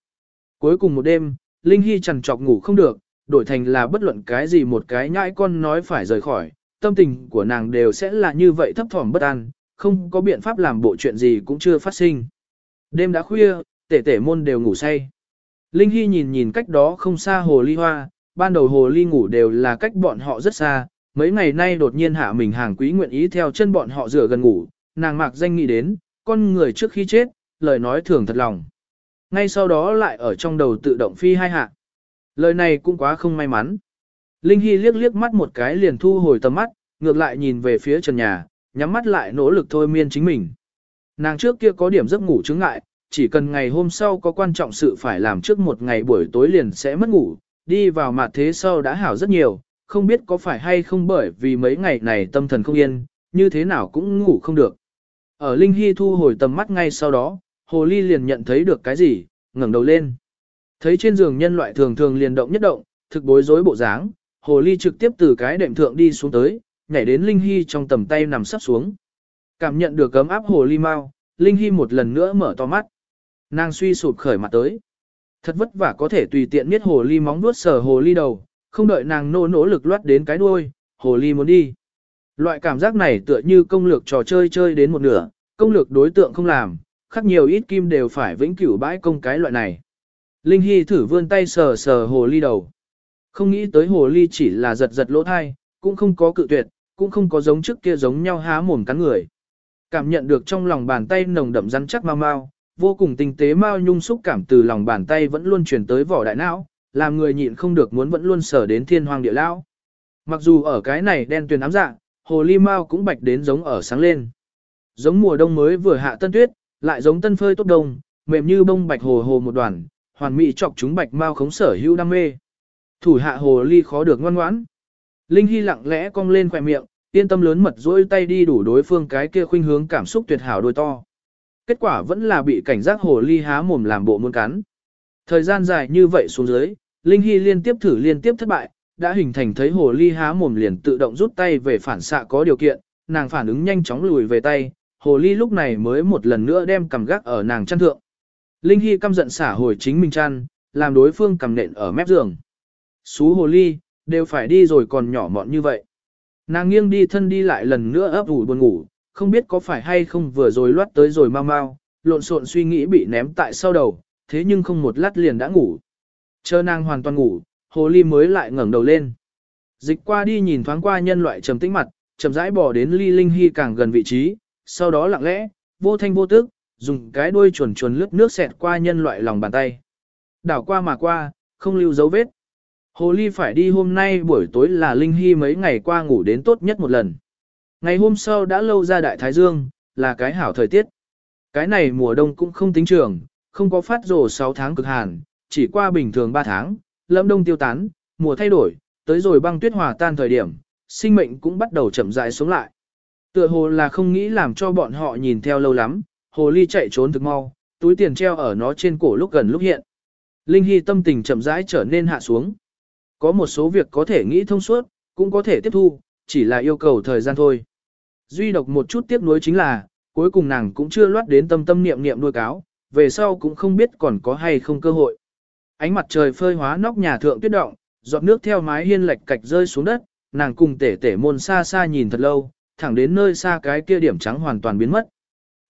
Cuối cùng một đêm, Linh Hy chằn trọc ngủ không được, đổi thành là bất luận cái gì một cái nhãi con nói phải rời khỏi, tâm tình của nàng đều sẽ là như vậy thấp thỏm bất an, không có biện pháp làm bộ chuyện gì cũng chưa phát sinh. Đêm đã khuya, tể tể môn đều ngủ say. Linh Hy nhìn nhìn cách đó không xa hồ ly hoa, ban đầu hồ ly ngủ đều là cách bọn họ rất xa, mấy ngày nay đột nhiên hạ mình hàng quý nguyện ý theo chân bọn họ rửa gần ngủ, nàng mạc danh nghĩ đến, con người trước khi chết, lời nói thường thật lòng. Ngay sau đó lại ở trong đầu tự động phi hai hạ. Lời này cũng quá không may mắn. Linh Hy liếc liếc mắt một cái liền thu hồi tầm mắt, ngược lại nhìn về phía trần nhà, nhắm mắt lại nỗ lực thôi miên chính mình. Nàng trước kia có điểm giấc ngủ chứng ngại, chỉ cần ngày hôm sau có quan trọng sự phải làm trước một ngày buổi tối liền sẽ mất ngủ, đi vào mặt thế sau đã hảo rất nhiều, không biết có phải hay không bởi vì mấy ngày này tâm thần không yên, như thế nào cũng ngủ không được. Ở Linh Hy thu hồi tầm mắt ngay sau đó, Hồ Ly liền nhận thấy được cái gì, ngẩng đầu lên. Thấy trên giường nhân loại thường thường liền động nhất động, thực bối rối bộ dáng, Hồ Ly trực tiếp từ cái đệm thượng đi xuống tới, nhảy đến Linh Hy trong tầm tay nằm sắp xuống. Cảm nhận được cấm áp Hồ Ly mau, Linh Hy một lần nữa mở to mắt. Nàng suy sụp khởi mặt tới. Thật vất vả có thể tùy tiện miết Hồ Ly móng nuốt sờ Hồ Ly đầu, không đợi nàng nô nỗ lực loát đến cái đuôi, Hồ Ly muốn đi. Loại cảm giác này tựa như công lược trò chơi chơi đến một nửa, công lược đối tượng không làm, khắc nhiều ít kim đều phải vĩnh cửu bãi công cái loại này. Linh Hy thử vươn tay sờ sờ hồ ly đầu. Không nghĩ tới hồ ly chỉ là giật giật lỗ thai, cũng không có cự tuyệt, cũng không có giống trước kia giống nhau há mồm cắn người. Cảm nhận được trong lòng bàn tay nồng đậm rắn chắc mau mau, vô cùng tinh tế mau nhung xúc cảm từ lòng bàn tay vẫn luôn truyền tới vỏ đại não, làm người nhịn không được muốn vẫn luôn sở đến thiên hoàng địa lão. Mặc dù ở cái này đen tuyền ám dạng, hồ ly mau cũng bạch đến giống ở sáng lên. Giống mùa đông mới vừa hạ tân tuyết, lại giống tân phơi tốt đông, mềm như bông bạch hồ hồ một đoàn, hoàn mỹ chọc chúng bạch mau khống sở hữu đam mê. Thủ hạ hồ ly khó được ngoan ngoãn. Linh Hy lặng lẽ cong lên khỏe miệng, yên tâm lớn mật dỗi tay đi đủ đối phương cái kia khuynh hướng cảm xúc tuyệt hảo đôi to. Kết quả vẫn là bị cảnh giác hồ ly há mồm làm bộ muốn cắn. Thời gian dài như vậy xuống dưới, Linh Hy liên tiếp thử liên tiếp thất bại, đã hình thành thấy hồ ly há mồm liền tự động rút tay về phản xạ có điều kiện, nàng phản ứng nhanh chóng lùi về tay, hồ ly lúc này mới một lần nữa đem cầm gác ở nàng chăn thượng. Linh Hy căm giận xả hồi chính mình chăn, làm đối phương cầm nện ở mép giường. Xú hồ ly, đều phải đi rồi còn nhỏ mọn như vậy. Nàng nghiêng đi thân đi lại lần nữa ấp ủ buồn ngủ, không biết có phải hay không vừa rồi loát tới rồi mau mau, lộn xộn suy nghĩ bị ném tại sau đầu, thế nhưng không một lát liền đã ngủ. Chờ nàng hoàn toàn ngủ, hồ ly mới lại ngẩng đầu lên. Dịch qua đi nhìn thoáng qua nhân loại trầm tĩnh mặt, chậm rãi bỏ đến ly linh hy càng gần vị trí, sau đó lặng lẽ, vô thanh vô tức, dùng cái đuôi chuồn chuồn lướt nước xẹt qua nhân loại lòng bàn tay. Đảo qua mà qua, không lưu dấu vết. Hồ ly phải đi hôm nay buổi tối là Linh Hy mấy ngày qua ngủ đến tốt nhất một lần. Ngày hôm sau đã lâu ra đại thái dương, là cái hảo thời tiết. Cái này mùa đông cũng không tính trường, không có phát rồ 6 tháng cực hàn, chỉ qua bình thường 3 tháng, lâm đông tiêu tán, mùa thay đổi, tới rồi băng tuyết hòa tan thời điểm, sinh mệnh cũng bắt đầu chậm rãi sống lại. Tựa hồ là không nghĩ làm cho bọn họ nhìn theo lâu lắm, hồ ly chạy trốn thực mau, túi tiền treo ở nó trên cổ lúc gần lúc hiện. Linh Hy tâm tình chậm rãi trở nên hạ xuống. Có một số việc có thể nghĩ thông suốt, cũng có thể tiếp thu, chỉ là yêu cầu thời gian thôi. Duy độc một chút tiếc nuối chính là, cuối cùng nàng cũng chưa loát đến tâm tâm niệm niệm nuôi cáo, về sau cũng không biết còn có hay không cơ hội. Ánh mặt trời phơi hóa nóc nhà thượng tuyết động, giọt nước theo mái hiên lệch cạch rơi xuống đất, nàng cùng tể tể môn xa xa nhìn thật lâu, thẳng đến nơi xa cái kia điểm trắng hoàn toàn biến mất.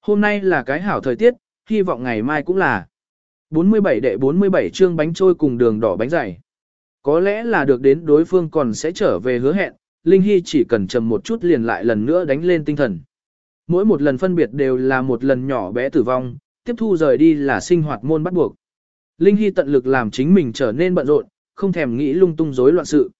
Hôm nay là cái hảo thời tiết, hy vọng ngày mai cũng là. 47 đệ 47 chương bánh trôi cùng đường đỏ bánh dày. Có lẽ là được đến đối phương còn sẽ trở về hứa hẹn, Linh Hy chỉ cần trầm một chút liền lại lần nữa đánh lên tinh thần. Mỗi một lần phân biệt đều là một lần nhỏ bé tử vong, tiếp thu rời đi là sinh hoạt môn bắt buộc. Linh Hy tận lực làm chính mình trở nên bận rộn, không thèm nghĩ lung tung rối loạn sự.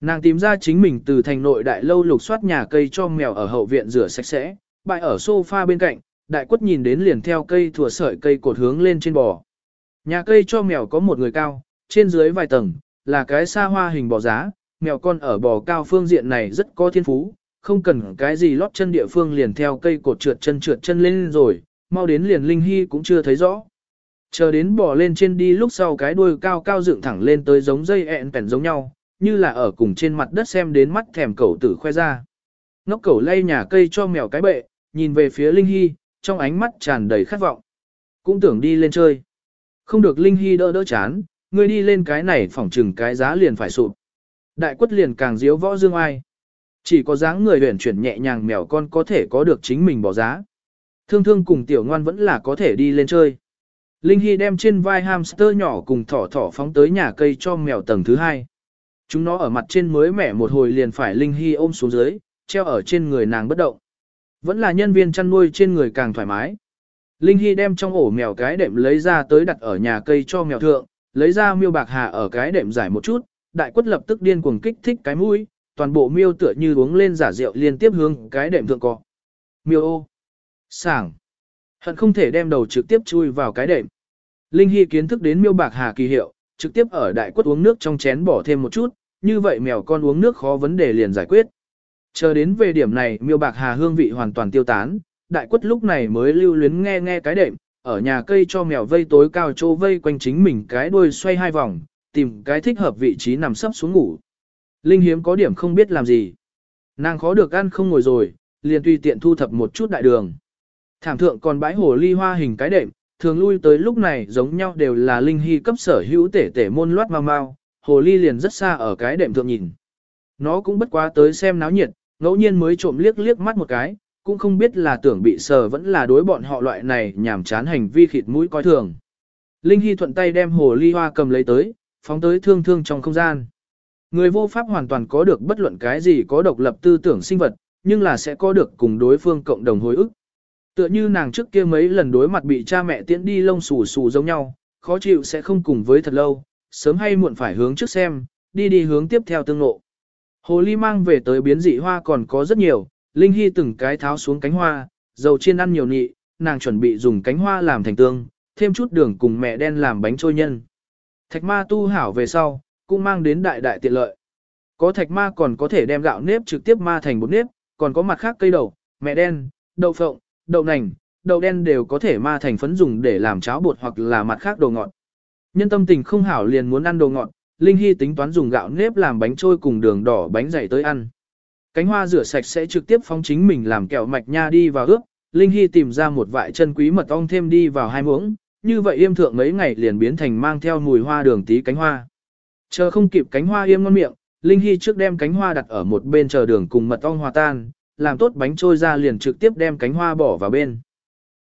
Nàng tìm ra chính mình từ thành nội đại lâu lục soát nhà cây cho mèo ở hậu viện rửa sạch sẽ, bại ở sofa bên cạnh, đại quất nhìn đến liền theo cây thừa sợi cây cột hướng lên trên bò. Nhà cây cho mèo có một người cao, trên dưới vài tầng, là cái xa hoa hình bò giá, mèo con ở bò cao phương diện này rất có thiên phú, không cần cái gì lót chân địa phương liền theo cây cột trượt chân trượt chân lên rồi, mau đến liền Linh Hy cũng chưa thấy rõ. Chờ đến bò lên trên đi lúc sau cái đuôi cao cao dựng thẳng lên tới giống dây ẹn pèn giống nhau, như là ở cùng trên mặt đất xem đến mắt thèm cẩu tử khoe ra. Ngốc cẩu lay nhà cây cho mèo cái bệ, nhìn về phía Linh Hy, trong ánh mắt tràn đầy khát vọng. Cũng tưởng đi lên chơi. Không được Linh Hy đỡ đỡ chán, ngươi đi lên cái này phỏng chừng cái giá liền phải sụp. Đại quất liền càng diếu võ dương ai. Chỉ có dáng người huyển chuyển nhẹ nhàng mèo con có thể có được chính mình bỏ giá. Thương thương cùng tiểu ngoan vẫn là có thể đi lên chơi. Linh Hy đem trên vai hamster nhỏ cùng thỏ thỏ phóng tới nhà cây cho mèo tầng thứ hai. Chúng nó ở mặt trên mới mẻ một hồi liền phải Linh Hy ôm xuống dưới, treo ở trên người nàng bất động. Vẫn là nhân viên chăn nuôi trên người càng thoải mái. Linh Hy đem trong ổ mèo cái đệm lấy ra tới đặt ở nhà cây cho mèo thượng, lấy ra miêu bạc hà ở cái đệm giải một chút, đại quất lập tức điên cuồng kích thích cái mũi, toàn bộ miêu tựa như uống lên giả rượu liên tiếp hướng cái đệm thượng cọ. Miêu ô. Sảng. Hận không thể đem đầu trực tiếp chui vào cái đệm. Linh Hy kiến thức đến miêu bạc hà kỳ hiệu, trực tiếp ở đại quất uống nước trong chén bỏ thêm một chút, như vậy mèo con uống nước khó vấn đề liền giải quyết. Chờ đến về điểm này miêu bạc hà hương vị hoàn toàn tiêu tán, đại quất lúc này mới lưu luyến nghe nghe cái đệm, ở nhà cây cho mèo vây tối cao chỗ vây quanh chính mình cái đuôi xoay hai vòng, tìm cái thích hợp vị trí nằm sấp xuống ngủ. Linh hiếm có điểm không biết làm gì. Nàng khó được ăn không ngồi rồi, liền tùy tiện thu thập một chút đại đường. Thảm thượng còn bãi hồ ly hoa hình cái đệm, thường lui tới lúc này giống nhau đều là linh hy cấp sở hữu tể tể môn loát mau mau, hồ ly liền rất xa ở cái đệm thượng nhìn. Nó cũng bất quá tới xem náo nhiệt, ngẫu nhiên mới trộm liếc liếc mắt một cái, cũng không biết là tưởng bị sờ vẫn là đối bọn họ loại này nhảm chán hành vi khịt mũi coi thường. Linh Hy thuận tay đem hồ ly hoa cầm lấy tới, phóng tới thương thương trong không gian. Người vô pháp hoàn toàn có được bất luận cái gì có độc lập tư tưởng sinh vật, nhưng là sẽ có được cùng đối phương cộng đồng hồi ức. Tựa như nàng trước kia mấy lần đối mặt bị cha mẹ tiễn đi lông xù xù giống nhau, khó chịu sẽ không cùng với thật lâu, sớm hay muộn phải hướng trước xem, đi đi hướng tiếp theo tương lộ. Hồ ly mang về tới biến dị hoa còn có rất nhiều, Linh Hy từng cái tháo xuống cánh hoa, dầu chiên ăn nhiều nị, nàng chuẩn bị dùng cánh hoa làm thành tương, thêm chút đường cùng mẹ đen làm bánh trôi nhân. Thạch ma tu hảo về sau, cũng mang đến đại đại tiện lợi. Có thạch ma còn có thể đem gạo nếp trực tiếp ma thành bột nếp, còn có mặt khác cây đậu, mẹ đen, đậu phộng, đậu nành, đậu đen đều có thể ma thành phấn dùng để làm cháo bột hoặc là mặt khác đồ ngọt. Nhân tâm tình không hảo liền muốn ăn đồ ngọt, Linh Hy tính toán dùng gạo nếp làm bánh trôi cùng đường đỏ bánh dày tới ăn. Cánh hoa rửa sạch sẽ trực tiếp phóng chính mình làm kẹo mạch nha đi vào ướp, Linh Hy tìm ra một vại chân quý mật ong thêm đi vào hai muỗng, như vậy yêm thượng mấy ngày liền biến thành mang theo mùi hoa đường tí cánh hoa. Chờ không kịp cánh hoa yêm ngon miệng, Linh Hy trước đem cánh hoa đặt ở một bên chờ đường cùng mật ong hòa tan, làm tốt bánh trôi ra liền trực tiếp đem cánh hoa bỏ vào bên.